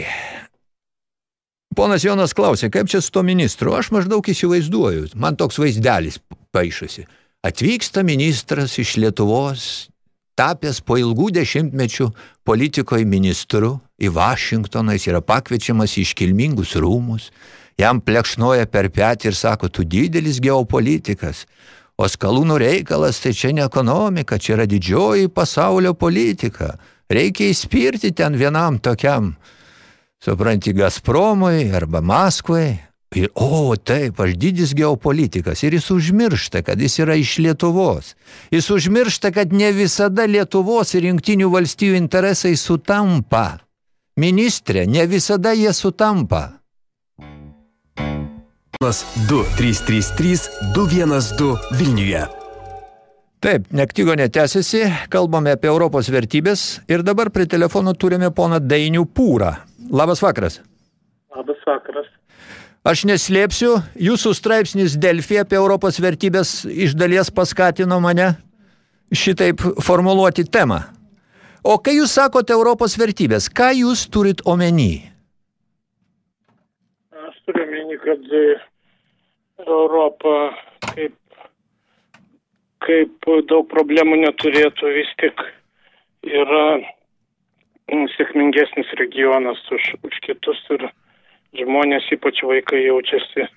Ponas Jonas klausė, kaip čia su to ministru? Aš maždaug įsivaizduoju, man toks vaizdelis paaišosi. Atvyksta ministras iš Lietuvos, tapęs po ilgų dešimtmečių politikoje ministru į Vašingtoną, jis yra pakviečiamas į iškilmingus rūmus, jam plekšnoja per petį ir sako, tu didelis geopolitikas, o skalūnų reikalas tai čia ne ekonomika, čia yra didžioji pasaulio politika. Reikia įspirti ten vienam tokiam, supranti, Gazpromui arba Maskvai. Ir, o, taip, aš didis geopolitikas. Ir jis užmiršta, kad jis yra iš Lietuvos. Jis užmiršta, kad ne visada Lietuvos ir jungtinių valstybių interesai sutampa. Ministrė, ne visada jie sutampa. 2333 212 Vilniuje. Taip, nektygo netęsiasi, kalbame apie Europos vertybės ir dabar prie telefono turime poną Dainių Pūrą. Labas vakaras. Labas vakaras. Aš neslėpsiu, jūsų straipsnis Delfį apie Europos vertybės iš dalies paskatino mane šitaip formuluoti temą. O kai jūs sakote Europos vertybės, ką jūs turit omeny? Aš turiu meni, kad e, Europa kaip, kaip daug problemų neturėtų vis tik yra sėkmingesnis regionas už, už kitus ir žmonės, ypač vaikai, jaučiasi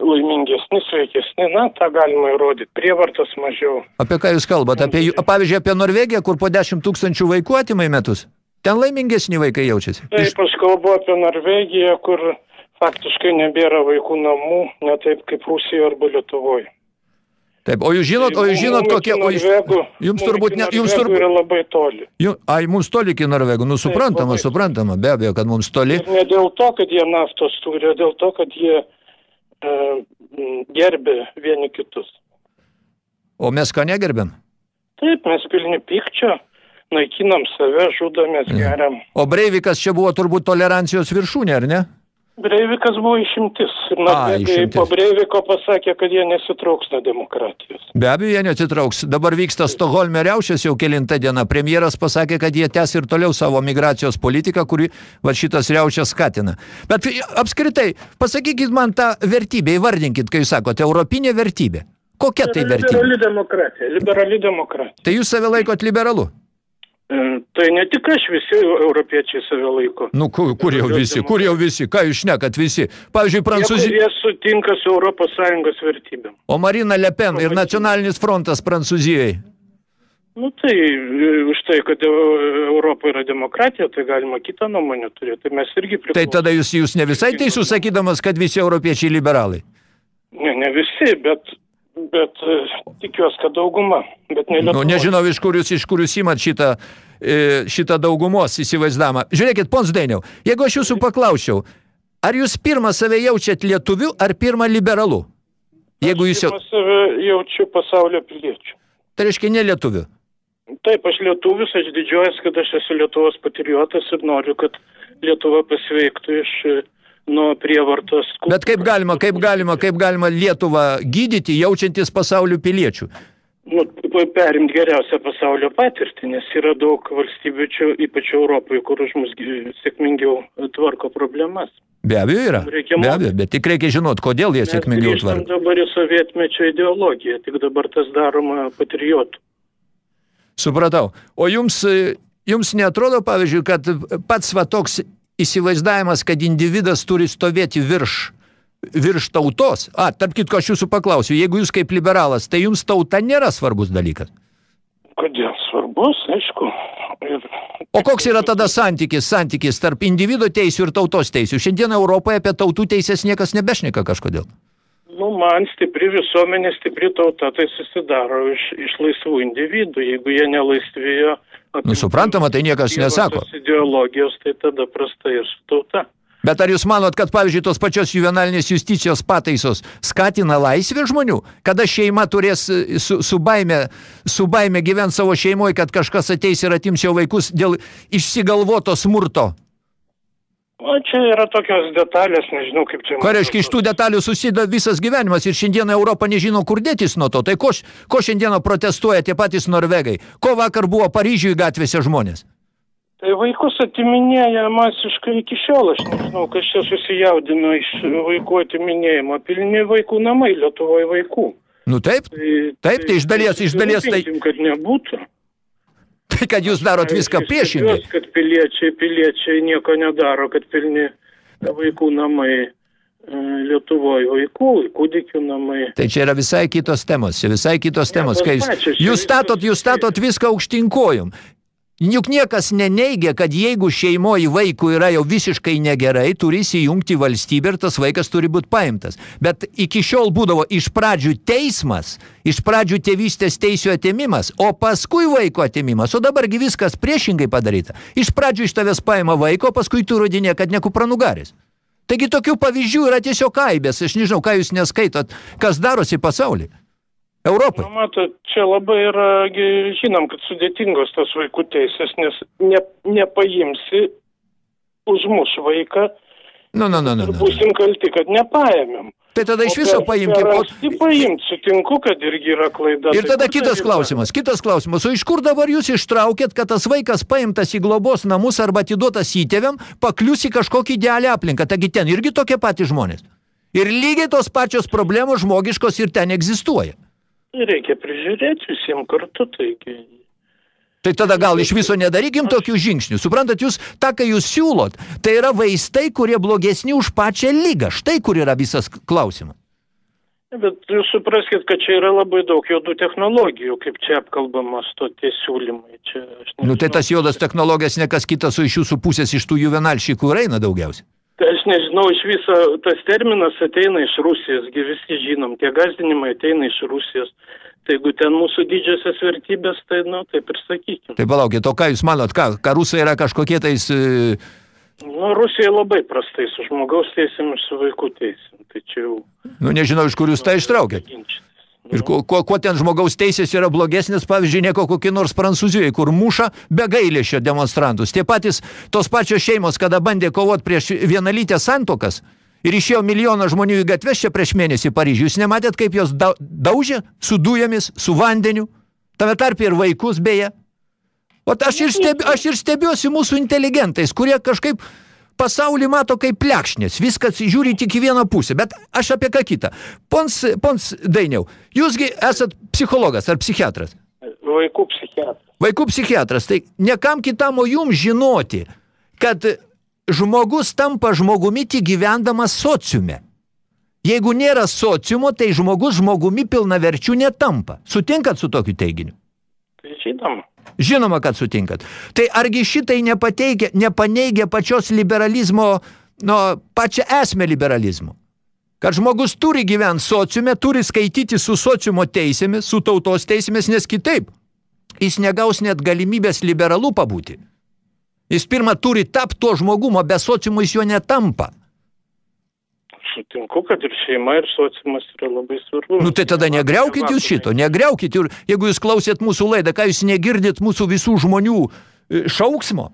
laimingesni, sveikesni. Na, tą galima įrodyti. Prievartos mažiau. Apie ką jūs kalbate? Apie, pavyzdžiui, apie Norvegiją, kur po 10 tūkstančių vaikų atima į metus? Ten laimingesni vaikai jaučiasi. Taip, aš kalbu apie Norvegiją, kur faktiškai nebėra vaikų namų, ne taip kaip Rusijoje arba Lietuvoje. Taip, o jūs žinot, o jūs žinot, kokie... O jūs, jums turbūt ne... Jums turbūt... yra labai toli. Jų, ai, mums toli iki Norvegų. Nu, suprantama, suprantama, be abejo, kad mums toli. Ir ne dėl to, kad jie naftos turi, o dėl to, kad jie e, gerbė vieni kitus. O mes ką negerbėm? Taip, mes pilni pykčio, naikinam save, žudomės, geriam. O Breivikas čia buvo turbūt tolerancijos viršūnė, ar ne? Breivikas buvo išimtis. Norvegai išimtis. po Breiviko pasakė, kad jie nesitrauks nuo demokratijos. Be abejo, jie neatsitrauks. Dabar vyksta Stokholme riaušės jau kilintą dieną. Premjeras pasakė, kad jie tęs ir toliau savo migracijos politiką, kuri va šitas riaušės skatina. Bet apskritai, pasakykit man tą vertybę, įvardinkit, kai jūs sakote, europinė vertybė. Kokia tai vertybė? Liberali demokratija, liberali demokratija. Tai jūs save laikot liberalu? Tai ne tik aš, visi europiečiai save laiko. Nu, kur, kur jau visi, kur jau visi, ką jūs šnekat visi? Pavyzdžiui, Prancūzija. kurie sutinka su Sąjungos vertybėm. O Marina Le Pen ir Nacionalinis frontas Prancūzijai. Nu tai už tai, kad Europa yra demokratija, tai galima kitą nuomonę turėti. Tai mes irgi Tai priklausome. tada jūs, jūs ne visai teisus sakydamas, kad visi europiečiai liberalai. Ne, ne visi, bet, bet e, tikiuosi, kad dauguma. Bet ne Nu, Lietuvos. nežinau, iš kur jūs, iš kur jūs imat šitą, e, šitą daugumos įsivaizdavimą. Žiūrėkit, pons Dainiau, jeigu aš jūsų paklausčiau, ar jūs pirmą save jaučiat lietuviu, ar pirmą liberalu? Jeigu jūs jau... Aš save jaučiu pasaulio piliečiu. Tai reiškia ne lietuviu. Taip, aš lietuvis, aš didžiuojas, kad aš esu Lietuvos patriotas ir noriu, kad Lietuva pasveiktų iš e, nuo prievartos. Bet kaip galima, kaip galima, kaip galima Lietuvą gydyti, jaučiantis pasaulio piliečių? Nu, perimti geriausią pasaulio patirtį, nes yra daug valstybių čia, ypač Europoje, kur už mus gi- sėkmingiau tvarko problemas. Be abejo yra. Reikia Be abejo, bet tik reikia žinot, kodėl jie sėkmingiau tvarko. dabar į sovietmečio ideologiją, tik dabar tas daroma patriotų. Supratau. O jums, jums netrodo, pavyzdžiui, kad pats va toks įsivaizdavimas, kad individas turi stovėti virš, virš tautos. A, tarp kitko, aš jūsų paklausiu, jeigu jūs kaip liberalas, tai jums tauta nėra svarbus dalykas. Kodėl svarbus, aišku. Ir O koks yra tada santykis, santykis tarp individo teisių ir tautos teisių? Šiandien Europoje apie tautų teisės niekas nebešneka kažkodėl. Nu, man stipri visuomenė, stipri tauta, tai susidaro iš, iš laisvų individų. Jeigu jie nelaisvėjo Nu, suprantama, tai niekas nesako. ideologijos, tai tada prastai ir su tauta. Bet ar jūs manot, kad, pavyzdžiui, tos pačios juvenalinės justicijos pataisos skatina laisvę žmonių? Kada šeima turės e, su, su, baime, su baime gyventi savo šeimoje, kad kažkas ateis ir atims jo vaikus dėl išsigalvoto smurto? O čia yra tokios detalės, nežinau kaip čia. Ką reiškia, iš tų detalių susideda visas gyvenimas ir šiandieną Europa nežino, kur dėtis nuo to. Tai ko, ko šiandieną protestuoja tie patys norvegai? Ko vakar buvo Paryžiuje gatvėse žmonės? Tai vaikus atiminėja masiškai iki šiol, aš nežinau, kas čia susijaudino iš vaikų atiminėjimo. Pilni vaikų namai Lietuvoje vaikų. Nu taip, taip, tai iš dalies, iš dalies tai, kad nebūtų. kad jūs darot viską priešingai. Stebiuos, kad piliečiai, piliečiai nieko nedaro, kad pilni vaikų namai e, Lietuvoje vaikų, kūdikių namai. Tai čia yra visai kitos temos, čia visai kitos temos. tos Kai jūs, pačios, jūs, statot, jūs statot viską aukštinkojum. Juk niekas neneigia, kad jeigu šeimoji vaikų yra jau visiškai negerai, turi įsijungti valstybę ir tas vaikas turi būti paimtas. Bet iki šiol būdavo iš pradžių teismas, iš pradžių tėvystės teisų atėmimas, o paskui vaiko atėmimas. O dabargi viskas priešingai padaryta. Iš pradžių iš tavęs paima vaiko, paskui tu rodinė, kad nekupranugaris. Taigi tokių pavyzdžių yra tiesiog aibės. Aš nežinau, ką jūs neskaitot, kas darosi pasaulyje. Europai. Na, matot, čia labai yra, žinom, kad sudėtingos tos vaikų teisės, nes ne, nepaimsi už mūsų vaiką Nu, nu, nu, nu. nu. būsim kalti, kad nepaėmėm. Tai tada iš viso paimkim. Per o- anksti paimt, sutinku, kad irgi yra klaida. Ir Tai tada kur ta kitas riba? klausimas, kitas klausimas. O iš kur dabar jūs ištraukėt, kad tas vaikas paimtas į globos namus arba atiduotas įtėviam, paklius į kažkokį idealią aplinką? Taigi ten irgi tokie patys žmonės. Ir lygiai tos pačios problemos žmogiškos ir ten egzistuoja. Reikia prižiūrėti visiems kartu, taigi. Tai tada gal iš viso nedarykim tokių žingsnių. Suprantat, jūs tą, ką jūs siūlot, tai yra vaistai, kurie blogesni už pačią lygą. Štai kur yra visas klausimas. Bet jūs supraskite, kad čia yra labai daug juodų technologijų, kaip čia apkalbamas to tie siūlymai. Čia aš Nu tai tas juodas technologijas nekas kitas, o iš jūsų pusės iš tų juvenalšykų ir eina daugiausiai. Tai aš nežinau, iš viso tas terminas ateina iš Rusijos, gi visi žinom, tie gazdinimai ateina iš Rusijos. Tai jeigu ten mūsų didžiosios vertybės, tai, nu, taip ir sakykime. Tai palaukit, o ką jūs manot, ką, ką rusai yra kažkokie tais... E, Nu, Rusija labai prastai su žmogaus teisėm ir su vaikų teisėm. Tai čia jau... nu nežinau, iš kur jūs tą ištraukėt. Ir kuo, kuo, kuo ten žmogaus teisės yra blogesnis, pavyzdžiui, nieko kokį nors Prancūzijoje, kur muša be gailėšio demonstrantus. Tie patys, tos pačios šeimos, kada bandė kovoti prieš vienalytės santokas ir išėjo milijoną žmonių į gatves čia prieš mėnesį Paryžių. Jūs nematėt, kaip jos da, daužė su dujomis, su vandeniu, tame tarp ir vaikus beje. O aš ir, stebi, aš ir stebiuosi mūsų inteligentais, kurie kažkaip pasaulį mato kaip plekšnės, viskas žiūri tik į vieną pusę, bet aš apie ką kitą. Pons, pons Dainiau, jūsgi esat psichologas ar psichiatras? Vaikų psichiatras. Vaikų psichiatras. Tai nekam kitam, o jums žinoti, kad žmogus tampa žmogumi tik gyvendamas sociume. Jeigu nėra sociumo, tai žmogus žmogumi pilnaverčių netampa. Sutinkat su tokiu teiginiu? Tai žinoma. Žinoma, kad sutinkat. Tai argi šitai nepateigia, nepaneigia pačios liberalizmo, no, pačią esmę liberalizmo? Kad žmogus turi gyventi sociume, turi skaityti su sociumo teisėmis, su tautos teisėmis, nes kitaip jis negaus net galimybės liberalų pabūti. Jis pirmą turi tapti tuo žmogumo, be sociumo jis jo netampa. Sutinku, kad ir šeima, ir sociumas yra labai svarbu. Nu tai tada negriaukit jūs šito, negriaukit ir jeigu jūs klausėt mūsų laidą, ką jūs negirdit mūsų visų žmonių e, šauksmo.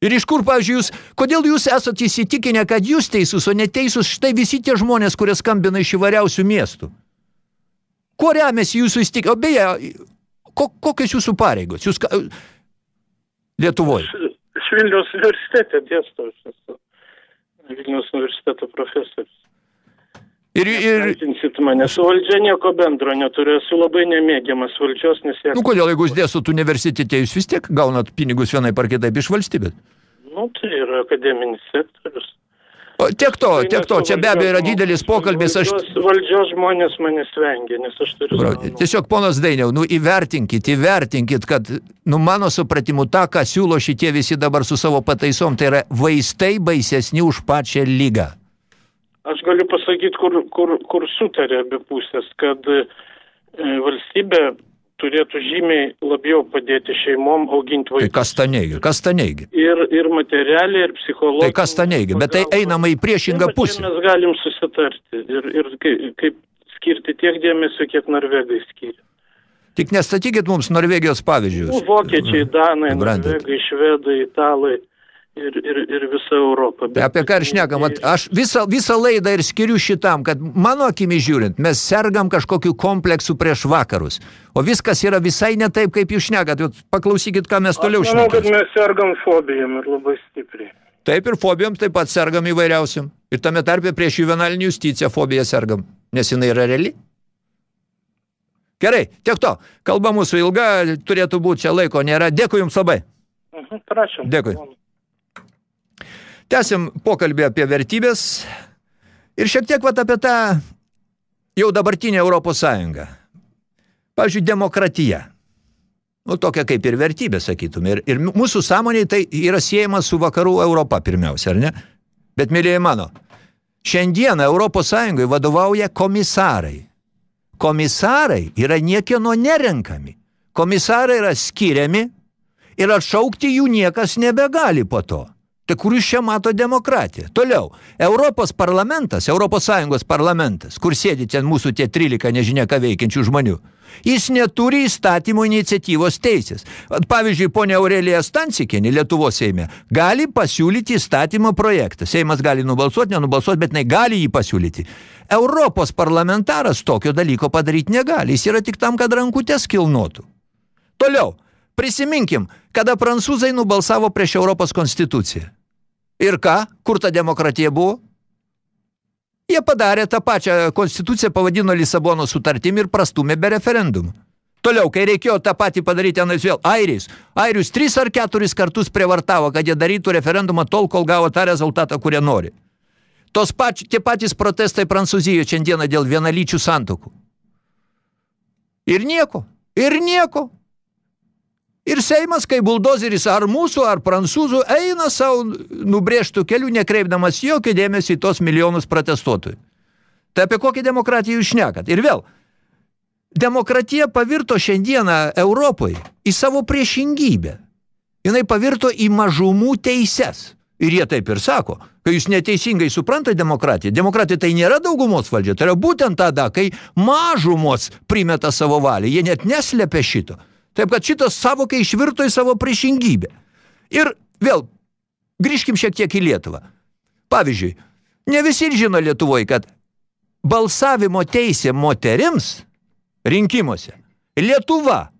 Ir iš kur, pavyzdžiui, jūs, kodėl jūs esat įsitikinę, kad jūs teisus, o neteisus štai visi tie žmonės, kurie skambina iš įvairiausių miestų? Kuo remiasi jūsų įsitikinę? O beje, ko, kokios jūsų pareigos? Jūs ka... Lietuvoje. Aš Vilniaus universitete dėstau, Vilniaus universiteto profesorius. Ir, ir... Kaltinsit mane, su valdžia nieko bendro neturiu, esu labai nemėgiamas valdžios, nes jie... Nu, kodėl, jeigu jūs dėstot universitete, jūs vis tiek gaunat pinigus vienai par kitaip iš valstybės? Nu, tai yra akademinis sektorius. Tiek to, tiek to, čia be abejo yra didelis pokalbis, aš... Valdžios, valdžios žmonės manęs vengia, nes aš turiu... Bro, tiesiog, ponas Dainiau, nu įvertinkit, įvertinkit, kad, nu mano supratimu, tą, ką siūlo šitie visi dabar su savo pataisom, tai yra vaistai baisesni už pačią lygą. Aš galiu pasakyti, kur, kur, kur sutarė abi pusės, kad e, valstybė turėtų žymiai labiau padėti šeimom auginti vaikus. Tai kas tą neigia, kas tą neigia? Ir, ir materialiai, ir psichologiškai. Tai kas tą neigia, bet tai einama į priešingą pusę. Mes galim susitarti ir, ir kaip, skirti tiek dėmesio, kiek norvegai skiria. Tik nestatykit mums Norvegijos pavyzdžius. Nu, Vokiečiai, Danai, Suprantat. norvegai, švedai, italai ir, ir, ir visa Europa. Tai apie ką ir šnekam, Vat aš visą, visą laidą ir skiriu šitam, kad mano akimi žiūrint, mes sergam kažkokiu kompleksu prieš vakarus, o viskas yra visai ne taip, kaip jūs šnekat. Vat Paklausykit, ką mes toliau Aš manau, kad šnekam. mes sergam fobijom ir labai stipriai. Taip ir fobijom taip pat sergam įvairiausiam. Ir tame tarpe prieš juvenalinį justiciją fobiją sergam, nes jinai yra reali. Gerai, tiek to. Kalba mūsų ilga, turėtų būti čia laiko nėra. Dėkui Jums labai. Mhm, Prašom. Dėkui. Tęsim pokalbį apie vertybės ir šiek tiek vat apie tą jau dabartinę Europos Sąjungą. Pavyzdžiui, demokratija. Nu, tokia kaip ir vertybė, sakytum. Ir, ir mūsų sąmoniai tai yra siejama su vakarų Europa pirmiausia, ar ne? Bet, mėlyje mano, šiandieną Europos Sąjungai vadovauja komisarai. Komisarai yra niekieno nerenkami. Komisarai yra skiriami ir atšaukti jų niekas nebegali po to. Tai kur jūs čia mato demokratiją? Toliau, Europos parlamentas, Europos Sąjungos parlamentas, kur sėdi ten mūsų tie 13 nežinia ką veikiančių žmonių, jis neturi įstatymų iniciatyvos teisės. Pavyzdžiui, ponia Aurelija Stancikinė Lietuvos Seime gali pasiūlyti įstatymo projektą. Seimas gali nubalsuoti, nenubalsuoti, bet jinai gali jį pasiūlyti. Europos parlamentaras tokio dalyko padaryti negali. Jis yra tik tam, kad rankutės kilnotų. Toliau, prisiminkim, kada prancūzai nubalsavo prieš Europos konstituciją. Ir ką? Kur ta demokratija buvo? Jie padarė tą pačią konstituciją, pavadino Lisabono sutartimi ir prastumė be referendumų. Toliau, kai reikėjo tą patį padaryti, anais vėl, airis. Airius tris ar keturis kartus prievartavo, kad jie darytų referendumą tol, kol gavo tą rezultatą, kurie nori. Tos pač, tie patys protestai Prancūzijoje šiandieną dėl vienalyčių santokų. Ir nieko, ir nieko. Ir Seimas, kai buldozeris ar mūsų, ar prancūzų, eina savo nubrėžtų kelių, nekreipdamas jokio dėmesio į tos milijonus protestuotojų. Tai apie kokią demokratiją jūs šnekat? Ir vėl, demokratija pavirto šiandieną Europoje į savo priešingybę. Jinai pavirto į mažumų teises. Ir jie taip ir sako, kai jūs neteisingai suprantate demokratiją. Demokratija tai nėra daugumos valdžia, tai yra būtent tada, kai mažumos primeta savo valią. Jie net neslepia šito. Taip, kad šitas savokai išvirto į savo priešingybę. Ir vėl, grįžkim šiek tiek į Lietuvą. Pavyzdžiui, ne visi žino Lietuvoje, kad balsavimo teisė moterims rinkimuose Lietuva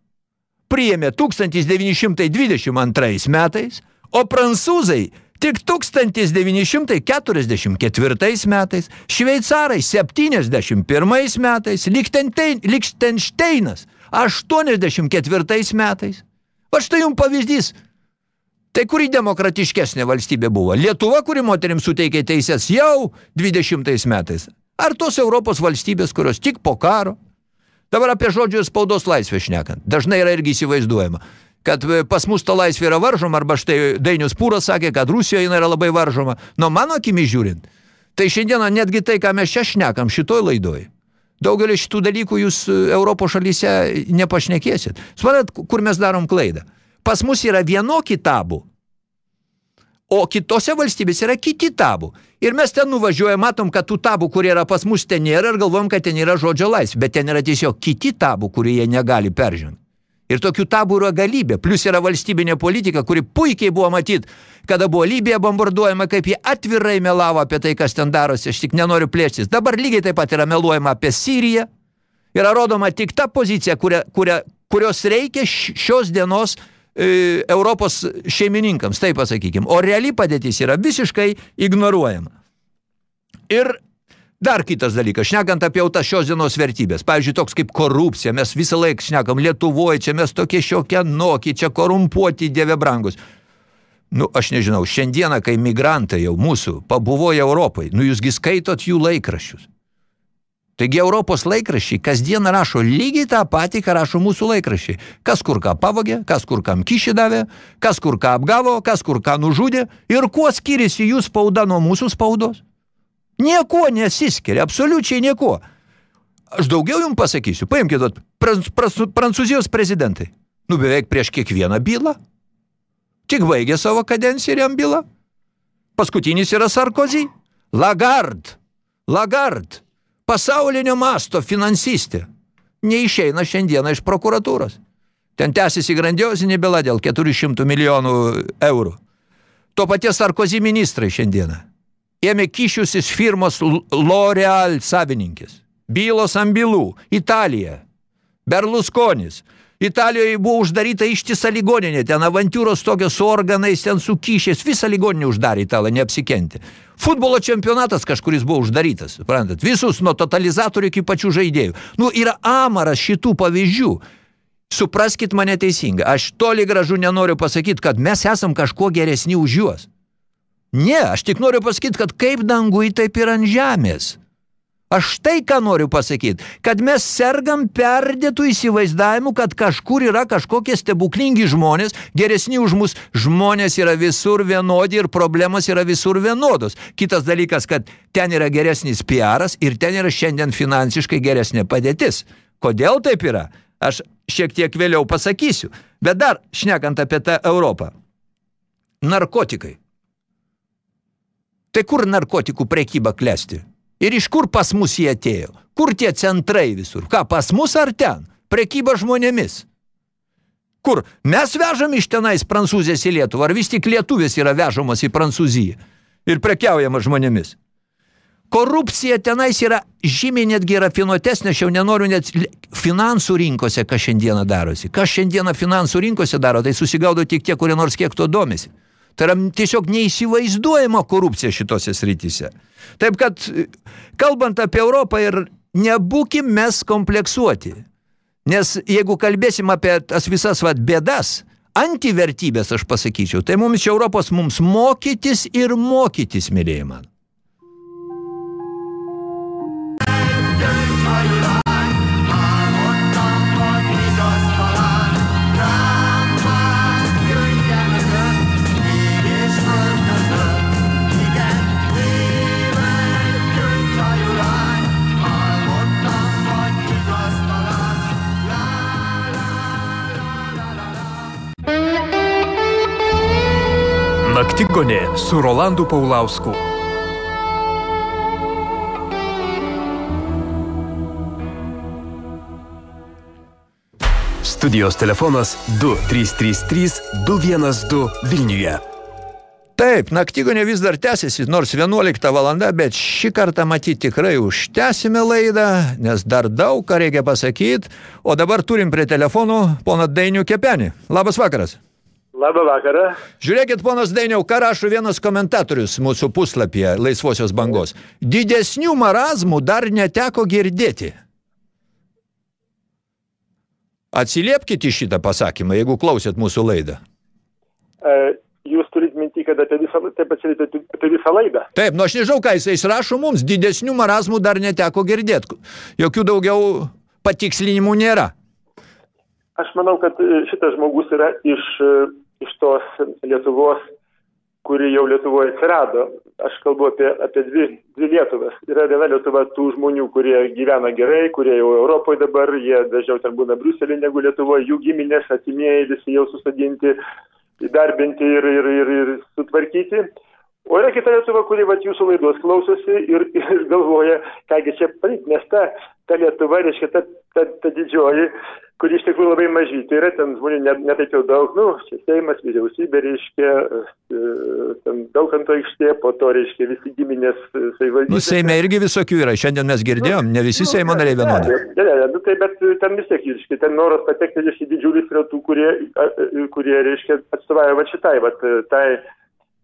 priėmė 1922 metais, o prancūzai tik 1944 metais, šveicarai 71 metais, Lichtenstein- Lichtensteinas 84 metais. Va štai jums pavyzdys. Tai kuri demokratiškesnė valstybė buvo? Lietuva, kuri moterims suteikė teisės jau 20 metais. Ar tos Europos valstybės, kurios tik po karo? Dabar apie žodžių ir spaudos laisvę šnekant. Dažnai yra irgi įsivaizduojama, kad e, pas mus ta laisvė yra varžoma, arba štai Dainius Pūras sakė, kad Rusijoje jinai yra labai varžoma. Nuo mano akimi žiūrint, tai šiandieną netgi tai, ką mes čia šnekam šitoj laidoj, daugelį šitų dalykų jūs e, Europos šalyse nepašnekėsit. Suprantat, kur mes darom klaidą? Pas mus yra vienoki tabų, o kitose valstybėse yra kiti tabų. Ir mes ten nuvažiuojam, matom, kad tų tabų, kurie yra pas mus, ten nėra ir galvom, kad ten yra žodžio laisvė, bet ten yra tiesiog kiti tabų, kurie jie negali peržengti. Ir tokių tabų yra galybė. Plus yra valstybinė politika, kuri puikiai buvo matyt, kada buvo Libija bombarduojama, kaip jie atvirai melavo apie tai, kas ten darosi. Aš tik nenoriu plėstis. Dabar lygiai taip pat yra meluojama apie Siriją. Yra rodoma tik ta pozicija, kuria, kuria, kurios reikia šios dienos e, Europos šeimininkams, taip pasakykim. O reali padėtis yra visiškai ignoruojama. Ir Dar kitas dalykas, šnekant apie tas šios dienos vertybės, pavyzdžiui, toks kaip korupcija, mes visą laiką šnekam Lietuvoje, čia mes tokie šiokie noki, čia korumpuoti dieve brangus. Nu, aš nežinau, šiandieną, kai migrantai jau mūsų pabuvoja Europai, nu jūsgi skaitot jų laikraščius. Taigi Europos laikraščiai kasdien rašo lygiai tą patį, ką rašo mūsų laikraščiai. Kas kur ką pavogė, kas kur kam kišį davė, kas kur ką apgavo, kas kur ką nužudė ir kuo skiriasi jų spauda nuo mūsų spaudos. Nieko nesiskiria, absoliučiai nieko. Aš daugiau jums pasakysiu. Paimkite, prancūzijos prezidentai. Nu, beveik prieš kiekvieną bylą. Tik baigė savo kadenciją ir jam bylą. Paskutinis yra Sarkozy. Lagarde. Lagarde. Pasaulinio masto finansistė. Neišeina šiandieną iš prokuratūros. Ten tęsiasi grandiozinė byla dėl 400 milijonų eurų. To paties Sarkozy ministrai šiandieną ėmė kyšius iš firmos L'Oreal savininkės. Bylos ant bylų. Italija. Berlusconis. Italijoje buvo uždaryta ištisa ligoninė, ten avantūros tokios su organais, ten su kyšiais, visą ligoninę uždarė italą, neapsikenti. Futbolo čempionatas kažkuris buvo uždarytas, suprantat, visus nuo totalizatorių iki pačių žaidėjų. Nu, yra amaras šitų pavyzdžių. Supraskit mane teisingai, aš toli gražu nenoriu pasakyti, kad mes esam kažkuo geresni už juos. Ne, aš tik noriu pasakyti, kad kaip dangui, taip ir ant žemės. Aš tai, ką noriu pasakyti, kad mes sergam perdėtų įsivaizdavimu, kad kažkur yra kažkokie stebuklingi žmonės, geresni už mus, žmonės yra visur vienodi ir problemas yra visur vienodos. Kitas dalykas, kad ten yra geresnis PRas ir ten yra šiandien finansiškai geresnė padėtis. Kodėl taip yra? Aš šiek tiek vėliau pasakysiu. Bet dar, šnekant apie tą Europą. Narkotikai. Tai kur narkotikų prekyba klesti? Ir iš kur pas mus jie atėjo? Kur tie centrai visur? Ką, pas mus ar ten? Prekyba žmonėmis. Kur? Mes vežam iš tenais prancūzės į Lietuvą, ar vis tik lietuvės yra vežamas į Prancūziją ir prekiaujama žmonėmis? Korupcija tenais yra žymiai netgi rafinuotesnė, aš jau nenoriu net finansų rinkose, kas šiandieną darosi. Kas šiandieną finansų rinkose daro, tai susigaudo tik tie, kurie nors kiek to domisi. Tai yra tiesiog neįsivaizduojama korupcija šitose srityse. Taip kad, kalbant apie Europą ir nebūkim mes kompleksuoti. Nes jeigu kalbėsim apie tas visas vat, bėdas, antivertybės, aš pasakyčiau, tai mums čia Europos mums mokytis ir mokytis, mylėjai man. Su Rolandu Paulausku. Studijos telefonas 2333 212 Vilniuje. Taip, naktigonė vis dar tęsiasi, nors 11 valanda, bet šį kartą matyti tikrai užtęsime laidą, nes dar daug ką reikia pasakyti, o dabar turim prie telefonų poną Dainių Kepenį. Labas vakaras. Labą vakarą. Žiūrėkit, ponas Dainiau, ką rašo vienas komentatorius mūsų puslapyje Laisvosios bangos. Didesnių marazmų dar neteko girdėti. Atsiliepkite į šitą pasakymą, jeigu klausėt mūsų laidą. E, jūs turit minti, kad apie visą, taip atsiliepėte apie visą laidą. Taip, nu aš nežinau, ką jisai rašo mums, didesnių marazmų dar neteko girdėti. Jokių daugiau patikslinimų nėra. Aš manau, kad e, šitas žmogus yra iš, e, iš tos Lietuvos kuri jau Lietuvoje atsirado. Aš kalbu apie, apie dvi, dvi Lietuvas. Yra viena Lietuva tų žmonių, kurie gyvena gerai, kurie jau Europoje dabar, jie dažniau ten būna Briuselį negu Lietuvoje, jų giminės atimėjai visi jau susadinti, įdarbinti ir, ir, ir, ir sutvarkyti. O yra kita Lietuva, kuri vat, jūsų laidos klausosi ir, ir galvoja, kągi čia padaryti, nes ta, ta Lietuva, reiškia, ta, ta, ta didžioji, kuri iš tikrųjų labai mažytė yra, ten žmonių net, net taip jau daug, nu, čia Seimas, vyriausybė, reiškia, e, ten Daukanto aikštė, po to, reiškia, visi giminės e, savivaldybės. Nu, Seime irgi visokių yra, šiandien mes girdėjom, ne visi nu, Seimo nariai vienodai. Ne, ne, ne, nu, tai bet ten vis tiek, reiškia, ten noras patekti, reiškia, didžiulis yra tų, kurie, kurie reiškia, atstovauja va šitai, va, tai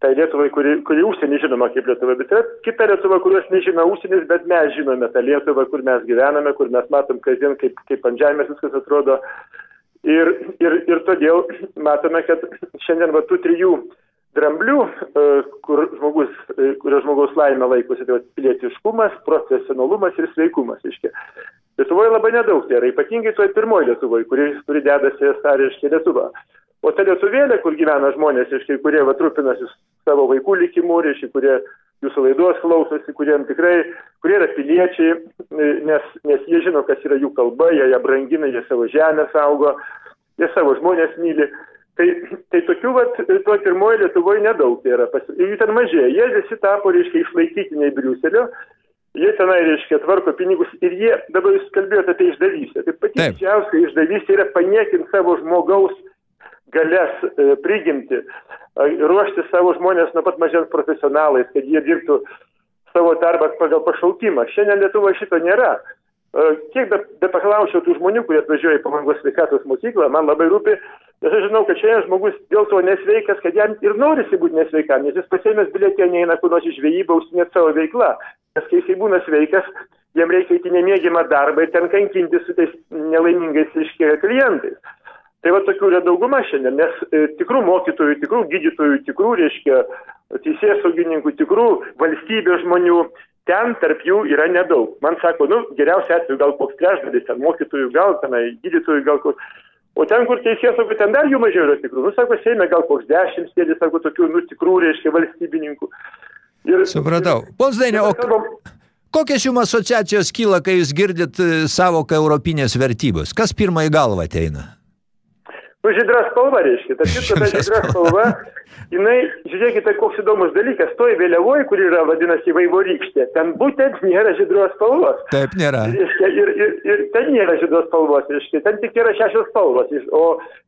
tai Lietuvai, kuri, kuri užsienį žinoma kaip Lietuva, bet yra kita Lietuva, kurios nežino užsienis, bet mes žinome tą Lietuvą, kur mes gyvename, kur mes matom kasdien, kaip, kaip ant žemės viskas atrodo. Ir, ir, ir todėl matome, kad šiandien va tų trijų dramblių, e, kur žmogus, e, kurio žmogaus laimė laikosi, tai pilietiškumas, profesionalumas ir sveikumas. Iškia. Lietuvoje labai nedaug tai yra, ypatingai toje pirmoje Lietuvoje, kuri, kuri dedasi, reiškia, Lietuva. O ta lietuvėlė, kur gyvena žmonės, reiškia, kurie va, rūpinasi savo vaikų likimu, reiškia, kurie jūsų laidos klausosi, kuriem tikrai, kurie yra piliečiai, nes, nes jie žino, kas yra jų kalba, jie ją brangina, jie savo žemę saugo, jie savo žmonės myli. Tai, tai tokių, vat, to pirmoji Lietuvoje nedaug tai yra. Jų ten mažėja. Jie visi tapo, reiškia, išlaikytiniai Briuselio. Jie tenai, reiškia, tvarko pinigus ir jie, dabar jūs kalbėjote apie išdavystę. Tai pati didžiausia išdavystė yra paniekinti savo žmogaus galės e, prigimti, ruošti savo žmonės nuo pat mažens profesionalais, kad jie dirbtų savo darbą pagal pašaukimą. Šiandien Lietuvoje šito nėra. Kiek be, be paklausiau tų žmonių, kurie atvažiuoja į pamangos sveikatos mokyklą, man labai rūpi, nes aš žinau, kad šiandien žmogus dėl to nesveikas, kad jam ir norisi būti nesveikam, nes jis pasiėmęs bilietė neina kur nors iš žvejybą užsinėti savo veiklą. Nes kai jisai būna sveikas, jam reikia įti nemėgimą darbą ir ten kankinti su tais nelaimingais iškėlė klientais. Tai va tokių yra dauguma šiandien, nes e, tikrų mokytojų, tikrų gydytojų, tikrų, reiškia, teisės saugininkų, tikrų valstybės žmonių, ten tarp jų yra nedaug. Man sako, nu, geriausia atveju gal koks trečdalis, ten mokytojų, gal tenai gydytojų, gal koks. O ten, kur teisės saugai, ten dar jų mažiau yra tikrų. Nu, sako, Seime gal koks dešimt sėdi, sako, tokių, nu, tikrų, reiškia, valstybininkų. Ir, Supratau. Pons Dainė, o kalbam, kokios jums asociacijos kyla, kai jūs girdit e, savoką europinės vertybės? Kas pirmą į galvą ateina? Nu, žydra spalva, reiškia. Tarp kitko, ta žydra spalva, jinai, žiūrėkite, koks įdomus dalykas, toj vėliavoji, kur yra vadinasi vaivorykštė, ten būtent nėra žydros spalvos. Taip nėra. Reiškia, ir, ir, ir ten nėra žydros spalvos, reiškia, ten tik yra šešios spalvos, o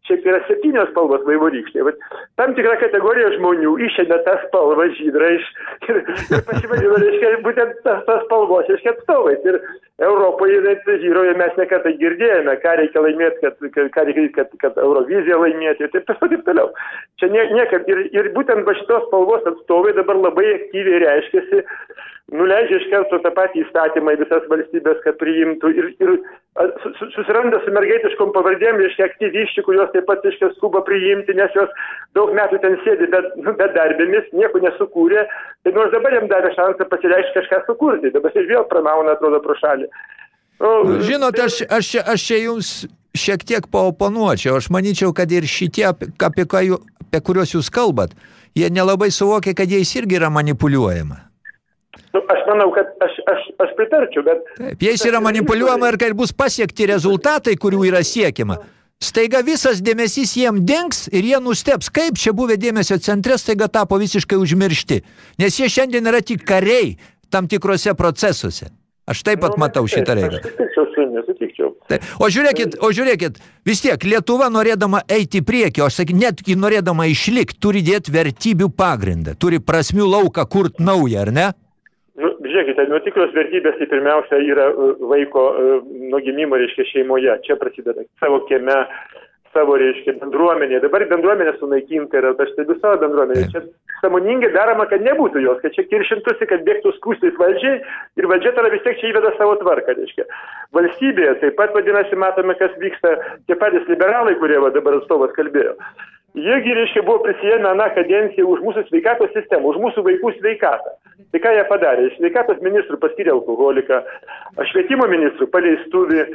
šiaip yra septynios spalvos vaivorykštė. Bet tam tikra kategorija žmonių išėmė tą spalvą žydrą iš, ir, ir pasivadino, reiškia, būtent tas, tas spalvos, reiškia, atstovais. Ir Europoje vyroje mes nekartą girdėjome, ką reikia laimėti, kad, ką reikia, kad, kad Euroviziją laimėti ir taip, taip toliau. Čia nie, niekam ir, ir būtent va šitos spalvos atstovai dabar labai aktyviai reiškiasi, nuleidžia iš karto tą patį įstatymą į visas valstybės, kad priimtų ir, ir susiranda su mergaitiškom pavardėm, reiškia, aktyviščių, kurios taip pat, reiškia, skuba priimti, nes jos daug metų ten sėdi bet, nu, bedarbėmis, nieko nesukūrė, tai nors dabar jam davė šansą pasireikšti kažką sukurti, dabar ir vėl pramauna, atrodo, pro šalį. O, Žinote, aš, aš, aš čia jums šiek tiek paoponuočiau, aš manyčiau, kad ir šitie, apie, apie, apie kuriuos jūs kalbat, jie nelabai suvokia, kad jais irgi yra manipuliuojama. Nu, aš manau, kad aš, aš, aš pritarčiau, bet... Taip, jais yra manipuliuojama ir kad bus pasiekti rezultatai, kurių yra siekiama. Staiga visas dėmesys jiem dings ir jie nusteps, kaip čia buvę dėmesio centre staiga tapo visiškai užmiršti. Nes jie šiandien yra tik kariai tam tikrose procesuose. Aš taip pat nu, matau taip, šitą reikalą. Taip. O žiūrėkit, o žiūrėkit, vis tiek Lietuva norėdama eiti į priekį, aš sakyt, netgi norėdama išlikti, turi dėti vertybių pagrindą, turi prasmių lauką kurt naują, ar ne? Nu, žiūrėkite, nu tikros vertybės tai pirmiausia yra vaiko nuo gimimo, reiškia šeimoje. Čia prasideda savo kieme, savo, reiškia, bendruomenė. Dabar bendruomenė sunaikinta yra, aš stebiu savo bendruomenę. Čia samoningai daroma, kad nebūtų jos, kad čia kiršintųsi, kad bėgtų skūstis valdžiai ir valdžia tada vis tiek čia įveda savo tvarką, reiškia. Valstybėje taip pat, vadinasi, matome, kas vyksta, tie patys liberalai, kurie va, dabar atstovas kalbėjo. Jiegi, reiškia, buvo prisijėmę aną kadenciją už mūsų sveikatos sistemą, už mūsų vaikų sveikatą. Tai ką jie padarė? Sveikatos ministrų paskyrė alkoholiką, švietimo ministrų paleistuvį,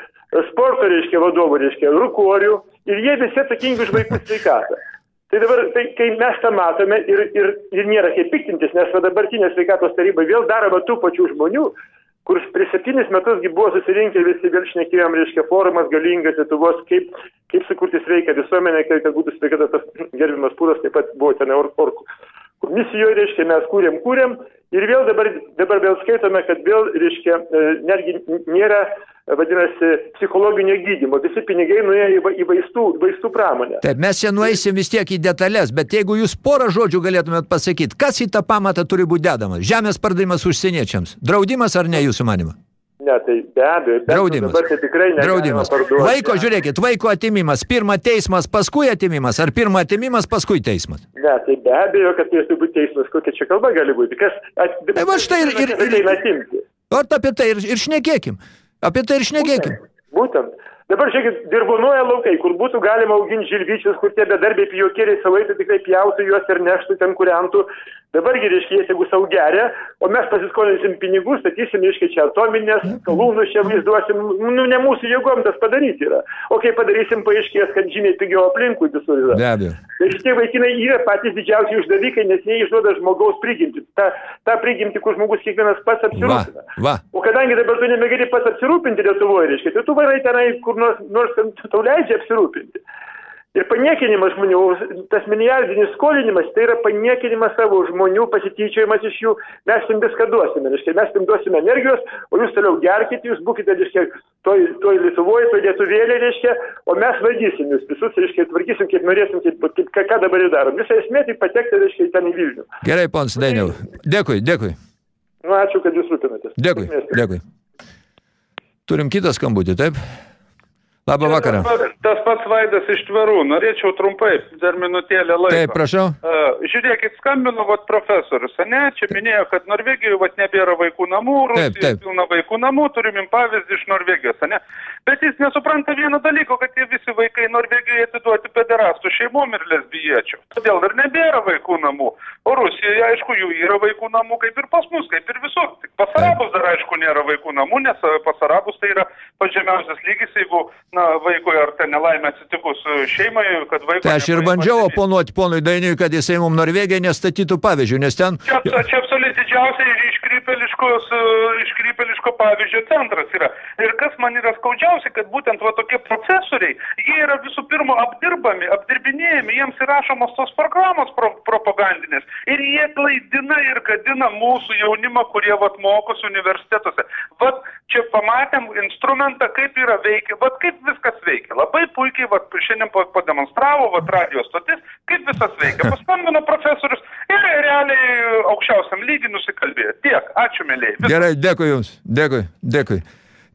sporto, reiškia, vadovų, reiškia, rūkorių ir jie visi atsakingi už vaikų sveikatą. Tai dabar, tai, kai mes tą matome ir, ir, ir nėra kaip piktintis, nes dabartinė sveikatos taryba vėl daro va tų pačių žmonių, kur prieš septynis metusgi buvo susirinkę visi vėl šnekėjom, reiškia, forumas galingas Lietuvos, kaip, kaip sukurti sveiką visuomenę, kad, kad būtų sveikata tas gerbimas pūras, taip pat buvo ten or, or, komisijoje, reiškia, mes kūrėm, kūrėm ir vėl dabar, dabar vėl skaitome, kad vėl, reiškia, e, netgi nėra, vadinasi, psichologinio gydymo, visi pinigai nuėjo į, į vaistų, vaistų pramonę. Taip, mes čia nueisim vis tiek į detalės, bet jeigu jūs porą žodžių galėtumėt pasakyti, kas į tą pamatą turi būti dedamas? Žemės pardavimas užsieniečiams. Draudimas ar ne jūsų manimo? Ne, tai be abejo, Draudimas. dabar tai tikrai Draudimas. parduoti. Vaiko, žiūrėkit, vaiko atimimas. Pirma teismas, paskui atimimas, ar pirma atimimas, paskui teismas. Ne, tai be abejo, kad turėtų būti teismas, kokia čia kalba gali būti. Kas, at, Tai va štai ir, ir, ir, ateina atimti. Vat apie tai ir, ir šnekėkim. Apie tai ir šnekėkim. Būtent. Dabar, žiūrėkit, dirbonuoja laukai, kur būtų galima auginti žilvyčius, kur tie bedarbiai pijokėliai savaitai tikrai pjautų juos ir neštų ten kuriantų. Dabargi, reiškia, jie jeigu savo geria, o mes pasiskolinsim pinigų, statysim, reiškia, čia atominės, kalūnus čia vaizduosim, nu, ne mūsų jėgom tas padaryti yra. O kai padarysim, paaiškės, kad žymiai pigiau aplinkui visur yra. Be abejo. Tai šitie vaikinai yra patys didžiausi uždavikai, nes jie išduoda žmogaus prigimtį. Ta, ta prigimtį, kur žmogus kiekvienas pats Va, apsirūpina. va. O kadangi dabar tu nebegali pats apsirūpinti Lietuvoje, reiškia, tai tu varai tenai, kur nors, nors tau leidžia apsirūpinti. Ir paniekinimas žmonių, tas milijardinis skolinimas, tai yra paniekinimas savo žmonių, pasityčiojimas iš jų, mes jums viską duosime, reiškia, mes jums duosime energijos, o jūs toliau gerkite, jūs būkite, reiškia, toj, toj Lietuvoje, toj Lietuvėlė, reiškia, o mes valdysim jūs visus, reiškia, tvarkysim, kaip norėsim, kaip, kaip, ką, ką dabar ir darom. Visą esmė tai patekti, reiškia, ten į Vilnių. Gerai, pons Dainiau. Dėkui, dėkui. Nu, ačiū, kad jūs rūpinatės. Dėkui, dėkui. Turim kitą skambutį, taip? Labą vakarą. Tas pats- Vaidas iš Tverų. Norėčiau trumpai, dar minutėlę laiko. Taip, prašau. Uh, žiūrėkit, skambino vat, profesorius, ne? Čia minėjo, kad Norvegijoje vat, nebėra vaikų namų, Rusijoje taip. pilna vaikų namų, turim pavyzdį iš Norvegijos, ne? Bet jis nesupranta vieno dalyko, kad tie visi vaikai Norvegijoje atiduoti pederastų šeimom ir lesbiečių. Todėl ir nebėra vaikų namų. O Rusijoje, aišku, jų yra vaikų namų, kaip ir pas mus, kaip ir visur. Tik pas arabus dar, aišku, nėra vaikų namų, nes pas arabus tai yra pats žemiausias lygis, jeigu na, vaikui ar ten nelaimė atsitikus šeimai, kad vaiko... Tai aš ir bandžiau oponuoti ponui Dainiui, kad jisai mums Norvegiją nestatytų pavyzdžių, nes ten... Čia, čia absoliučiai didžiausia ir iškrypeliškos, e, iškrypeliško pavyzdžio centras yra. Ir kas man yra skaudžiausia, kad būtent va tokie procesoriai, jie yra visų pirma apdirbami, apdirbinėjami, jiems įrašomos tos programos pro, propagandinės. Ir jie klaidina ir gadina mūsų jaunimą, kurie vat mokosi universitetuose. Vat čia pamatėm instrumentą, kaip yra veikia, vat kaip viskas veikia. Labai puikiai, vat šiandien pa- pademonstravo, vat radijos stotis, kaip visas veikia. Paskambino profesorius ir realiai aukščiausiam lygiai nusikalbėjo. Tiek, ačiū mėlyje. Gerai, dėkui Jums, dėkui, dėkui.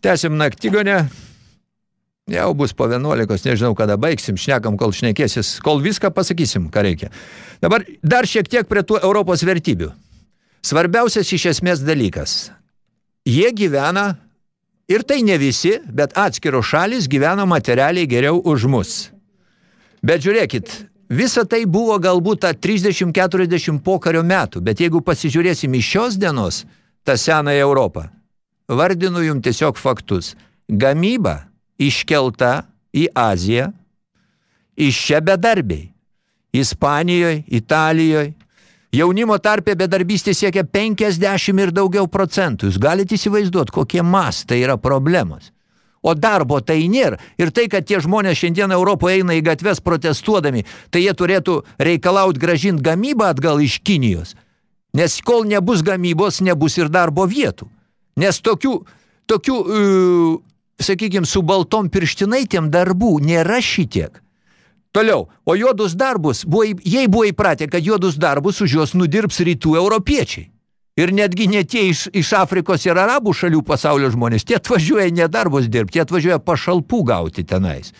Tęsim naktigonę. Jau bus po 11, nežinau, kada baigsim, šnekam, kol šnekėsis, kol viską pasakysim, ką reikia. Dabar dar šiek tiek prie tų Europos vertybių. Svarbiausias iš esmės dalykas. Jie gyvena, ir tai ne visi, bet atskiros šalis gyvena materialiai geriau už mus. Bet žiūrėkit, visa tai buvo galbūt tą 30-40 pokario metų, bet jeigu pasižiūrėsim iš šios dienos, tą senąją Europą, vardinu jums tiesiog faktus. Gamyba iškelta į Aziją, iš čia bedarbiai. Ispanijoje, Italijoje. Jaunimo tarpė bedarbystė siekia 50 ir daugiau procentų. Jūs galite įsivaizduoti, kokie mastai yra problemos. O darbo tai nėra. Ir tai, kad tie žmonės šiandien Europoje eina į gatves protestuodami, tai jie turėtų reikalauti gražinti gamybą atgal iš Kinijos. Nes kol nebus gamybos, nebus ir darbo vietų. Nes tokių, tokių uh, sakykime, su baltom pirštinaitėm darbų nėra šitiek. Toliau, o juodus darbus, buvo, jei buvo įpratę, kad juodus darbus už juos nudirbs rytų europiečiai. Ir netgi ne tie iš, iš Afrikos ir Arabų šalių pasaulio žmonės, tie atvažiuoja ne darbus dirbti, tie atvažiuoja pašalpų gauti tenais.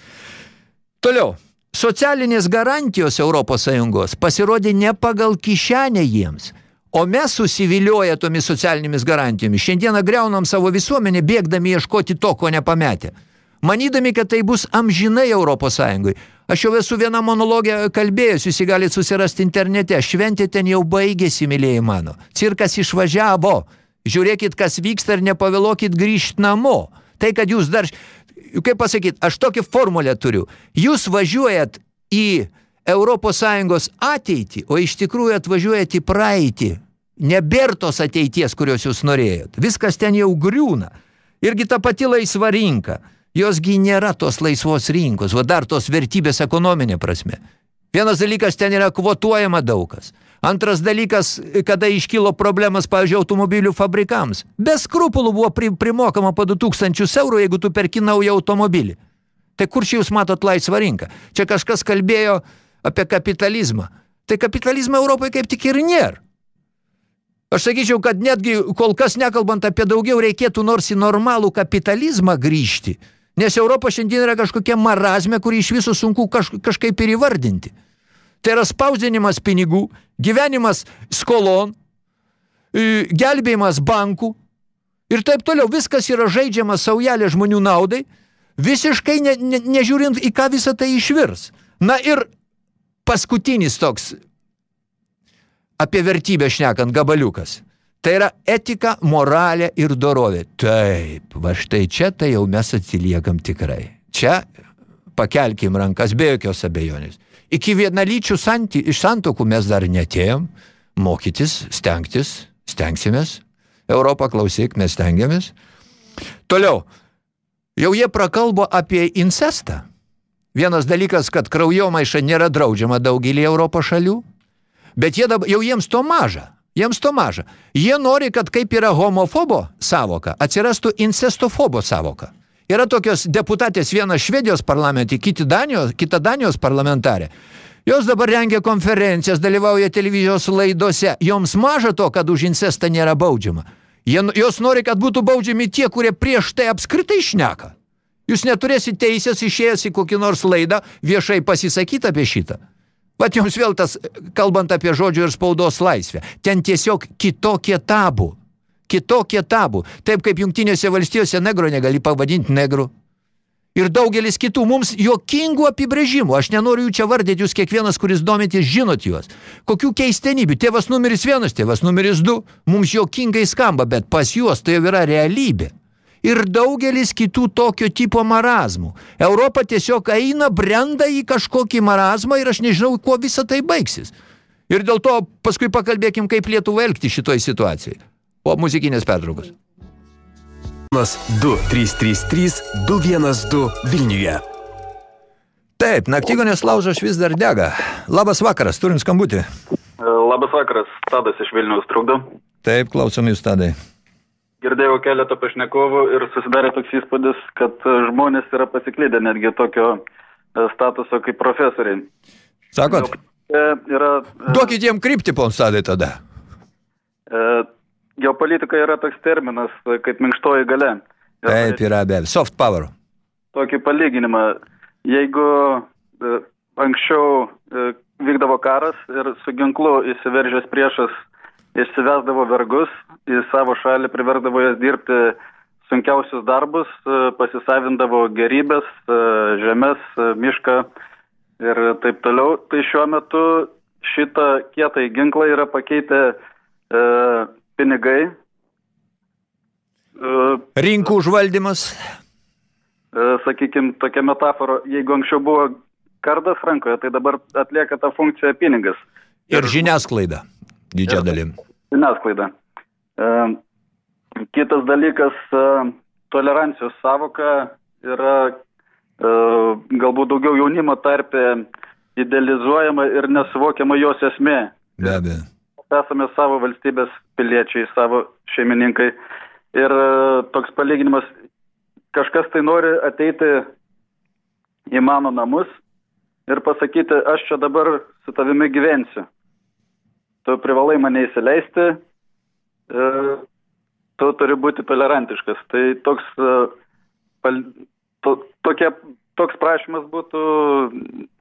Toliau, socialinės garantijos Europos Sąjungos pasirodė ne pagal kišenę jiems, o mes susivilioję tomis socialinėmis garantijomis. Šiandieną greunam savo visuomenę, bėgdami ieškoti to, ko nepametė. Manydami, kad tai bus amžinai Europos Sąjungai. Aš jau esu vieną monologę kalbėjęs, jūs jį galite susirasti internete. Šventė ten jau baigėsi, mylėjai mano. Cirkas išvažiavo. Žiūrėkit, kas vyksta ir nepavėlokit grįžti namo. Tai, kad jūs dar, kaip pasakyt, aš tokią formulę turiu. Jūs važiuojat į Europos Sąjungos ateitį, o iš tikrųjų atvažiuojat į praeitį. Nebėr tos ateities, kurios jūs norėjot. Viskas ten jau griūna. Irgi ta pati laisva rinka. Josgi nėra tos laisvos rinkos, o dar tos vertybės ekonominė prasme. Vienas dalykas ten yra kvotuojama daugas. Antras dalykas, kada iškilo problemas, pavyzdžiui, automobilių fabrikams. Be skrupulų buvo pri, primokama po 2000 eurų, jeigu tu perki naują automobilį. Tai kur čia jūs matot laisvą rinką? Čia kažkas kalbėjo apie kapitalizmą. Tai kapitalizmą Europoje kaip tik ir nėra. Aš sakyčiau, kad netgi kol kas nekalbant apie daugiau reikėtų nors į normalų kapitalizmą grįžti. Nes Europa šiandien yra kažkokia marazmė, kurį iš viso sunku kaž, kažkaip ir įvardinti. Tai yra spausdinimas pinigų, gyvenimas skolon, gelbėjimas bankų ir taip toliau. Viskas yra žaidžiama saujelė žmonių naudai, visiškai ne, ne, nežiūrint į ką visą tai išvirs. Na ir paskutinis toks apie vertybę šnekant gabaliukas. Tai yra etika, moralė ir dorovė. Taip, va štai čia tai jau mes atsiliekam tikrai. Čia pakelkim rankas be jokios abejonės. Iki vienalyčių santy, iš santokų mes dar netėjom mokytis, stengtis, stengsimės. Europą klausyk, mes stengiamės. Toliau, jau jie prakalbo apie incestą. Vienas dalykas, kad kraujomaiša nėra draudžiama daugelį Europos šalių, bet jie dab, jau jiems to maža. Jiems to maža. Jie nori, kad kaip yra homofobo savoka, atsirastų incestofobo savoka. Yra tokios deputatės, viena Švedijos parlamente, kita Danijos, kita Danijos parlamentarė. Jos dabar rengia konferencijas, dalyvauja televizijos laidose. Joms maža to, kad už incestą nėra baudžiama. Jie, jos nori, kad būtų baudžiami tie, kurie prieš tai apskritai šneka. Jūs neturėsite teisės išėjęs į kokį nors laidą viešai pasisakyti apie šitą. Vat jums vėl tas, kalbant apie žodžių ir spaudos laisvę, ten tiesiog kitokie tabų. Kitokie tabų. Taip kaip jungtinėse valstijose negro negali pavadinti negru. Ir daugelis kitų mums jokingų apibrėžimų. Aš nenoriu jų čia vardėti, jūs kiekvienas, kuris domitės, žinot juos. Kokių keistenybių. Tėvas numeris vienas, tėvas numeris du. Mums jokingai skamba, bet pas juos tai jau yra realybė ir daugelis kitų tokio tipo marazmų. Europa tiesiog eina, brenda į kažkokį marazmą ir aš nežinau, kuo visa tai baigsis. Ir dėl to paskui pakalbėkim, kaip Lietuva elgti šitoj situacijai. Po muzikinės pertraukos. 2333 212 Vilniuje. Taip, naktygonės laužas vis dar dega. Labas vakaras, turim skambutį. Labas vakaras, Tadas iš Vilniaus trukdo. Taip, klausom jūs, Tadai girdėjau keletą pašnekovų ir susidarė toks įspūdis, kad žmonės yra pasiklydę netgi tokio statuso kaip profesoriai. Sakot? Yra, Duokit jiem kryptį, ponsadai, tada. E, geopolitika yra toks terminas kaip minkštoji gale. Ir Taip, yra be soft power. Tokį palyginimą. Jeigu e, anksčiau e, vykdavo karas ir su ginklu įsiveržęs priešas išsivesdavo vergus, į savo šalį priversdavo jas dirbti sunkiausius darbus, pasisavindavo gerybės, žemės, mišką ir taip toliau. Tai šiuo metu šitą kietą ginklą yra pakeitę e, pinigai. E, Rinkų užvaldymas. E, sakykime, tokia metafora, jeigu anksčiau buvo kardas rankoje, tai dabar atlieka tą funkciją pinigas. Ir žiniasklaida didžia dalim. Žiniasklaida. E, kitas dalykas, e, tolerancijos savoka yra e, galbūt daugiau jaunimo tarpe idealizuojama ir nesuvokiama jos esmė. Be abejo. Esame savo valstybės piliečiai, savo šeimininkai. Ir toks palyginimas, kažkas tai nori ateiti į mano namus ir pasakyti, aš čia dabar su tavimi gyvensiu tu privalai mane įsileisti, tu turi būti tolerantiškas. Tai toks, e, pal, to, tokia, toks prašymas būtų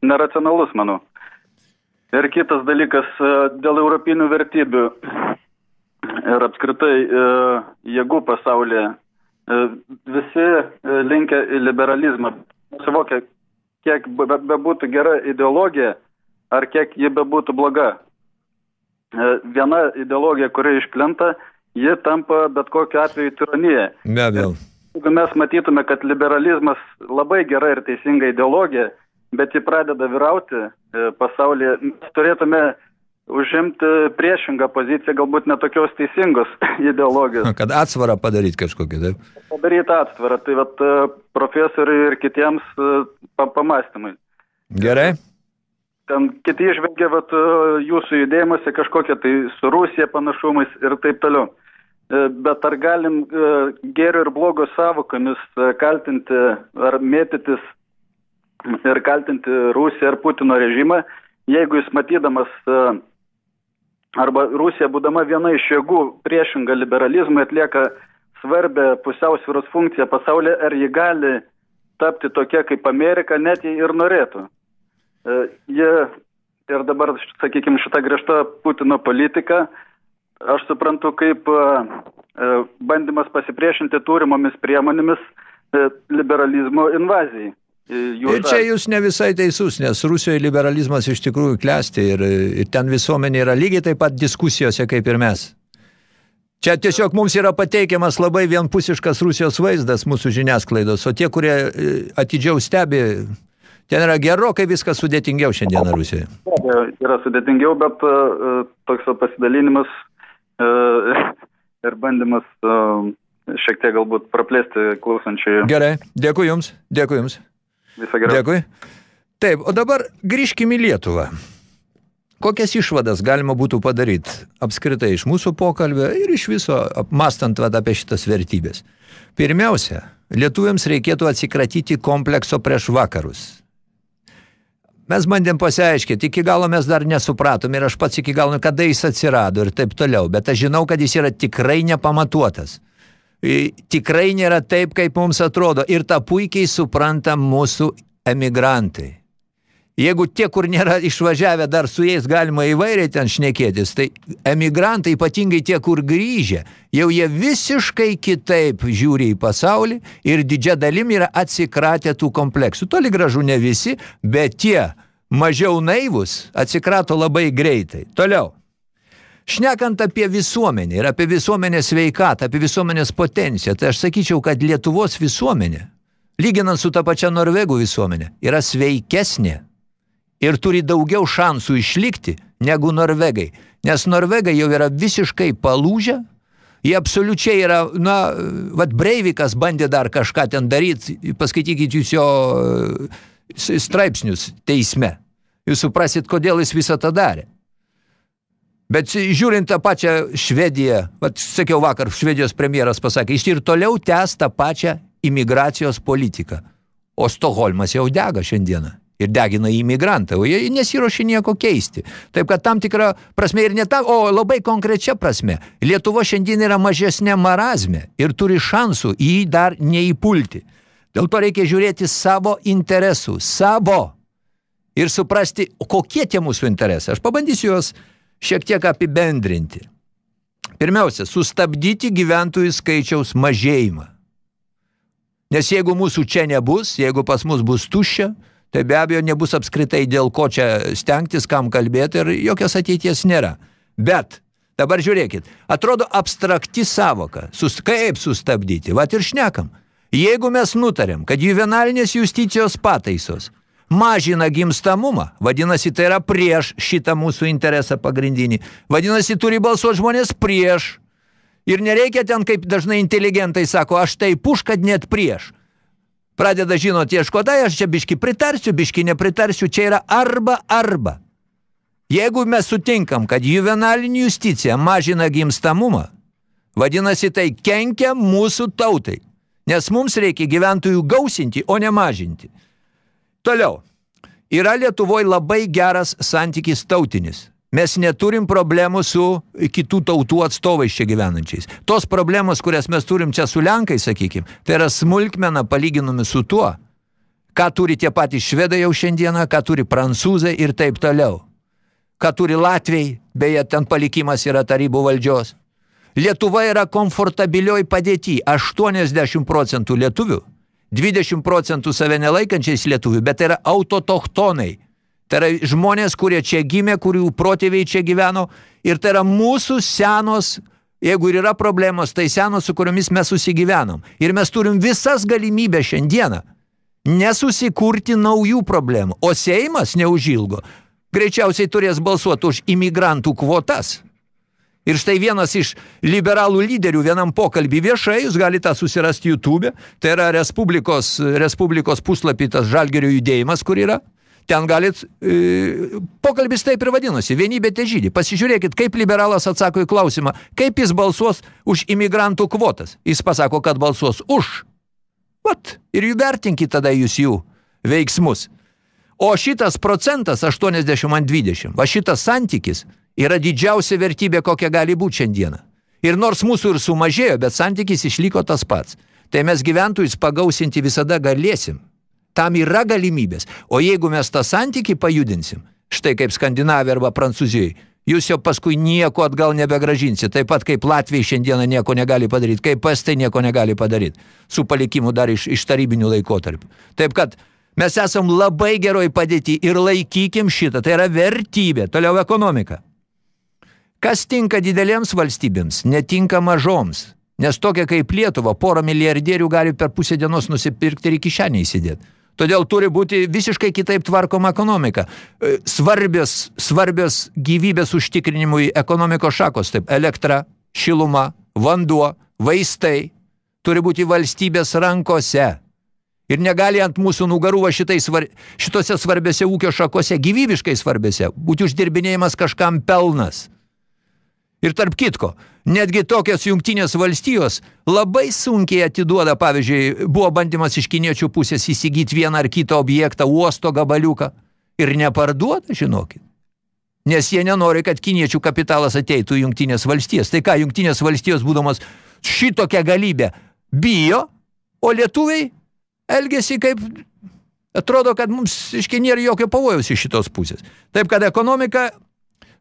neracionalus, manau. Ir kitas dalykas e, dėl europinių vertybių ir apskritai e, jėgų pasaulyje. E, visi linkia į liberalizmą. Suvokia, kiek bebūtų be gera ideologija, ar kiek ji bebūtų bloga. Viena ideologija, kuri išplenta, ji tampa bet kokiu atveju tironija. Be abejo. Jeigu mes matytume, kad liberalizmas labai gera ir teisinga ideologija, bet ji pradeda vyrauti e, pasaulyje, mes turėtume užimti priešingą poziciją, galbūt netokios teisingos ideologijos. Kad atsvarą padaryti kažkokį, taip? Padaryti atsvarą, tai vat e, profesoriui ir kitiems e, pamastymai. Gerai. Ten kiti išvelgia vat, jūsų judėjimuose kažkokie tai su Rusija panašumais ir taip toliau. Bet ar galim gėrio ir blogo savokomis kaltinti ar mėtytis ir kaltinti Rusiją ar Putino režimą, jeigu jis matydamas arba Rusija, būdama viena iš jėgų priešinga liberalizmui, atlieka svarbę pusiausvyros funkciją pasaulyje, ar ji gali tapti tokia kaip Amerika, net jei ir norėtų. Jie ir dabar, sakykime, šita griežta Putino politika, aš suprantu, kaip bandymas pasipriešinti turimomis priemonėmis liberalizmo invazijai. Jūs ir čia jūs ne visai teisus, nes Rusijoje liberalizmas iš tikrųjų klesti ir, ir ten visuomenė yra lygiai taip pat diskusijose kaip ir mes. Čia tiesiog mums yra pateikiamas labai vienpusiškas Rusijos vaizdas mūsų žiniasklaidos, o tie, kurie e, atidžiau stebi, ten yra gerokai viskas sudėtingiau šiandieną Rusijoje. Yra sudėtingiau, bet uh, toks pasidalinimas uh, ir bandymas šiek tiek galbūt praplėsti klausančiai. Gerai, dėkui Jums, dėkui Jums. Visą gerą. Dėkui. Taip, o dabar grįžkime į Lietuvą. Kokias išvadas galima būtų padaryti apskritai iš mūsų pokalbio ir iš viso apmastant vat, apie šitas vertybės? Pirmiausia, lietuviams reikėtų atsikratyti komplekso prieš vakarus. Mes bandėm pasiaiškinti, iki galo mes dar nesupratom ir aš pats iki galo, kada jis atsirado ir taip toliau, bet aš žinau, kad jis yra tikrai nepamatuotas tikrai nėra taip, kaip mums atrodo. Ir tą puikiai supranta mūsų emigrantai. Jeigu tie, kur nėra išvažiavę, dar su jais galima įvairiai ten šnekėtis, tai emigrantai, ypatingai tie, kur grįžę, jau jie visiškai kitaip žiūri į pasaulį ir didžia dalim yra atsikratę tų kompleksų. Toli gražu ne visi, bet tie mažiau naivus atsikrato labai greitai. Toliau. Šnekant apie visuomenę ir apie visuomenės sveikatą, apie visuomenės potenciją, tai aš sakyčiau, kad Lietuvos visuomenė, lyginant su ta pačia Norvegų visuomenė, yra sveikesnė ir turi daugiau šansų išlikti negu Norvegai. Nes Norvegai jau yra visiškai palūžę, jie absoliučiai yra, na, vat Breivikas bandė dar kažką ten daryti, paskaitykit jūs jo straipsnius teisme. Jūs suprasit, kodėl jis visą tą darė. Bet žiūrint tą pačią Švediją, vat, sakiau vakar, Švedijos premjeras pasakė, jis ir toliau tęs tą pačią imigracijos politiką. O Stoholmas jau dega šiandieną ir degina imigrantą, o jie nesirošia nieko keisti. Taip kad tam tikra prasme ir ne tam, o labai konkrečia prasme. Lietuva šiandien yra mažesnė marazme ir turi šansų į jį dar neįpulti. Dėl to reikia žiūrėti savo interesų, savo. Ir suprasti, kokie tie mūsų interesai. Aš pabandysiu juos šiek tiek apibendrinti. Pirmiausia, sustabdyti gyventojų skaičiaus mažėjimą. Nes jeigu mūsų čia nebus, jeigu pas mus bus tuščia, tai be abejo nebus apskritai dėl ko čia stengtis, kam kalbėti ir jokios ateities nėra. Bet dabar žiūrėkit, atrodo abstrakti savoka. Sus, kaip sustabdyti? Vat ir šnekam. Jeigu mes nutarėm, kad juvenalinės justicijos pataisos mažina gimstamumą. Vadinasi, tai yra prieš šitą mūsų interesą pagrindinį. Vadinasi, turi balsuoti žmonės prieš. Ir nereikia ten, kaip dažnai inteligentai sako, aš tai puš, kad net prieš. Pradeda, žinot, ieškodai, aš čia biški pritarsiu, biški nepritarsiu, čia yra arba arba. Jeigu mes sutinkam, kad juvenalinė justicija mažina gimstamumą, vadinasi, tai kenkia mūsų tautai. Nes mums reikia gyventojų gausinti, o ne mažinti. Toliau. Yra Lietuvoje labai geras santykis tautinis. Mes neturim problemų su kitų tautų atstovais čia gyvenančiais. Tos problemos, kurias mes turim čia su Lenkai, sakykime, tai yra smulkmena palyginami su tuo, Ką turi tie patys švedai jau šiandieną, ką turi prancūzai ir taip toliau. Ką turi Latvijai, beje, ten palikimas yra tarybų valdžios. Lietuva yra komfortabilioj padėti. 80 procentų lietuvių, 20 procentų save nelaikančiais lietuvių, bet tai yra autotochtonai. Tai yra žmonės, kurie čia gimė, kurių protėviai čia gyveno. Ir tai yra mūsų senos Jeigu ir yra problemos, tai senos, su kuriomis mes susigyvenom. Ir mes turim visas galimybės šiandieną nesusikurti naujų problemų. O Seimas neužilgo greičiausiai turės balsuoti už imigrantų kvotas. Ir štai vienas iš liberalų lyderių vienam pokalbį viešai, jūs galite susirasti YouTube, tai yra Respublikos, Respublikos puslapį tas Žalgerio judėjimas, kur yra. Ten galit, e, pokalbis taip ir vadinosi, vienybė te žydį. Pasižiūrėkit, kaip liberalas atsako į klausimą, kaip jis balsuos už imigrantų kvotas. Jis pasako, kad balsuos už. Vat, ir jų vertinkit tada jūs jų veiksmus. O šitas procentas 80 ant 20, va šitas santykis yra didžiausia vertybė, kokia gali būti šiandieną. Ir nors mūsų ir sumažėjo, bet santykis išliko tas pats. Tai mes gyventojus pagausinti visada galėsim. Tam yra galimybės. O jeigu mes tą santykį pajudinsim, štai kaip Skandinavija arba Prancūzijoje, jūs jau paskui nieko atgal nebegražinsit, taip pat kaip Latvijai šiandieną nieko negali padaryti, kaip Estai nieko negali padaryti, su palikimu dar iš, iš tarybinių laikotarpių. Taip kad mes esam labai geroj padėti ir laikykim šitą, tai yra vertybė, toliau ekonomika. Kas tinka didelėms valstybėms, netinka mažoms, nes tokia kaip Lietuva, porą milijardierių gali per pusę dienos nusipirkti ir į kišenę įsidėti. Todėl turi būti visiškai kitaip tvarkoma ekonomika. E, svarbios, svarbios gyvybės užtikrinimui ekonomikos šakos, taip, elektra, šiluma, vanduo, vaistai, turi būti valstybės rankose. Ir negali ant mūsų nugarų va šitai svar, šitose svarbiose ūkio šakose, gyvybiškai svarbiose, būti uždirbinėjimas kažkam pelnas. Ir tarp kitko, netgi tokios jungtinės valstijos labai sunkiai atiduoda, pavyzdžiui, buvo bandymas iš kiniečių pusės įsigyti vieną ar kitą objektą, uosto gabaliuką ir neparduoda, žinokit. Nes jie nenori, kad kiniečių kapitalas ateitų jungtinės valstijas. Tai ką, jungtinės valstijos būdamas šitokia galybė bijo, o lietuviai elgesi kaip atrodo, kad mums iškai nėra jokio pavojaus iš šitos pusės. Taip, kad ekonomika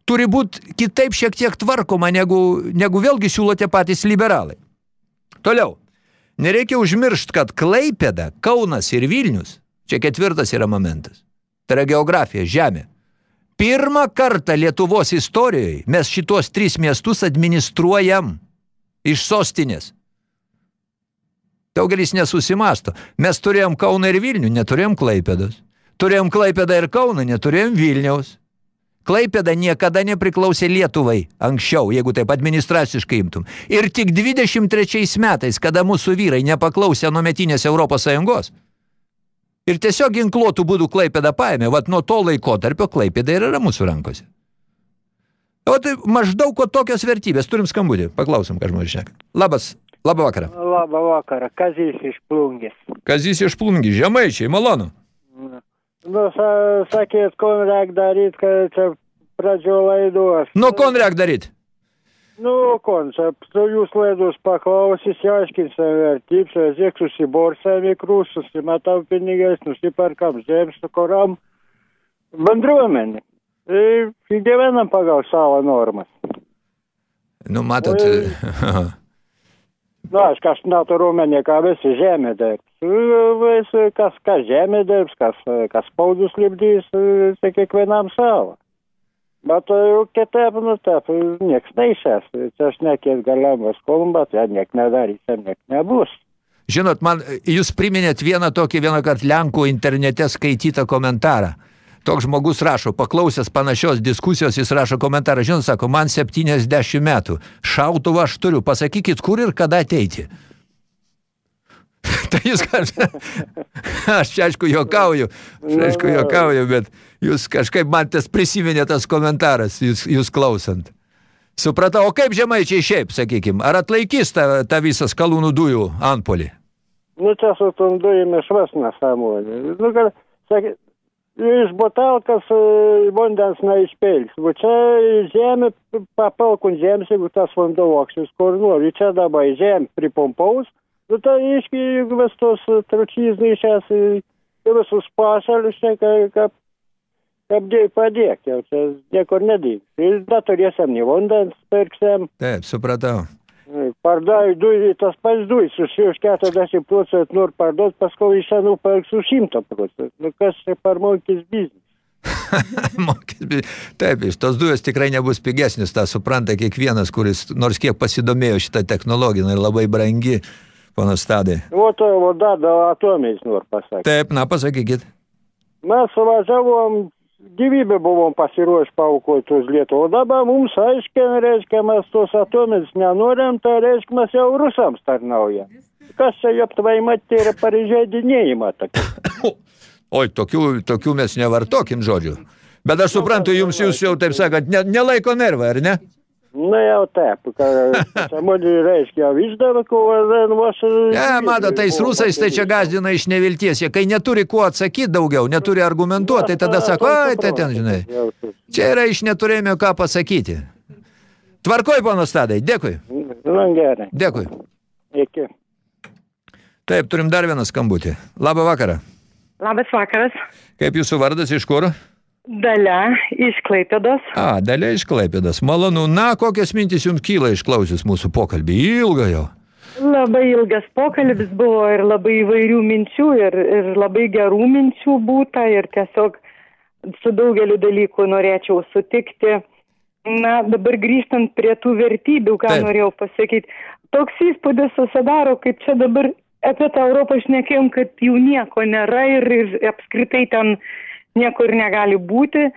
turi būti kitaip šiek tiek tvarkoma, negu, negu vėlgi siūlote patys liberalai. Toliau. Nereikia užmiršti, kad Klaipėda, Kaunas ir Vilnius, čia ketvirtas yra momentas, tai yra geografija, žemė. Pirmą kartą Lietuvos istorijoje mes šitos tris miestus administruojam iš sostinės. Daugelis nesusimasto. Mes turėjom Kauną ir Vilnių, neturėjom Klaipėdos. Turėjom Klaipėdą ir Kauną, neturėjom Vilniaus. Klaipėda niekada nepriklausė Lietuvai anksčiau, jeigu taip administraciškai imtum. Ir tik 23 metais, kada mūsų vyrai nepaklausė nuo metinės Europos Sąjungos, ir tiesiog ginkluotų būdų Klaipėda paėmė, vat nuo to laikotarpio Klaipėda ir yra mūsų rankose. O tai maždaug tokios vertybės. Turim skambutį. Paklausom, ką žmonės šneka. Labas. Labą vakarą. Labą vakarą. Kazys iš Plungės. Kazys iš Plungės. Žemaičiai, malonu. Nu, sa, sakėt, ko reik daryti, kad čia pradžio laidos. Nu, ko reik daryti? Nu, kon, čia jūs laidos paklausys, aiškinsim vertybės, žiek susiborsam į krūs, susimetam pinigais, nusiperkam žemės, kuram bendruomenį. Ir gyvenam pagal savo normas. Nu, matot. Tai... Nu, aš kas neturiu omeny, ką visi žemė dirbs. Visi, kas, kas žemė dirbs, kas, kas spaudus lipdys, tai kiekvienam savo. Bet kitaip, nu taip, nieks neišės. Čia aš nekės galiamas kolum, bet ja niek nedarysim, niek nebus. Žinot, man, jūs priminėt vieną tokį vieną kartą Lenkų internete skaitytą komentarą. Toks žmogus rašo, paklausęs panašios diskusijos, jis rašo komentarą, žinot, sako, man 70 metų, šautuvą aš turiu, pasakykit, kur ir kada ateiti. tai jūs kažkaip, aš čia aišku jokauju, aš aišku jokauju, bet jūs kažkaip man tas prisiminė tas komentaras, jūs, jūs klausant. Supratau, o kaip žemaičiai šiaip, sakykim, ar atlaikys tą, tą visą skalūnų dujų antpolį? Nu, čia su tom dujomis švas nesąmonė. Nu, gal, sakė, iš butelkas vandens neišpilks. Va čia žemė, papalkun žemės, jeigu tas vanduo voksis, kur nori, čia dabar žemė pripompaus, nu tai iški, jeigu vis tos tručys neišės, į visus pašalius, tai kaip, kaip, kaip dėjai padėk, jau čia niekur nedings. Ir neturėsim nei vandens, pirksim, Taip, supratau. Pardavai dujų, tas pats dujus, už už 40 procentų nori parduoti, paskui iš senų pirks už 100 procentų. Nu kas čia per mokys biznis? Taip, iš tos dujos tikrai nebus pigesnis, tą supranta kiekvienas, kuris nors kiek pasidomėjo šitą technologiją, jinai labai brangi, panas Tadai. O to, o dar dėl atomiais noriu pasakyti. Taip, na, pasakykit. Mes suvažiavom, gyvybę buvom pasiruošę paukoti už Lietuvą, o dabar mums aiškiai, reiškia, mes tos atomis nenorim, tai reiškia, mes jau rusams tarnauja. Kas čia aptvai matė yra pareižeidinėjimą. Oi, tokių, tokių mes nevartokim žodžių. Bet aš suprantu, jums jūs jau, taip sakant, ne, nelaiko nervą, ar ne? Na jau taip, kad samonį reiškia, jau išdavė, vos... Ne, mato, tais rusais tai čia gazdina iš nevilties. Jie, kai neturi kuo atsakyti daugiau, neturi argumentuoti, tai tada sako, oi, tai ten, žinai. Čia yra iš neturėjimo ką pasakyti. Tvarkoj, ponas Tadai, dėkui. Na gerai. Dėkui. Iki. Taip, turim dar vieną skambutį. Labą vakarą. Labas vakaras. Kaip jūsų vardas iš kur? Dalia iš Klaipėdos. A, dalia iš Klaipėdas. Malonu. Na, kokias mintis jums kyla išklausius mūsų pokalbį? Ilgą jau. Labai ilgas pokalbis buvo ir labai įvairių minčių ir, ir labai gerų minčių būta ir tiesiog su daugeliu dalykų norėčiau sutikti. Na, dabar grįžtant prie tų vertybių, ką Taip. norėjau pasakyti. Toks įspūdis susidaro, kaip čia dabar apie tą Europą šnekėjom, kad jų nieko nėra ir, ir apskritai ten nieko ir negali būti,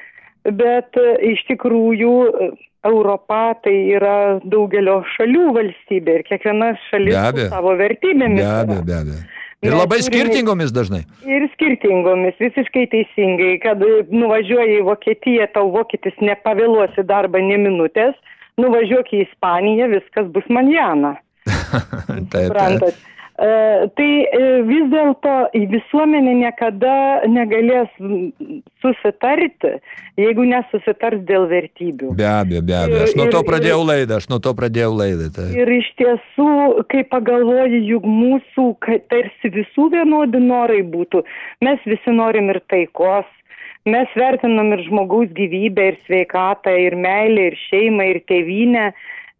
bet e, iš tikrųjų e, Europa tai yra daugelio šalių valstybė ir kiekviena šalis savo vertybėmis. Be abejo, be abejo. Ir labai turime- skirtingomis dažnai. Ir skirtingomis, visiškai teisingai, kad e, nuvažiuoji į Vokietiją, tau vokietis nepavėluosi darbą ne minutės, nuvažiuok į Ispaniją, viskas bus manjana. Taip, Suprantat? E, tai e, vis dėlto į visuomenę niekada negalės susitarti, jeigu nesusitars dėl vertybių. Be abejo, be abejo. Aš nuo Ir- to pradėjau laidą, aš nuo to pradėjau laidą. Tai. Ir iš tiesų, kai pagalvoji, juk mūsų ka- tarsi visų vienodi norai būtų, mes visi norim ir taikos, mes vertinam ir žmogaus gyvybę, ir sveikatą, ir meilę, ir šeimą, ir tėvynę.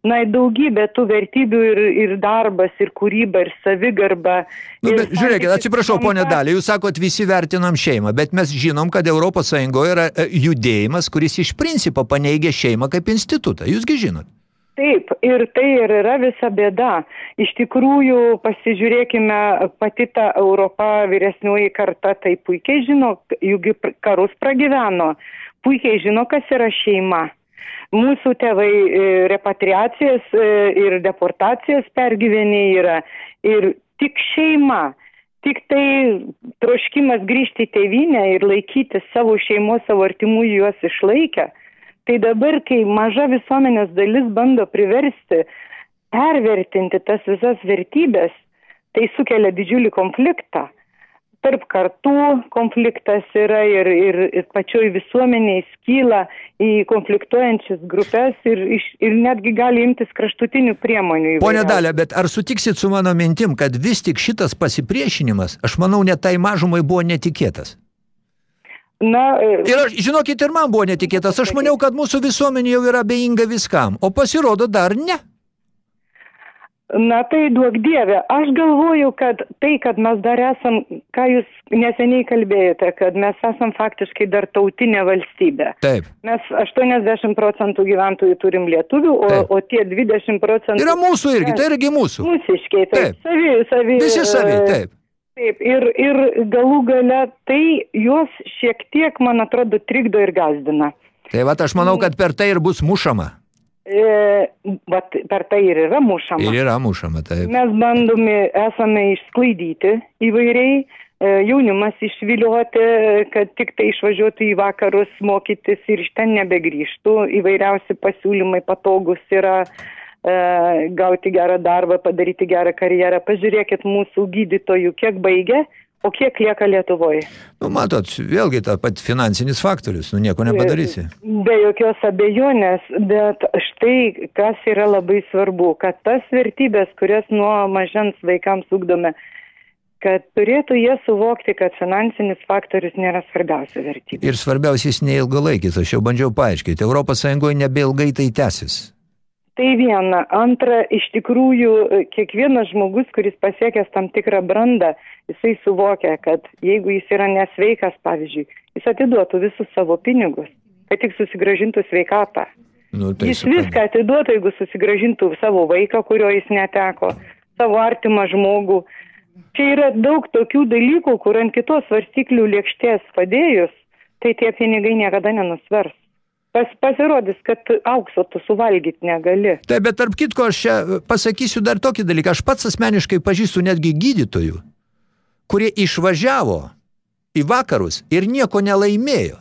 Na, daugybė tų vertybių ir, ir darbas, ir kūryba, ir savigarba. Nu, ir bet, žiūrėkit, santykis atsiprašau, ponė. Dalė, jūs sakot, visi vertinam šeimą, bet mes žinom, kad Europos Sąjungoje yra e, judėjimas, kuris iš principo paneigia šeimą kaip institutą. Jūsgi žinot. Taip, ir tai ir yra visa bėda. Iš tikrųjų, pasižiūrėkime, pati ta Europa vyresnioji karta tai puikiai žino, juk karus pragyveno, puikiai žino, kas yra šeima. Mūsų tėvai e, repatriacijas e, ir deportacijas pergyvenė yra. Ir tik šeima, tik tai troškimas grįžti į tėvynę ir laikyti savo šeimos, savo artimųjų juos išlaikę. Tai dabar, kai maža visuomenės dalis bando priversti pervertinti tas visas vertybės, tai sukelia didžiulį konfliktą. Tarp kartų konfliktas yra ir, ir, ir pačioj visuomeniai skyla į konfliktuojančias grupės ir, ir netgi gali imtis kraštutinių priemonių. Pone įvairiausių. Dalė, bet ar sutiksit su mano mintim, kad vis tik šitas pasipriešinimas, aš manau, net tai mažumai buvo netikėtas? Na, ir aš, žinokit, ir man buvo netikėtas. Aš maniau, kad mūsų visuomenė jau yra bejinga viskam, o pasirodo dar ne. Na tai duok dievė, aš galvoju, kad tai, kad mes dar esam, ką jūs neseniai kalbėjote, kad mes esam faktiškai dar tautinė valstybė. Taip. Mes 80 procentų gyventojų turim lietuvių, o, o tie 20 procentų... Yra mūsų irgi, tai irgi mūsų. Mūsiškiai, taip. Taip. Savi, savi, Visi savi, e, taip. Taip, ir, ir galų gale tai juos šiek tiek, man atrodo, trikdo ir gazdina. Tai va, aš manau, kad per tai ir bus mušama. E, vat, per tai ir yra mušama. Ir yra mušama, taip. Mes bandomi, esame išsklaidyti įvairiai, e, jaunimas išvilioti, kad tik tai išvažiuotų į vakarus mokytis ir iš ten nebegrįžtų. Įvairiausi pasiūlymai patogus yra e, gauti gerą darbą, padaryti gerą karjerą. Pažiūrėkit mūsų gydytojų, kiek baigia, o kiek lieka Lietuvoje. Nu, matot, vėlgi ta pat finansinis faktorius, nu nieko nepadarysi. Be jokios abejonės, bet štai kas yra labai svarbu, kad tas vertybės, kurias nuo mažens vaikams ugdome, kad turėtų jie suvokti, kad finansinis faktorius nėra svarbiausia vertybė. Ir svarbiausia, jis neilgalaikis, aš jau bandžiau paaiškinti. Europos Sąjungoje nebeilgai tai tęsis. Tai viena. Antra, iš tikrųjų, kiekvienas žmogus, kuris pasiekęs tam tikrą brandą, jisai suvokia, kad jeigu jis yra nesveikas, pavyzdžiui, jis atiduotų visus savo pinigus, kad tik susigražintų sveikatą. Nu, tai Jis viską atiduotų, jeigu susigražintų savo vaiką, kurio jis neteko, savo artimą žmogų. Čia yra daug tokių dalykų, kur ant kitos svarstyklių lėkštės padėjus, tai tie pinigai niekada nenusvers. Pas, pasirodys, kad aukso tu suvalgyti negali. Taip, bet tarp kitko, aš čia pasakysiu dar tokį dalyką. Aš pats asmeniškai pažįstu netgi gydytojų, kurie išvažiavo į vakarus ir nieko nelaimėjo.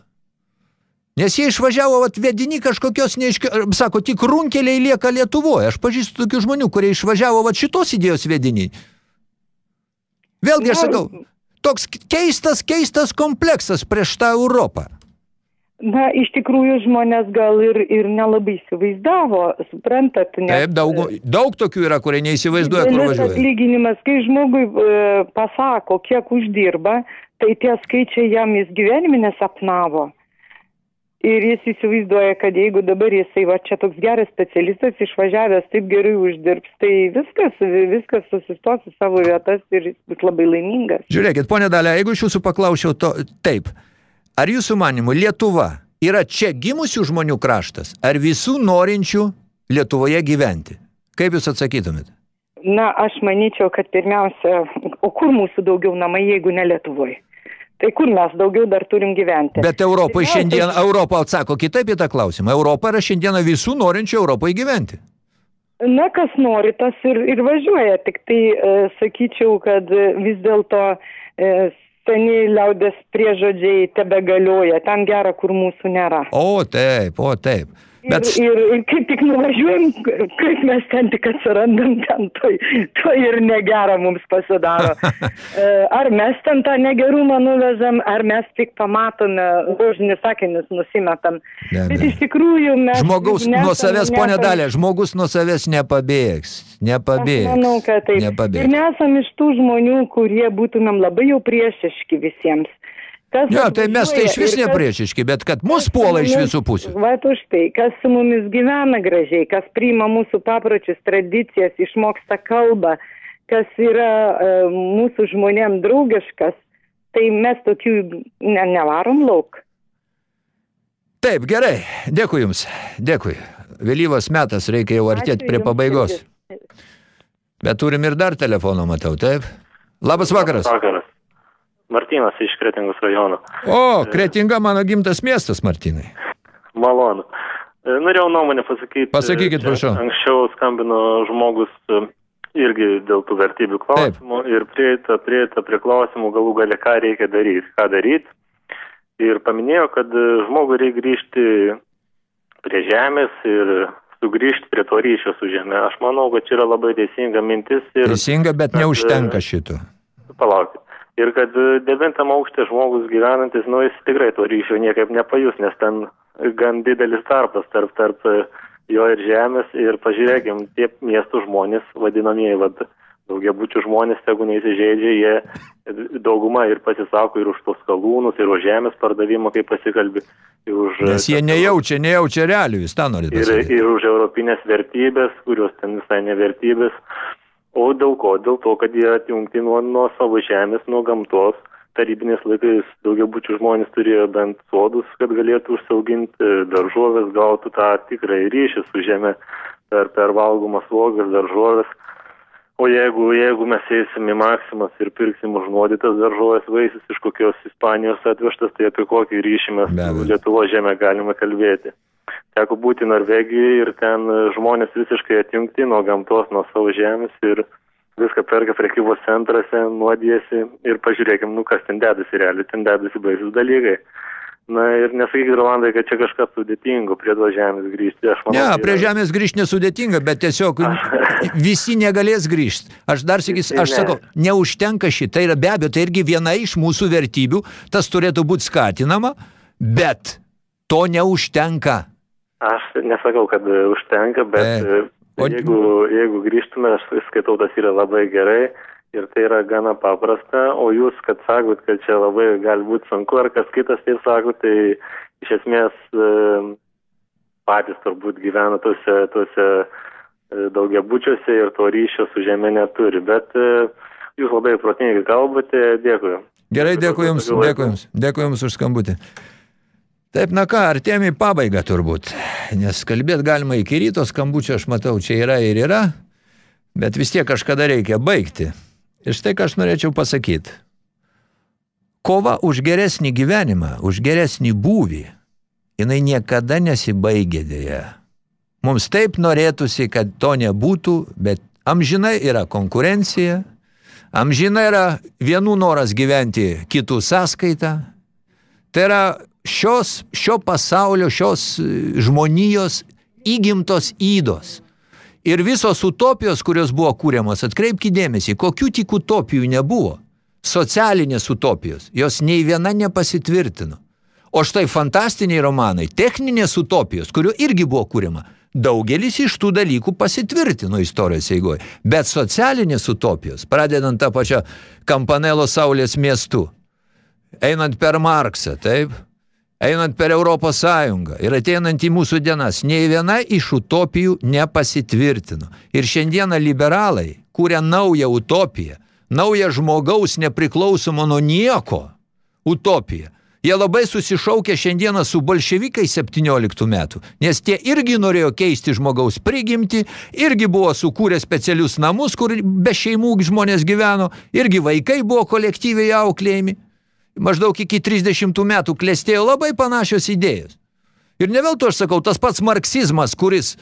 Nes jie išvažiavo vat, vedini kažkokios neaiškio, sako, tik runkeliai lieka Lietuvoje. Aš pažįstu tokių žmonių, kurie išvažiavo vat, šitos idėjos vedini. Vėlgi aš sakau, toks keistas, keistas kompleksas prieš tą Europą. Na, iš tikrųjų žmonės gal ir, ir nelabai įsivaizdavo, suprantat, nes... Taip, daug, daug tokių yra, kurie neįsivaizduoja, kur važiuoja. atlyginimas, kai žmogui e, pasako, kiek uždirba, tai tie skaičiai jam jis gyvenime nesapnavo. Ir jis įsivaizduoja, kad jeigu dabar jisai, va čia toks geras specialistas, išvažiavęs taip gerai uždirbs, tai viskas, viskas susistos į savo vietas ir jis bus labai laimingas. Žiūrėkit, ponė Dalia, jeigu iš jūsų paklausčiau to, taip, ar jūsų manimu Lietuva yra čia gimusių žmonių kraštas, ar visų norinčių Lietuvoje gyventi? Kaip jūs atsakytumėt? Na, aš manyčiau, kad pirmiausia, o kur mūsų daugiau namai, jeigu ne Lietuvoje? Tai kur mes daugiau dar turim gyventi? Bet Europoje šiandien, Europa atsako kitaip į tą klausimą. Europa yra šiandieną visų norinčių Europoje gyventi. Na, kas nori, tas ir, ir važiuoja. Tik tai e, sakyčiau, kad e, vis dėlto e, seni liaudės priežodžiai tebe galioja. Ten gera, kur mūsų nėra. O, taip, o, taip. Bet... Ir, ir, ir kaip tik nuvažiuojam, kaip mes ten tik atsirandam, ten to, to ir negera mums pasidaro. E, ar mes ten tą negerumą nuvežam, ar mes tik pamatome, rožinius sakinius nusimetam. Ne, Bet ne. iš tikrųjų mes... Žmogaus nesam- nuo savęs, ponė nesam- Dalė, žmogus nuo savęs nepabėgs. Nepabėgs. Manau, kad taip. Nepabėgs. Ir nesam iš tų žmonių, kurie būtumėm labai jau priešiški visiems. Kas Jo, tai mes tai iš vis nepriešiški, bet kad mus puola iš visų pusių. Vat už tai, kas su mumis gyvena gražiai, kas priima mūsų papročius, tradicijas, išmoksta kalbą, kas yra e, mūsų žmonėm draugiškas, tai mes tokių ne, nevarom lauk. Taip, gerai. Dėkui Jums. Dėkui. Vėlyvas metas, reikia jau artėti prie pabaigos. Bet turim ir dar telefoną, matau, taip? Labas vakaras. Vakaras. Martynas iš Kretingos rajono. O, Kretinga mano gimtas miestas, Martinai. Malonu. E, Norėjau nuomonę pasakyti. Pasakykit, prašau. Anksčiau skambino žmogus e, irgi dėl tų vertybių klausimų ir prieita, prieita prie klausimų galų gale, ką reikia daryti, ką daryti. Ir paminėjo, kad e, žmogui reikia grįžti prie žemės ir sugrįžti prie to ryšio su žemė. Aš manau, kad čia yra labai teisinga mintis. Ir, Teisinga, bet kad, neužtenka šito. Palaukit. Ir kad e, devintam aukšte žmogus gyvenantis, nu jis tikrai to ryšio niekaip nepajus, nes ten gan didelis tarpas tarp, tarp e, jo ir žemės. Ir pažiūrėkim, tie miestų žmonės, vadinamieji, vad, daugiabučių žmonės, jeigu neįsižeidžia, jie dauguma ir pasisako ir už tos kalūnus, ir už žemės pardavimą, kaip pasikalbi. Už, Nes jie nejaučia, nejaučia realių, jūs tą norit ir, ir už europinės vertybės, kurios ten visai nevertybės. O dėl ko? Dėl to, kad jie atjungti nuo, nuo savo žemės, nuo gamtos. Tarybinės laikais daugiabučių žmonės turėjo bent sodus, kad galėtų užsiauginti e, daržovės, gautų tą tikrai ryšį su žemė per, per valgomas uogas, daržovės. O jeigu, jeigu mes eisim į maksimas ir pirksim užnuodytas daržovės vaisius iš kokios Ispanijos atvežtas, tai apie kokį ryšį mes Lietuvo žemė galime kalbėti. Teko būti Norvegijoje ir ten žmonės visiškai atjungti nuo gamtos, nuo savo žemės ir viską perka prekybos centruose, nuodėsi ir pažiūrėkim, nu kas ten dedasi realiai, ten dedasi baisus dalykai. Na ir nesakykit, Rolandai, kad čia kažkas sudėtingo prie to žemės grįžti. Aš manau, Ne, tai prie yra- žemės grįžti nesudėtinga, bet tiesiog visi negalės grįžti. Aš dar sakysiu, aš ne. sakau, neužtenka šitą, yra be abejo, tai irgi viena iš mūsų vertybių, tas turėtų būti skatinama, bet to neužtenka. Aš nesakau, kad e, užtenka, bet e, jeigu, jeigu grįžtume, aš skaitau, tas yra labai gerai Ir tai yra gana paprasta, o jūs, kad sakot, kad čia labai gali būti sunku, ar kas kitas taip sako, tai iš esmės e, patys turbūt gyvena tuose, tuose e, daugiabučiuose ir to ryšio su žemė neturi. Bet e, jūs labai protingai kalbate, dėkui. Gerai, dėkui Jums, dėkui Jums, dėkui Jums už skambutį. Taip, na ką, artėjame į pabaigą turbūt, nes kalbėti galima iki ryto, skambučio aš matau, čia yra ir yra, bet vis tiek kažkada reikia baigti. Ir štai ką aš norėčiau pasakyti. Kova už geresnį gyvenimą, už geresnį būvį, jinai niekada nesibaigė dėja. Mums taip norėtųsi, kad to nebūtų, bet amžinai yra konkurencija, amžinai yra vienų noras gyventi kitų sąskaitą. Tai yra šios, šio pasaulio, šios žmonijos įgimtos įdos. Ir visos utopijos, kurios buvo kūriamos, atkreipkite dėmesį, kokių tik utopijų nebuvo. Socialinės utopijos, jos nei viena nepasitvirtino. O štai fantastiniai romanai, techninės utopijos, kurių irgi buvo kūrima, daugelis iš tų dalykų pasitvirtino istorijos eigoje. Bet socialinės utopijos, pradedant tą pačią Kampanelo saulės miestu, einant per Marksą, taip, einant per Europos Sąjungą ir ateinant į mūsų dienas, nei viena iš utopijų nepasitvirtino. Ir šiandieną liberalai kūrė naują utopiją, naują žmogaus nepriklausomo nuo nieko utopiją. Jie labai susišaukė šiandieną su bolševikai 17 metų, nes tie irgi norėjo keisti žmogaus prigimti, irgi buvo sukūrę specialius namus, kur be šeimų žmonės gyveno, irgi vaikai buvo kolektyviai auklėjami maždaug iki 30 metų klestėjo labai panašios idėjos. Ir ne vėl to aš sakau, tas pats marksizmas, kuris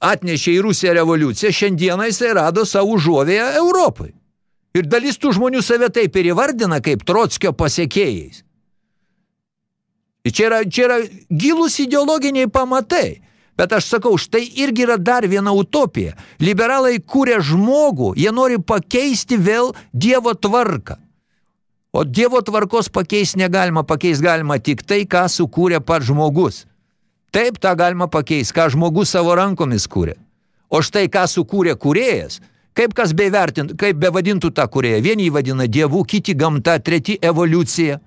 atnešė į Rusiją revoliuciją, šiandieną jisai rado savo užuovėje Europai. Ir dalis tų žmonių save taip ir įvardina kaip Trotskio pasiekėjais. Ir čia yra, čia yra gilus ideologiniai pamatai. Bet aš sakau, štai irgi yra dar viena utopija. Liberalai kūrė žmogų, jie nori pakeisti vėl Dievo tvarką. O Dievo tvarkos pakeis negalima, pakeis galima tik tai, ką sukūrė pats žmogus. Taip tą galima pakeis, ką žmogus savo rankomis kūrė. O štai ką sukūrė kūrėjas, kaip kas bevertint, kaip bevadintų tą kūrėją. Vieni jį vadina dievų, kiti gamta, treti evoliucija.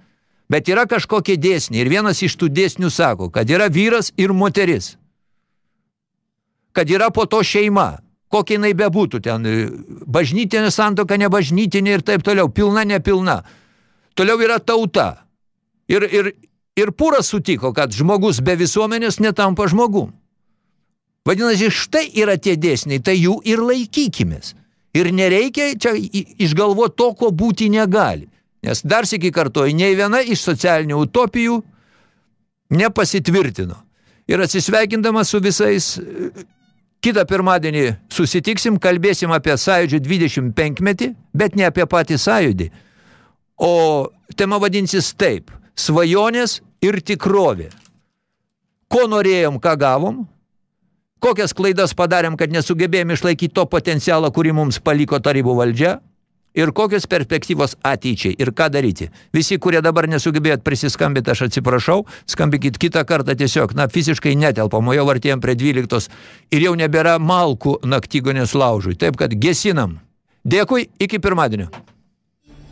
Bet yra kažkokie dėsniai ir vienas iš tų dėsnių sako, kad yra vyras ir moteris. Kad yra po to šeima, kokia jinai bebūtų ten, bažnytinė santoka, nebažnytinė ir taip toliau, pilna, nepilna. Toliau yra tauta. Ir, ir, ir Pūras sutiko, kad žmogus be visuomenės netampa žmogum. Vadinasi, štai yra tie dėsniai, tai jų ir laikykimės. Ir nereikia čia išgalvoti to, ko būti negali. Nes dar sėki kartuoju, nei viena iš socialinių utopijų nepasitvirtino. Ir atsisveikindamas su visais, kitą pirmadienį susitiksim, kalbėsim apie sąjūdžio 25 metį, bet ne apie patį sąjūdį. O tema vadinsis taip – svajonės ir tikrovė. Ko norėjom, ką gavom, kokias klaidas padarėm, kad nesugebėjom išlaikyti to potencialą, kurį mums paliko tarybų valdžia, ir kokios perspektyvos ateičiai, ir ką daryti. Visi, kurie dabar nesugebėjot prisiskambyti, aš atsiprašau, skambykit kitą kartą tiesiog, na, fiziškai netelpam, o jau artėjom prie 12 ir jau nebėra malkų naktygonės laužui. Taip, kad gesinam. Dėkui, iki pirmadienio.